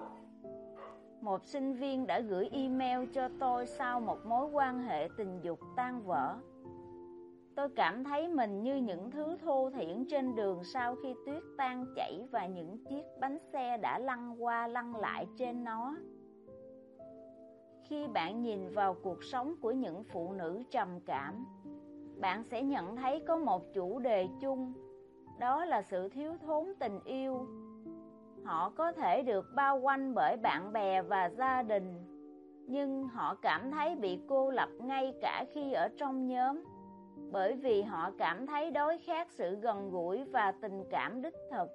Một sinh viên đã gửi email cho tôi sau một mối quan hệ tình dục tan vỡ. Tôi cảm thấy mình như những thứ thô thiển trên đường sau khi tuyết tan chảy và những chiếc bánh xe đã lăn qua lăn lại trên nó. Khi bạn nhìn vào cuộc sống của những phụ nữ trầm cảm, bạn sẽ nhận thấy có một chủ đề chung, đó là sự thiếu thốn tình yêu Họ có thể được bao quanh bởi bạn bè và gia đình, nhưng họ cảm thấy bị cô lập ngay cả khi ở trong nhóm, bởi vì họ cảm thấy đối khác sự gần gũi và tình cảm đích thực.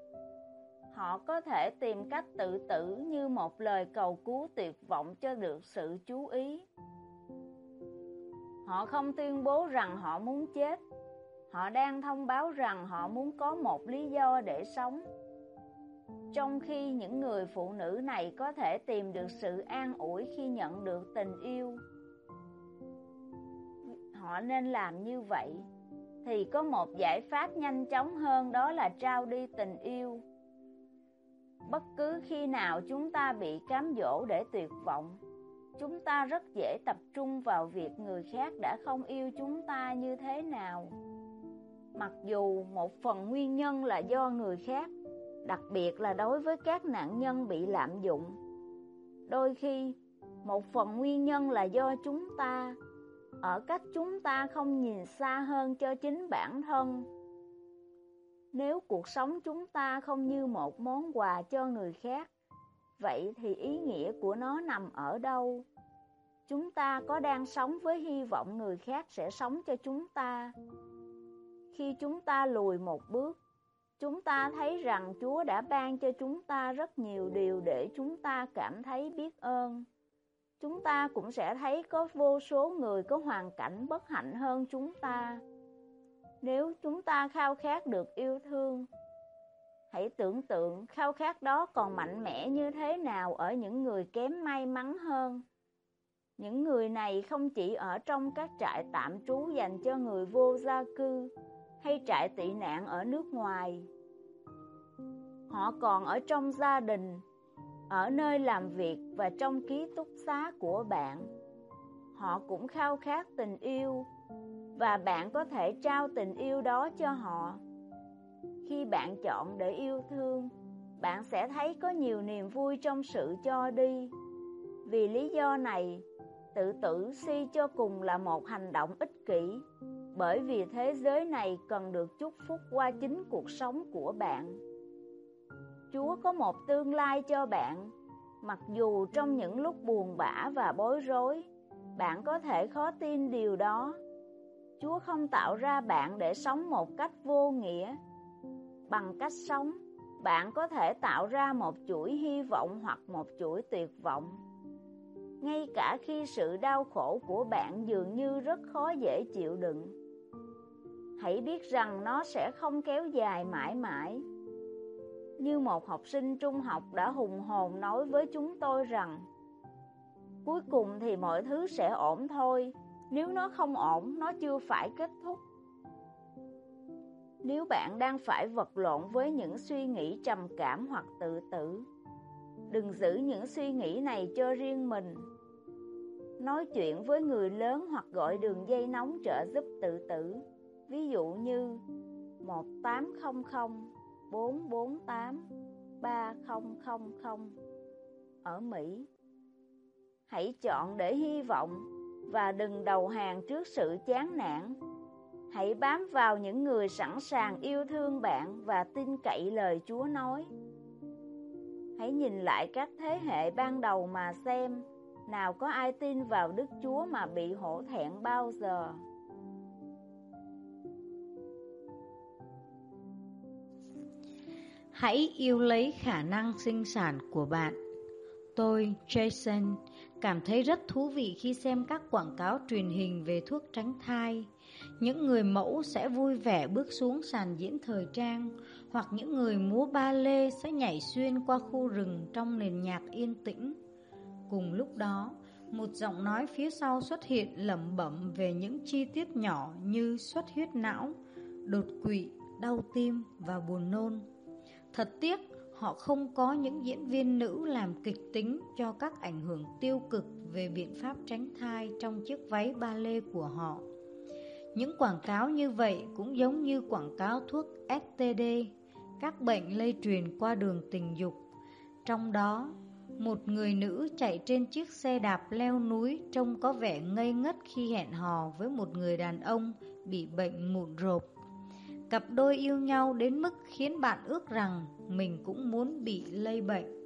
Họ có thể tìm cách tự tử như một lời cầu cứu tuyệt vọng cho được sự chú ý. Họ không tuyên bố rằng họ muốn chết, họ đang thông báo rằng họ muốn có một lý do để sống trong khi những người phụ nữ này có thể tìm được sự an ủi khi nhận được tình yêu. Họ nên làm như vậy, thì có một giải pháp nhanh chóng hơn đó là trao đi tình yêu. Bất cứ khi nào chúng ta bị cám dỗ để tuyệt vọng, chúng ta rất dễ tập trung vào việc người khác đã không yêu chúng ta như thế nào. Mặc dù một phần nguyên nhân là do người khác, đặc biệt là đối với các nạn nhân bị lạm dụng. Đôi khi, một phần nguyên nhân là do chúng ta, ở cách chúng ta không nhìn xa hơn cho chính bản thân. Nếu cuộc sống chúng ta không như một món quà cho người khác, vậy thì ý nghĩa của nó nằm ở đâu? Chúng ta có đang sống với hy vọng người khác sẽ sống cho chúng ta? Khi chúng ta lùi một bước, chúng ta thấy rằng Chúa đã ban cho chúng ta rất nhiều điều để chúng ta cảm thấy biết ơn. Chúng ta cũng sẽ thấy có vô số người có hoàn cảnh bất hạnh hơn chúng ta. Nếu chúng ta khao khát được yêu thương, hãy tưởng tượng khao khát đó còn mạnh mẽ như thế nào ở những người kém may mắn hơn. Những người này không chỉ ở trong các trại tạm trú dành cho người vô gia cư, hay trại tị nạn ở nước ngoài. Họ còn ở trong gia đình, ở nơi làm việc và trong ký túc xá của bạn. Họ cũng khao khát tình yêu và bạn có thể trao tình yêu đó cho họ. Khi bạn chọn để yêu thương, bạn sẽ thấy có nhiều niềm vui trong sự cho đi. Vì lý do này, tự tử suy cho cùng là một hành động ích kỷ bởi vì thế giới này cần được chúc phúc qua chính cuộc sống của bạn. Chúa có một tương lai cho bạn, mặc dù trong những lúc buồn bã và bối rối, bạn có thể khó tin điều đó. Chúa không tạo ra bạn để sống một cách vô nghĩa. Bằng cách sống, bạn có thể tạo ra một chuỗi hy vọng hoặc một chuỗi tuyệt vọng. Ngay cả khi sự đau khổ của bạn dường như rất khó dễ chịu đựng hãy biết rằng nó sẽ không kéo dài mãi mãi. Như một học sinh trung học đã hùng hồn nói với chúng tôi rằng Cuối cùng thì mọi thứ sẽ ổn thôi, nếu nó không ổn, nó chưa phải kết thúc. Nếu bạn đang phải vật lộn với những suy nghĩ trầm cảm hoặc tự tử, đừng giữ những suy nghĩ này cho riêng mình. Nói chuyện với người lớn hoặc gọi đường dây nóng trợ giúp tự tử ví dụ như 1800 448 3000 ở Mỹ. Hãy chọn để hy vọng và đừng đầu hàng trước sự chán nản. Hãy bám vào những người sẵn sàng yêu thương bạn và tin cậy lời Chúa nói. Hãy nhìn lại các thế hệ ban đầu mà xem, nào có ai tin vào Đức Chúa mà bị hổ thẹn bao giờ. Hãy yêu lấy khả năng sinh sản của bạn. Tôi, Jason, cảm thấy rất thú vị khi xem các quảng cáo truyền hình về thuốc tránh thai. Những người mẫu sẽ vui vẻ bước xuống sàn diễn thời trang, hoặc những người múa ba lê sẽ nhảy xuyên qua khu rừng trong nền nhạc yên tĩnh. Cùng lúc đó, một giọng nói phía sau xuất hiện lẩm bẩm về những chi tiết nhỏ như xuất huyết não, đột quỵ, đau tim và buồn nôn. Thật tiếc, họ không có những diễn viên nữ làm kịch tính cho các ảnh hưởng tiêu cực về biện pháp tránh thai trong chiếc váy ba lê của họ. Những quảng cáo như vậy cũng giống như quảng cáo thuốc STD, các bệnh lây truyền qua đường tình dục. Trong đó, một người nữ chạy trên chiếc xe đạp leo núi trông có vẻ ngây ngất khi hẹn hò với một người đàn ông bị bệnh mụn rộp. Cặp đôi yêu nhau đến mức khiến bạn ước rằng mình cũng muốn bị lây bệnh.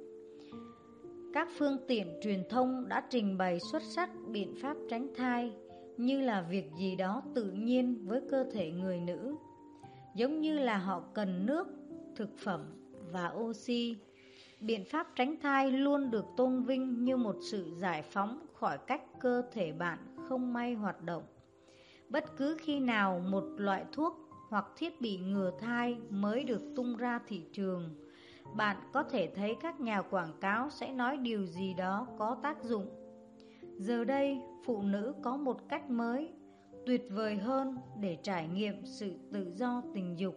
Các phương tiện truyền thông đã trình bày xuất sắc biện pháp tránh thai như là việc gì đó tự nhiên với cơ thể người nữ, giống như là họ cần nước, thực phẩm và oxy. Biện pháp tránh thai luôn được tôn vinh như một sự giải phóng khỏi cách cơ thể bạn không may hoạt động. Bất cứ khi nào một loại thuốc hoặc thiết bị ngừa thai mới được tung ra thị trường bạn có thể thấy các nhà quảng cáo sẽ nói điều gì đó có tác dụng. Giờ đây, phụ nữ có một cách mới, tuyệt vời hơn để trải nghiệm sự tự do tình dục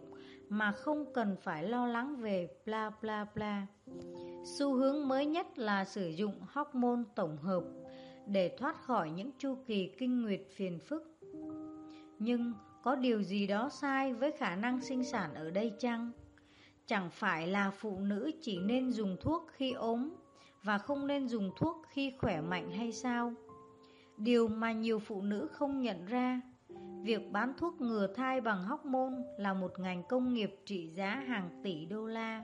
mà không cần phải lo lắng về bla bla bla. Xu hướng mới nhất là sử dụng hormone tổng hợp để thoát khỏi những chu kỳ kinh nguyệt phiền phức. Nhưng có điều gì đó sai với khả năng sinh sản ở đây chăng? Chẳng phải là phụ nữ chỉ nên dùng thuốc khi ốm và không nên dùng thuốc khi khỏe mạnh hay sao? Điều mà nhiều phụ nữ không nhận ra, việc bán thuốc ngừa thai bằng hormone là một ngành công nghiệp trị giá hàng tỷ đô la.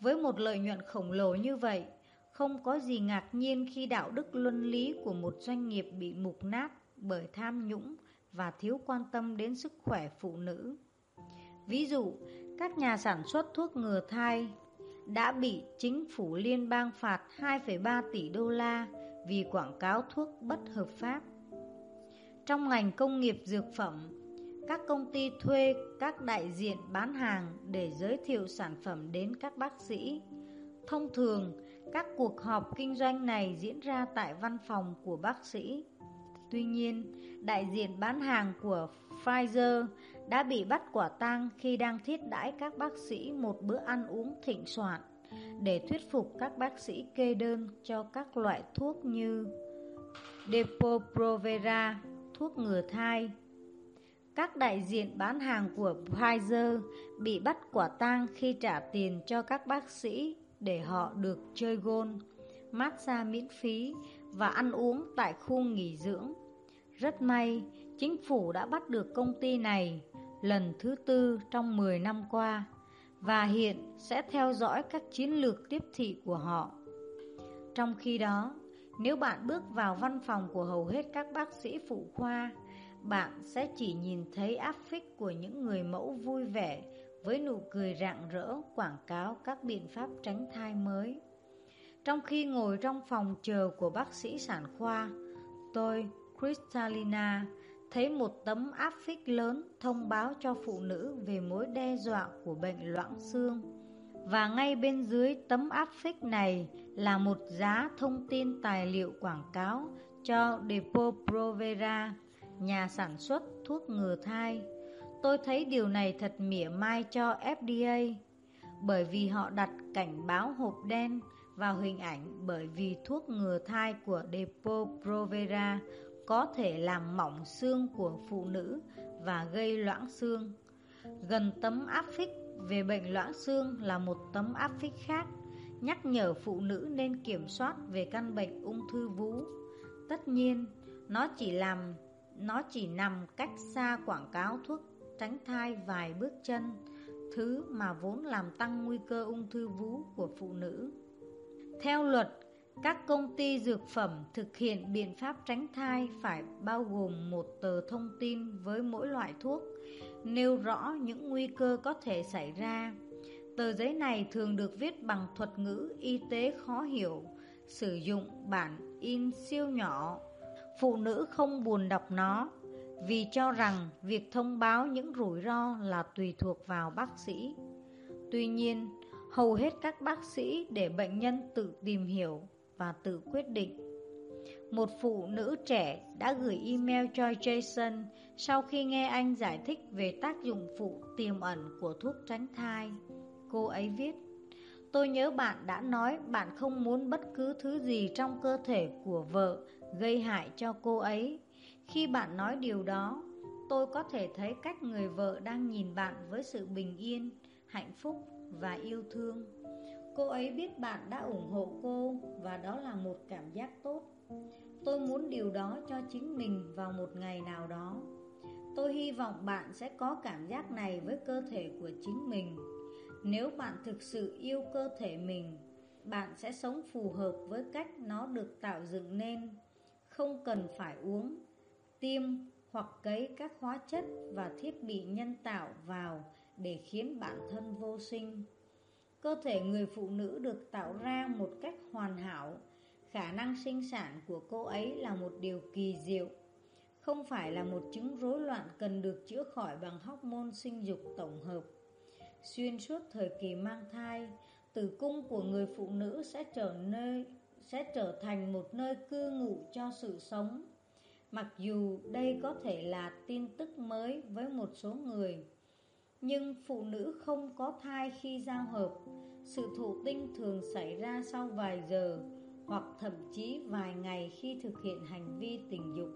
Với một lợi nhuận khổng lồ như vậy, không có gì ngạc nhiên khi đạo đức luân lý của một doanh nghiệp bị mục nát bởi tham nhũng và thiếu quan tâm đến sức khỏe phụ nữ. Ví dụ, các nhà sản xuất thuốc ngừa thai đã bị chính phủ liên bang phạt 2,3 tỷ đô la vì quảng cáo thuốc bất hợp pháp. Trong ngành công nghiệp dược phẩm, các công ty thuê các đại diện bán hàng để giới thiệu sản phẩm đến các bác sĩ. Thông thường, các cuộc họp kinh doanh này diễn ra tại văn phòng của bác sĩ. Tuy nhiên, đại diện bán hàng của Pfizer đã bị bắt quả tang khi đang thiết đãi các bác sĩ một bữa ăn uống thịnh soạn để thuyết phục các bác sĩ kê đơn cho các loại thuốc như Depo-Provera, thuốc ngừa thai. Các đại diện bán hàng của Pfizer bị bắt quả tang khi trả tiền cho các bác sĩ để họ được chơi gôn, massage miễn phí và ăn uống tại khu nghỉ dưỡng. Rất may, chính phủ đã bắt được công ty này lần thứ tư trong 10 năm qua và hiện sẽ theo dõi các chiến lược tiếp thị của họ. Trong khi đó, nếu bạn bước vào văn phòng của hầu hết các bác sĩ phụ khoa, bạn sẽ chỉ nhìn thấy áp phích của những người mẫu vui vẻ với nụ cười rạng rỡ quảng cáo các biện pháp tránh thai mới. Trong khi ngồi trong phòng chờ của bác sĩ sản khoa, tôi, Kristalina, thấy một tấm áp phích lớn thông báo cho phụ nữ về mối đe dọa của bệnh loãng xương. Và ngay bên dưới tấm áp phích này là một giá thông tin tài liệu quảng cáo cho Depo-Provera, nhà sản xuất thuốc ngừa thai. Tôi thấy điều này thật mỉa mai cho FDA, bởi vì họ đặt cảnh báo hộp đen vào hình ảnh bởi vì thuốc ngừa thai của Depo-Provera có thể làm mỏng xương của phụ nữ và gây loãng xương. Gần tấm áp phích về bệnh loãng xương là một tấm áp phích khác, nhắc nhở phụ nữ nên kiểm soát về căn bệnh ung thư vú. Tất nhiên, nó chỉ làm nó chỉ nằm cách xa quảng cáo thuốc tránh thai vài bước chân, thứ mà vốn làm tăng nguy cơ ung thư vú của phụ nữ. Theo luật, các công ty dược phẩm thực hiện biện pháp tránh thai phải bao gồm một tờ thông tin với mỗi loại thuốc, nêu rõ những nguy cơ có thể xảy ra. Tờ giấy này thường được viết bằng thuật ngữ y tế khó hiểu, sử dụng bản in siêu nhỏ. Phụ nữ không buồn đọc nó vì cho rằng việc thông báo những rủi ro là tùy thuộc vào bác sĩ. Tuy nhiên, hầu hết các bác sĩ để bệnh nhân tự tìm hiểu và tự quyết định. Một phụ nữ trẻ đã gửi email cho Jason sau khi nghe anh giải thích về tác dụng phụ tiềm ẩn của thuốc tránh thai. Cô ấy viết, Tôi nhớ bạn đã nói bạn không muốn bất cứ thứ gì trong cơ thể của vợ gây hại cho cô ấy. Khi bạn nói điều đó, tôi có thể thấy cách người vợ đang nhìn bạn với sự bình yên, hạnh phúc và yêu thương. Cô ấy biết bạn đã ủng hộ cô và đó là một cảm giác tốt. Tôi muốn điều đó cho chính mình vào một ngày nào đó. Tôi hy vọng bạn sẽ có cảm giác này với cơ thể của chính mình. Nếu bạn thực sự yêu cơ thể mình, bạn sẽ sống phù hợp với cách nó được tạo dựng nên, không cần phải uống, tiêm hoặc cấy các hóa chất và thiết bị nhân tạo vào để khiến bản thân vô sinh. Cơ thể người phụ nữ được tạo ra một cách hoàn hảo, khả năng sinh sản của cô ấy là một điều kỳ diệu, không phải là một chứng rối loạn cần được chữa khỏi bằng hormone sinh dục tổng hợp. Xuyên suốt thời kỳ mang thai, tử cung của người phụ nữ sẽ trở nơi sẽ trở thành một nơi cư ngụ cho sự sống. Mặc dù đây có thể là tin tức mới với một số người, nhưng phụ nữ không có thai khi giao hợp, sự thụ tinh thường xảy ra sau vài giờ hoặc thậm chí vài ngày khi thực hiện hành vi tình dục.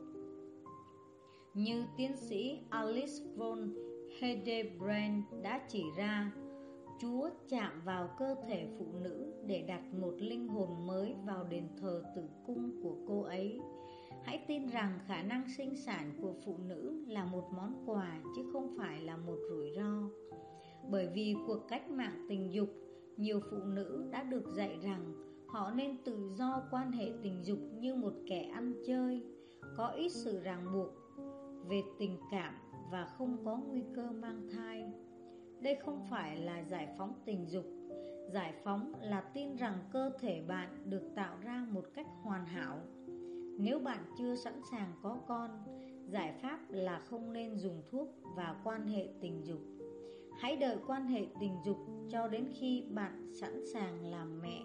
Như tiến sĩ Alice von Hedebrand đã chỉ ra, Chúa chạm vào cơ thể phụ nữ để đặt một linh hồn mới vào đền thờ tử cung của cô ấy. Hãy tin rằng khả năng sinh sản của phụ nữ là một món quà chứ không phải là một rủi ro. Bởi vì cuộc cách mạng tình dục, nhiều phụ nữ đã được dạy rằng họ nên tự do quan hệ tình dục như một kẻ ăn chơi, có ít sự ràng buộc về tình cảm và không có nguy cơ mang thai. Đây không phải là giải phóng tình dục Giải phóng là tin rằng cơ thể bạn được tạo ra một cách hoàn hảo nếu bạn chưa sẵn sàng có con, Giải pháp là không nên dùng thuốc và quan hệ tình dục. Hãy đợi quan hệ tình dục cho đến khi bạn sẵn sàng làm mẹ.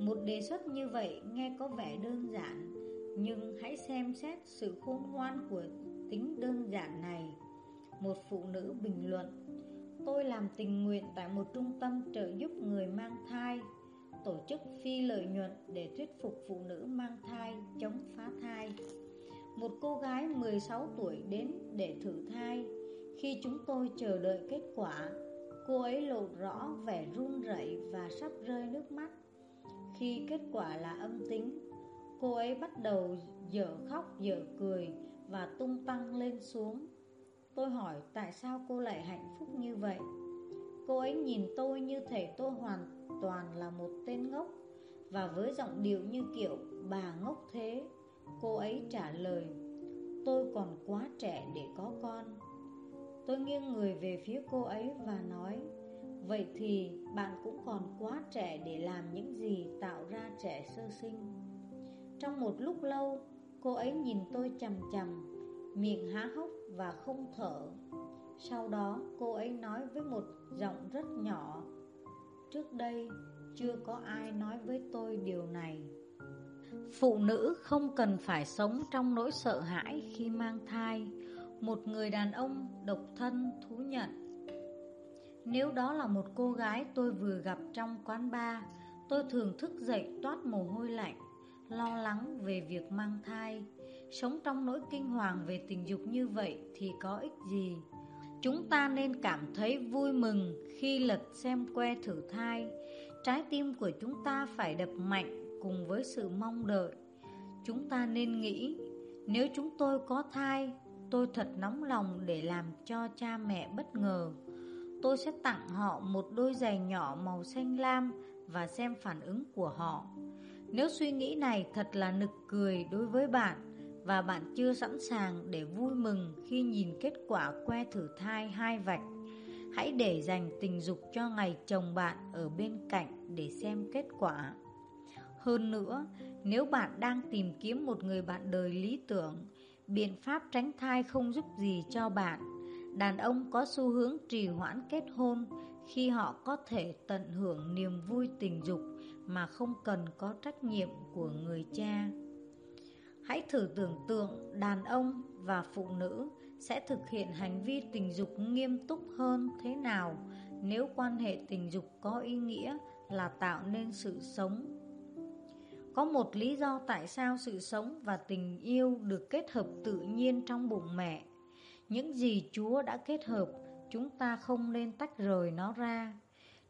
Một đề xuất như vậy nghe có vẻ đơn giản, Nhưng hãy xem xét sự khôn ngoan của tính đơn giản này. Một phụ nữ bình luận, Tôi làm tình nguyện tại một trung tâm trợ giúp người mang thai. Tổ chức phi lợi nhuận để thuyết phục phụ nữ mang thai chống phá thai. Một cô gái 16 tuổi đến để thử thai. Khi chúng tôi chờ đợi kết quả, Cô ấy lộ rõ vẻ run rẩy và sắp rơi nước mắt. Khi kết quả là âm tính, Cô ấy bắt đầu dở khóc, dở cười và tung tăng lên xuống. Tôi hỏi tại sao cô lại hạnh phúc như vậy? Cô ấy nhìn tôi như thể tôi hoàn toàn là một tên ngốc. Và với giọng điệu như kiểu, bà ngốc thế, Cô ấy trả lời, Tôi còn quá trẻ để có con. Tôi nghiêng người về phía cô ấy và nói, Vậy thì bạn cũng còn quá trẻ để làm những gì tạo ra trẻ sơ sinh. Trong một lúc lâu, Cô ấy nhìn tôi chầm chầm Miệng há hốc và không thở. Sau đó, cô ấy nói với một giọng rất nhỏ Trước đây chưa có ai nói với tôi điều này. Phụ nữ không cần phải sống trong nỗi sợ hãi khi mang thai. Một người đàn ông độc thân, thú nhận. Nếu đó là một cô gái tôi vừa gặp trong quán bar, Tôi thường thức dậy toát mồ hôi lạnh, Lo lắng về việc mang thai. Sống trong nỗi kinh hoàng về tình dục như vậy thì có ích gì? Chúng ta nên cảm thấy vui mừng khi lật xem que thử thai. Trái tim của chúng ta phải đập mạnh cùng với sự mong đợi. Chúng ta nên nghĩ, nếu chúng tôi có thai, tôi thật nóng lòng để làm cho cha mẹ bất ngờ. Tôi sẽ tặng họ một đôi giày nhỏ màu xanh lam và xem phản ứng của họ. Nếu suy nghĩ này thật là nực cười đối với bạn, và bạn chưa sẵn sàng để vui mừng khi nhìn kết quả que thử thai hai vạch. Hãy để dành tình dục cho ngày chồng bạn ở bên cạnh để xem kết quả. Hơn nữa, nếu bạn đang tìm kiếm một người bạn đời lý tưởng, biện pháp tránh thai không giúp gì cho bạn. Đàn ông có xu hướng trì hoãn kết hôn khi họ có thể tận hưởng niềm vui tình dục mà không cần có trách nhiệm của người cha. Hãy thử tưởng tượng đàn ông và phụ nữ sẽ thực hiện hành vi tình dục nghiêm túc hơn thế nào nếu quan hệ tình dục có ý nghĩa là tạo nên sự sống. Có một lý do tại sao sự sống và tình yêu được kết hợp tự nhiên trong bụng mẹ. Những gì Chúa đã kết hợp, chúng ta không nên tách rời nó ra.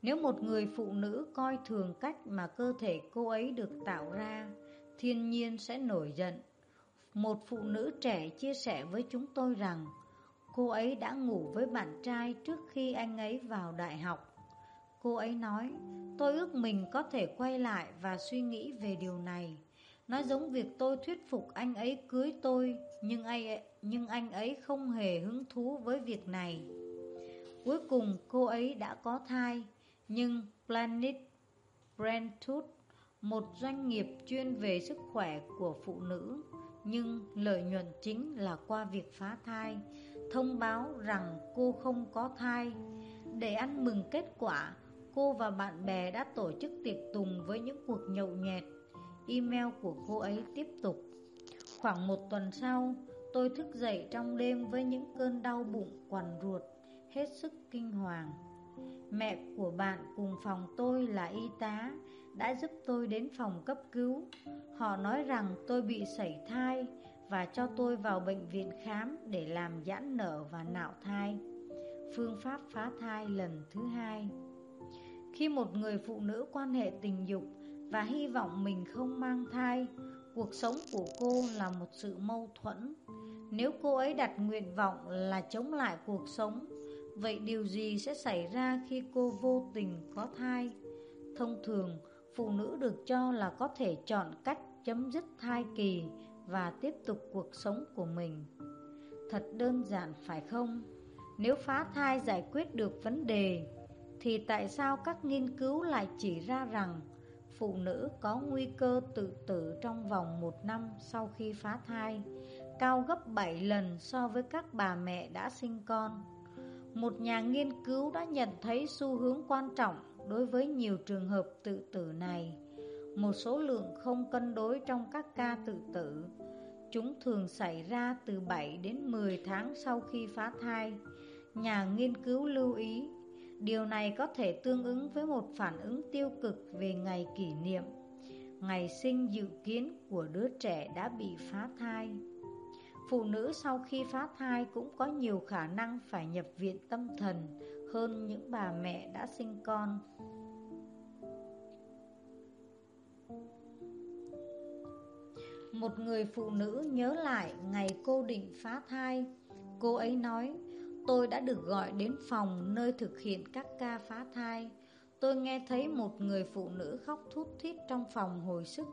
Nếu một người phụ nữ coi thường cách mà cơ thể cô ấy được tạo ra, thiên nhiên sẽ nổi giận. Một phụ nữ trẻ chia sẻ với chúng tôi rằng cô ấy đã ngủ với bạn trai trước khi anh ấy vào đại học. Cô ấy nói, tôi ước mình có thể quay lại và suy nghĩ về điều này. Nó giống việc tôi thuyết phục anh ấy cưới tôi, nhưng anh, nhưng anh ấy không hề hứng thú với việc này. Cuối cùng cô ấy đã có thai, nhưng Planet Brentwood một doanh nghiệp chuyên về sức khỏe của phụ nữ, nhưng lợi nhuận chính là qua việc phá thai, thông báo rằng cô không có thai. Để ăn mừng kết quả, cô và bạn bè đã tổ chức tiệc tùng với những cuộc nhậu nhẹt. Email của cô ấy tiếp tục. Khoảng một tuần sau, tôi thức dậy trong đêm với những cơn đau bụng quằn ruột, hết sức kinh hoàng. Mẹ của bạn cùng phòng tôi là y tá đã giúp tôi đến phòng cấp cứu. Họ nói rằng tôi bị sảy thai và cho tôi vào bệnh viện khám để làm giãn nở và nạo thai. Phương pháp phá thai lần thứ hai. Khi một người phụ nữ quan hệ tình dục và hy vọng mình không mang thai, cuộc sống của cô là một sự mâu thuẫn. Nếu cô ấy đặt nguyện vọng là chống lại cuộc sống, vậy điều gì sẽ xảy ra khi cô vô tình có thai? Thông thường, phụ nữ được cho là có thể chọn cách chấm dứt thai kỳ và tiếp tục cuộc sống của mình. Thật đơn giản phải không? Nếu phá thai giải quyết được vấn đề, thì tại sao các nghiên cứu lại chỉ ra rằng phụ nữ có nguy cơ tự tử trong vòng một năm sau khi phá thai, cao gấp 7 lần so với các bà mẹ đã sinh con? Một nhà nghiên cứu đã nhận thấy xu hướng quan trọng đối với nhiều trường hợp tự tử này. Một số lượng không cân đối trong các ca tự tử. Chúng thường xảy ra từ 7 đến 10 tháng sau khi phá thai. Nhà nghiên cứu lưu ý, điều này có thể tương ứng với một phản ứng tiêu cực về ngày kỷ niệm, ngày sinh dự kiến của đứa trẻ đã bị phá thai. Phụ nữ sau khi phá thai cũng có nhiều khả năng phải nhập viện tâm thần hơn những bà mẹ đã sinh con. Một người phụ nữ nhớ lại ngày cô định phá thai. Cô ấy nói, tôi đã được gọi đến phòng nơi thực hiện các ca phá thai. Tôi nghe thấy một người phụ nữ khóc thút thít trong phòng hồi sức.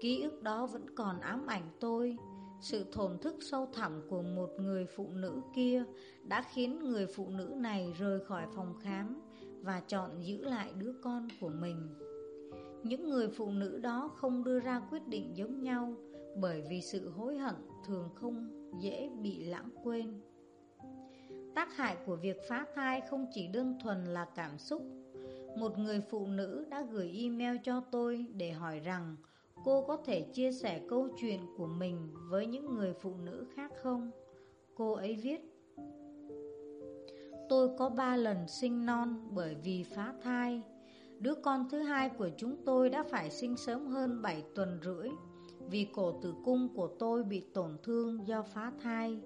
Ký ức đó vẫn còn ám ảnh tôi. Sự thổn thức sâu thẳm của một người phụ nữ kia đã khiến người phụ nữ này rời khỏi phòng khám và chọn giữ lại đứa con của mình. Những người phụ nữ đó không đưa ra quyết định giống nhau bởi vì sự hối hận thường không dễ bị lãng quên. Tác hại của việc phá thai không chỉ đơn thuần là cảm xúc. Một người phụ nữ đã gửi email cho tôi để hỏi rằng cô có thể chia sẻ câu chuyện của mình với những người phụ nữ khác không? Cô ấy viết, Tôi có ba lần sinh non bởi vì phá thai. Đứa con thứ hai của chúng tôi đã phải sinh sớm hơn 7 tuần rưỡi Vì cổ tử cung của tôi bị tổn thương do phá thai.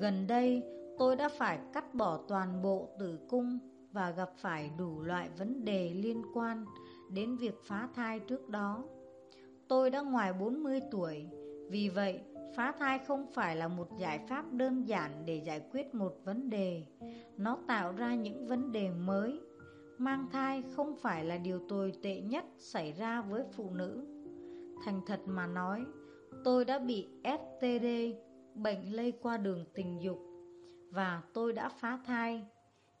Gần đây, tôi đã phải cắt bỏ toàn bộ tử cung Và gặp phải đủ loại vấn đề liên quan đến việc phá thai trước đó. Tôi đã ngoài 40 tuổi, vì vậy phá thai không phải là một giải pháp đơn giản để giải quyết một vấn đề. Nó tạo ra những vấn đề mới. Mang thai không phải là điều tồi tệ nhất xảy ra với phụ nữ. Thành thật mà nói, tôi đã bị STD, bệnh lây qua đường tình dục, và tôi đã phá thai.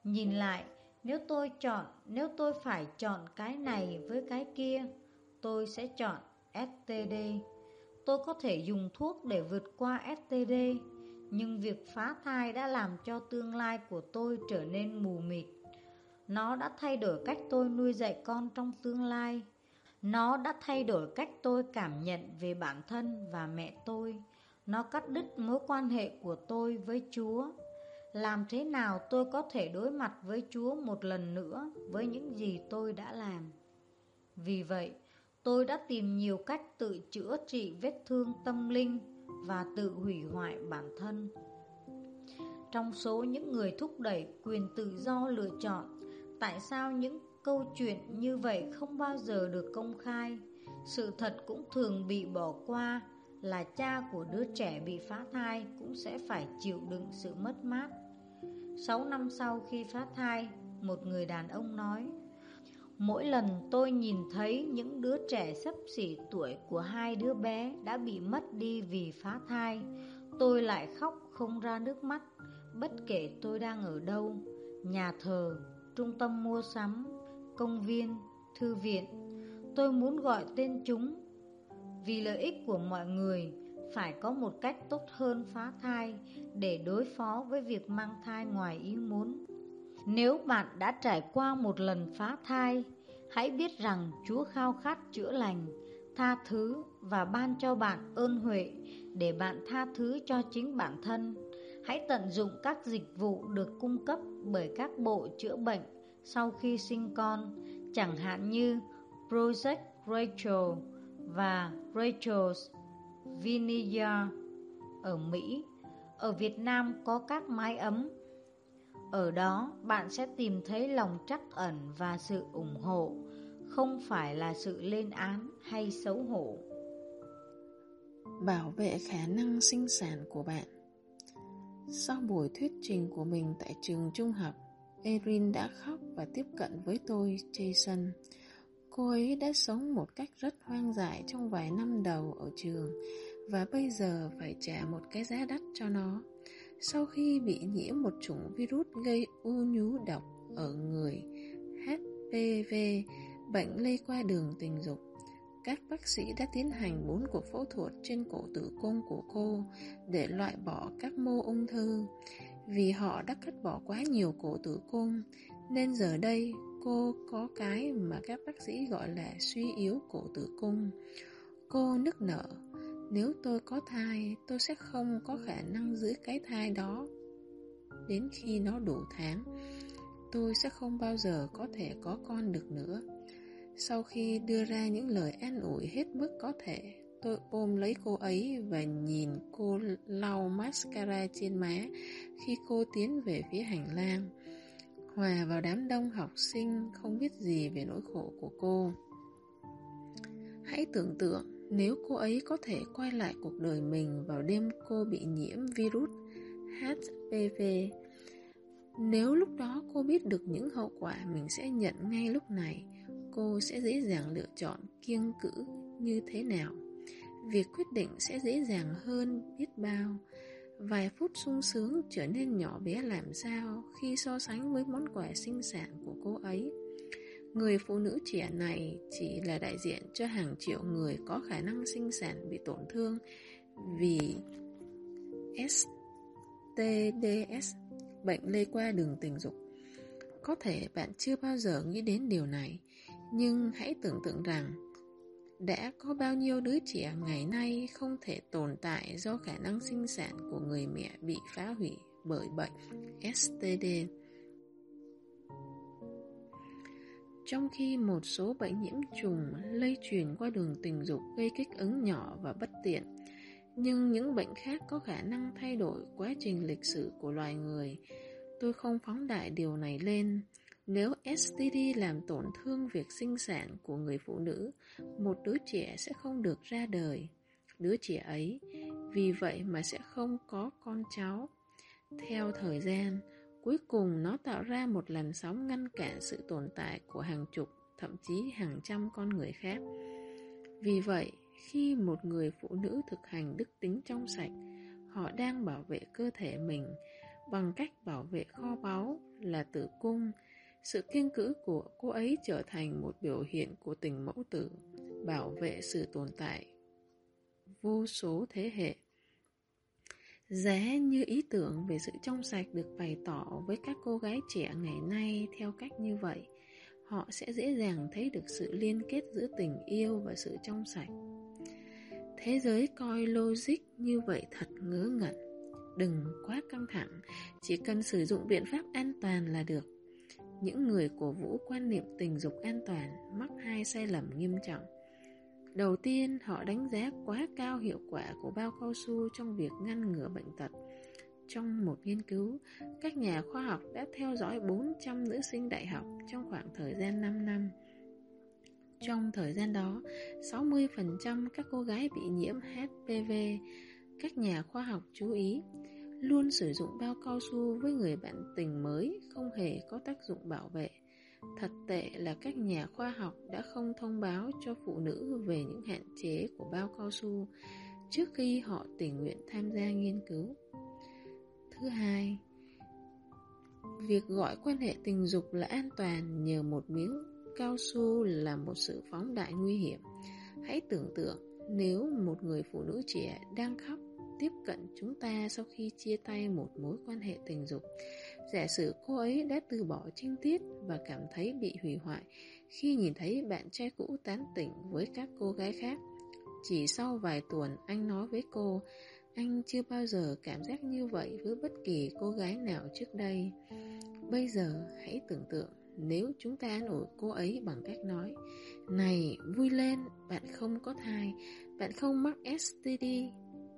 Nhìn lại, nếu tôi chọn, nếu tôi phải chọn cái này với cái kia, tôi sẽ chọn STD. Tôi có thể dùng thuốc để vượt qua STD, nhưng việc phá thai đã làm cho tương lai của tôi trở nên mù mịt. Nó đã thay đổi cách tôi nuôi dạy con trong tương lai. Nó đã thay đổi cách tôi cảm nhận về bản thân và mẹ tôi. Nó cắt đứt mối quan hệ của tôi với Chúa. Làm thế nào tôi có thể đối mặt với Chúa một lần nữa với những gì tôi đã làm? Vì vậy, Tôi đã tìm nhiều cách tự chữa trị vết thương tâm linh và tự hủy hoại bản thân. Trong số những người thúc đẩy quyền tự do lựa chọn, tại sao những câu chuyện như vậy không bao giờ được công khai? Sự thật cũng thường bị bỏ qua là cha của đứa trẻ bị phá thai cũng sẽ phải chịu đựng sự mất mát. Sáu năm sau khi phá thai, một người đàn ông nói Mỗi lần tôi nhìn thấy những đứa trẻ sắp xỉ tuổi của hai đứa bé đã bị mất đi vì phá thai, tôi lại khóc không ra nước mắt, bất kể tôi đang ở đâu, nhà thờ, trung tâm mua sắm, công viên, thư viện. Tôi muốn gọi tên chúng. Vì lợi ích của mọi người, phải có một cách tốt hơn phá thai để đối phó với việc mang thai ngoài ý muốn. Nếu bạn đã trải qua một lần phá thai, hãy biết rằng Chúa khao khát chữa lành, tha thứ và ban cho bạn ơn huệ để bạn tha thứ cho chính bản thân. Hãy tận dụng các dịch vụ được cung cấp bởi các bộ chữa bệnh sau khi sinh con, chẳng hạn như Project Rachel và Rachel's Vineyard ở Mỹ. Ở Việt Nam có các mái ấm. Ở đó bạn sẽ tìm thấy lòng trắc ẩn và sự ủng hộ, không phải là sự lên án hay xấu hổ. Bảo vệ khả năng sinh sản của bạn Sau buổi thuyết trình của mình tại trường trung học, Erin đã khóc và tiếp cận với tôi, Jason. Cô ấy đã sống một cách rất hoang dại trong vài năm đầu ở trường và bây giờ phải trả một cái giá đắt cho nó. Sau khi bị nhiễm một chủng virus gây u nhú độc ở người HPV, bệnh lây qua đường tình dục, các bác sĩ đã tiến hành 4 cuộc phẫu thuật trên cổ tử cung của cô để loại bỏ các mô ung thư. Vì họ đã cắt bỏ quá nhiều cổ tử cung, nên giờ đây cô có cái mà các bác sĩ gọi là suy yếu cổ tử cung. Cô nức nở, nếu tôi có thai, tôi sẽ không có khả năng giữ cái thai đó. Đến khi nó đủ tháng, tôi sẽ không bao giờ có thể có con được nữa. Sau khi đưa ra những lời an ủi hết mức có thể, tôi ôm lấy cô ấy và nhìn cô lau mascara trên má khi cô tiến về phía hành lang, hòa vào đám đông học sinh không biết gì về nỗi khổ của cô. Hãy tưởng tượng nếu cô ấy có thể quay lại cuộc đời mình vào đêm cô bị nhiễm virus HPV, nếu lúc đó cô biết được những hậu quả mình sẽ nhận ngay lúc này, cô sẽ dễ dàng lựa chọn kiêng cữ như thế nào. Việc quyết định sẽ dễ dàng hơn biết bao. Vài phút sung sướng trở nên nhỏ bé làm sao khi so sánh với món quà sinh sản của cô ấy. Người phụ nữ trẻ này chỉ là đại diện cho hàng triệu người có khả năng sinh sản bị tổn thương vì STDS, bệnh lây qua đường tình dục. Có thể bạn chưa bao giờ nghĩ đến điều này, nhưng hãy tưởng tượng rằng đã có bao nhiêu đứa trẻ ngày nay không thể tồn tại do khả năng sinh sản của người mẹ bị phá hủy bởi bệnh STD. Trong khi một số bệnh nhiễm trùng lây truyền qua đường tình dục gây kích ứng nhỏ và bất tiện, nhưng những bệnh khác có khả năng thay đổi quá trình lịch sử của loài người. Tôi không phóng đại điều này lên. Nếu STD làm tổn thương việc sinh sản của người phụ nữ, một đứa trẻ sẽ không được ra đời. Đứa trẻ ấy, vì vậy mà sẽ không có con cháu. Theo thời gian, Cuối cùng nó tạo ra một làn sóng ngăn cản sự tồn tại của hàng chục, thậm chí hàng trăm con người khác. Vì vậy, khi một người phụ nữ thực hành đức tính trong sạch, họ đang bảo vệ cơ thể mình bằng cách bảo vệ kho báu là tử cung. Sự kiên cữ của cô ấy trở thành một biểu hiện của tình mẫu tử, bảo vệ sự tồn tại vô số thế hệ. Giá như ý tưởng về sự trong sạch được bày tỏ với các cô gái trẻ ngày nay theo cách như vậy, họ sẽ dễ dàng thấy được sự liên kết giữa tình yêu và sự trong sạch. Thế giới coi logic như vậy thật ngớ ngẩn. Đừng quá căng thẳng, chỉ cần sử dụng biện pháp an toàn là được. Những người cổ vũ quan niệm tình dục an toàn mắc hai sai lầm nghiêm trọng. Đầu tiên, họ đánh giá quá cao hiệu quả của bao cao su trong việc ngăn ngừa bệnh tật. Trong một nghiên cứu, các nhà khoa học đã theo dõi 400 nữ sinh đại học trong khoảng thời gian 5 năm. Trong thời gian đó, 60% các cô gái bị nhiễm HPV. Các nhà khoa học chú ý, luôn sử dụng bao cao su với người bạn tình mới không hề có tác dụng bảo vệ. Thật tệ là các nhà khoa học đã không thông báo cho phụ nữ về những hạn chế của bao cao su trước khi họ tình nguyện tham gia nghiên cứu. Thứ hai, việc gọi quan hệ tình dục là an toàn nhờ một miếng cao su là một sự phóng đại nguy hiểm. Hãy tưởng tượng nếu một người phụ nữ trẻ đang khóc tiếp cận chúng ta sau khi chia tay một mối quan hệ tình dục. Giả sử cô ấy đã từ bỏ trinh tiết và cảm thấy bị hủy hoại khi nhìn thấy bạn trai cũ tán tỉnh với các cô gái khác. Chỉ sau vài tuần anh nói với cô, anh chưa bao giờ cảm giác như vậy với bất kỳ cô gái nào trước đây. Bây giờ hãy tưởng tượng nếu chúng ta an ủi cô ấy bằng cách nói Này, vui lên, bạn không có thai, bạn không mắc STD,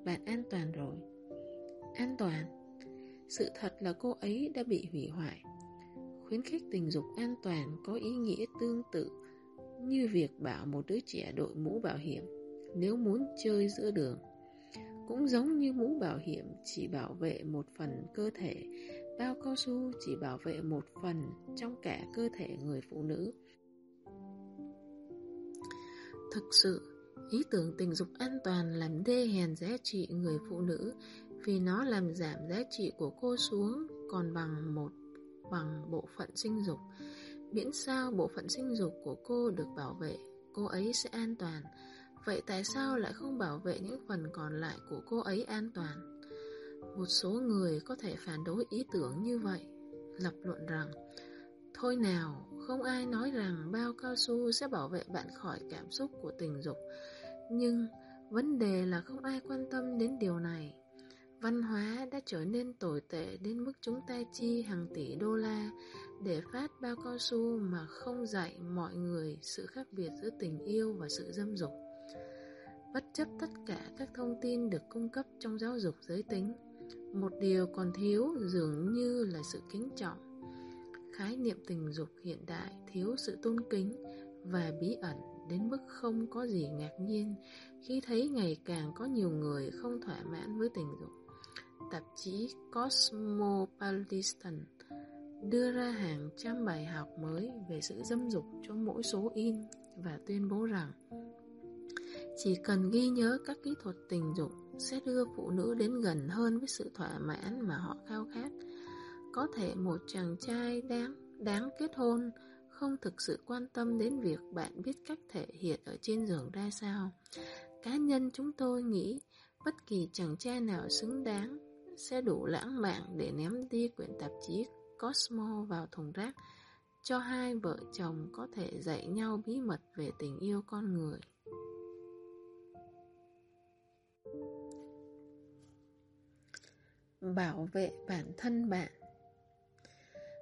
bạn an toàn rồi. An toàn? Sự thật là cô ấy đã bị hủy hoại. Khuyến khích tình dục an toàn có ý nghĩa tương tự như việc bảo một đứa trẻ đội mũ bảo hiểm nếu muốn chơi giữa đường. Cũng giống như mũ bảo hiểm chỉ bảo vệ một phần cơ thể, bao cao su chỉ bảo vệ một phần trong cả cơ thể người phụ nữ. Thực sự, ý tưởng tình dục an toàn làm đê hèn giá trị người phụ nữ vì nó làm giảm giá trị của cô xuống còn bằng một bằng bộ phận sinh dục. Miễn sao bộ phận sinh dục của cô được bảo vệ, cô ấy sẽ an toàn. Vậy tại sao lại không bảo vệ những phần còn lại của cô ấy an toàn? Một số người có thể phản đối ý tưởng như vậy, lập luận rằng Thôi nào, không ai nói rằng bao cao su sẽ bảo vệ bạn khỏi cảm xúc của tình dục. Nhưng vấn đề là không ai quan tâm đến điều này. Văn hóa đã trở nên tồi tệ đến mức chúng ta chi hàng tỷ đô la để phát bao cao su mà không dạy mọi người sự khác biệt giữa tình yêu và sự dâm dục. Bất chấp tất cả các thông tin được cung cấp trong giáo dục giới tính, một điều còn thiếu dường như là sự kính trọng. Khái niệm tình dục hiện đại thiếu sự tôn kính và bí ẩn đến mức không có gì ngạc nhiên khi thấy ngày càng có nhiều người không thỏa mãn với tình dục. Tạp chí Cosmopolitan đưa ra hàng trăm bài học mới về sự dâm dục cho mỗi số in và tuyên bố rằng chỉ cần ghi nhớ các kỹ thuật tình dục sẽ đưa phụ nữ đến gần hơn với sự thỏa mãn mà họ khao khát. Có thể một chàng trai đáng đáng kết hôn không thực sự quan tâm đến việc bạn biết cách thể hiện ở trên giường ra sao. Cá nhân chúng tôi nghĩ bất kỳ chàng trai nào xứng đáng sẽ đủ lãng mạn để ném đi quyển tạp chí Cosmo vào thùng rác cho hai vợ chồng có thể dạy nhau bí mật về tình yêu con người. Bảo vệ bản thân bạn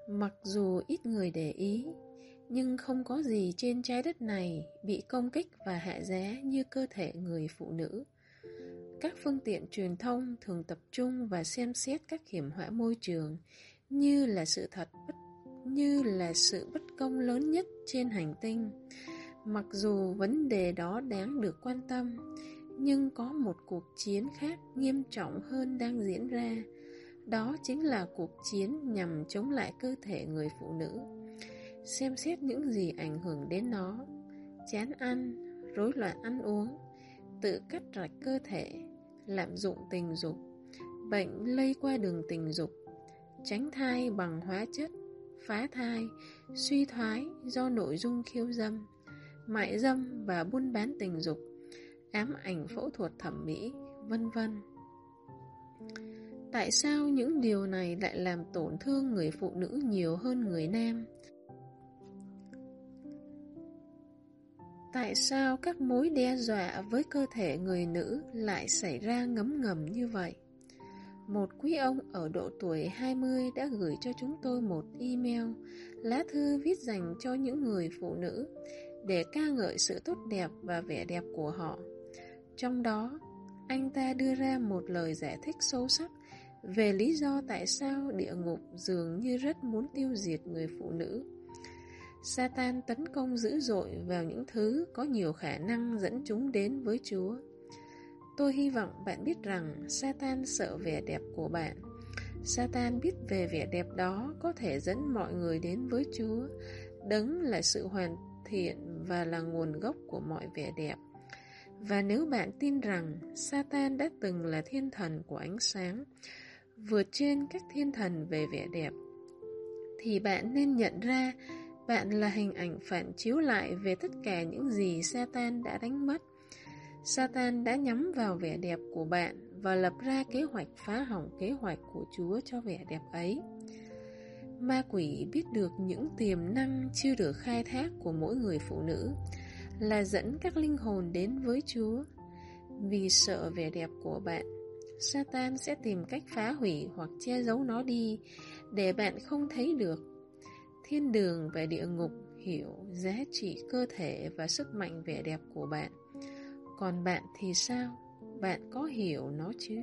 Mặc dù ít người để ý, nhưng không có gì trên trái đất này bị công kích và hạ giá như cơ thể người phụ nữ. Các phương tiện truyền thông thường tập trung và xem xét các hiểm họa môi trường như là sự thật bất như là sự bất công lớn nhất trên hành tinh. Mặc dù vấn đề đó đáng được quan tâm, nhưng có một cuộc chiến khác nghiêm trọng hơn đang diễn ra. Đó chính là cuộc chiến nhằm chống lại cơ thể người phụ nữ. Xem xét những gì ảnh hưởng đến nó. Chán ăn, rối loạn ăn uống, tự cắt rạch cơ thể, lạm dụng tình dục, bệnh lây qua đường tình dục, tránh thai bằng hóa chất, phá thai, suy thoái do nội dung khiêu dâm, mại dâm và buôn bán tình dục, ám ảnh phẫu thuật thẩm mỹ, vân vân. Tại sao những điều này lại làm tổn thương người phụ nữ nhiều hơn người nam? Tại sao các mối đe dọa với cơ thể người nữ lại xảy ra ngấm ngầm như vậy? Một quý ông ở độ tuổi 20 đã gửi cho chúng tôi một email, lá thư viết dành cho những người phụ nữ để ca ngợi sự tốt đẹp và vẻ đẹp của họ. Trong đó, anh ta đưa ra một lời giải thích sâu sắc về lý do tại sao địa ngục dường như rất muốn tiêu diệt người phụ nữ. Satan tấn công dữ dội vào những thứ có nhiều khả năng dẫn chúng đến với Chúa. Tôi hy vọng bạn biết rằng Satan sợ vẻ đẹp của bạn. Satan biết về vẻ đẹp đó có thể dẫn mọi người đến với Chúa. Đấng là sự hoàn thiện và là nguồn gốc của mọi vẻ đẹp. Và nếu bạn tin rằng Satan đã từng là thiên thần của ánh sáng, vượt trên các thiên thần về vẻ đẹp, thì bạn nên nhận ra bạn là hình ảnh phản chiếu lại về tất cả những gì Satan đã đánh mất. Satan đã nhắm vào vẻ đẹp của bạn và lập ra kế hoạch phá hỏng kế hoạch của Chúa cho vẻ đẹp ấy. Ma quỷ biết được những tiềm năng chưa được khai thác của mỗi người phụ nữ là dẫn các linh hồn đến với Chúa. Vì sợ vẻ đẹp của bạn, Satan sẽ tìm cách phá hủy hoặc che giấu nó đi để bạn không thấy được. Thiên đường và địa ngục, hiểu giá trị cơ thể và sức mạnh vẻ đẹp của bạn. Còn bạn thì sao? Bạn có hiểu nó chứ?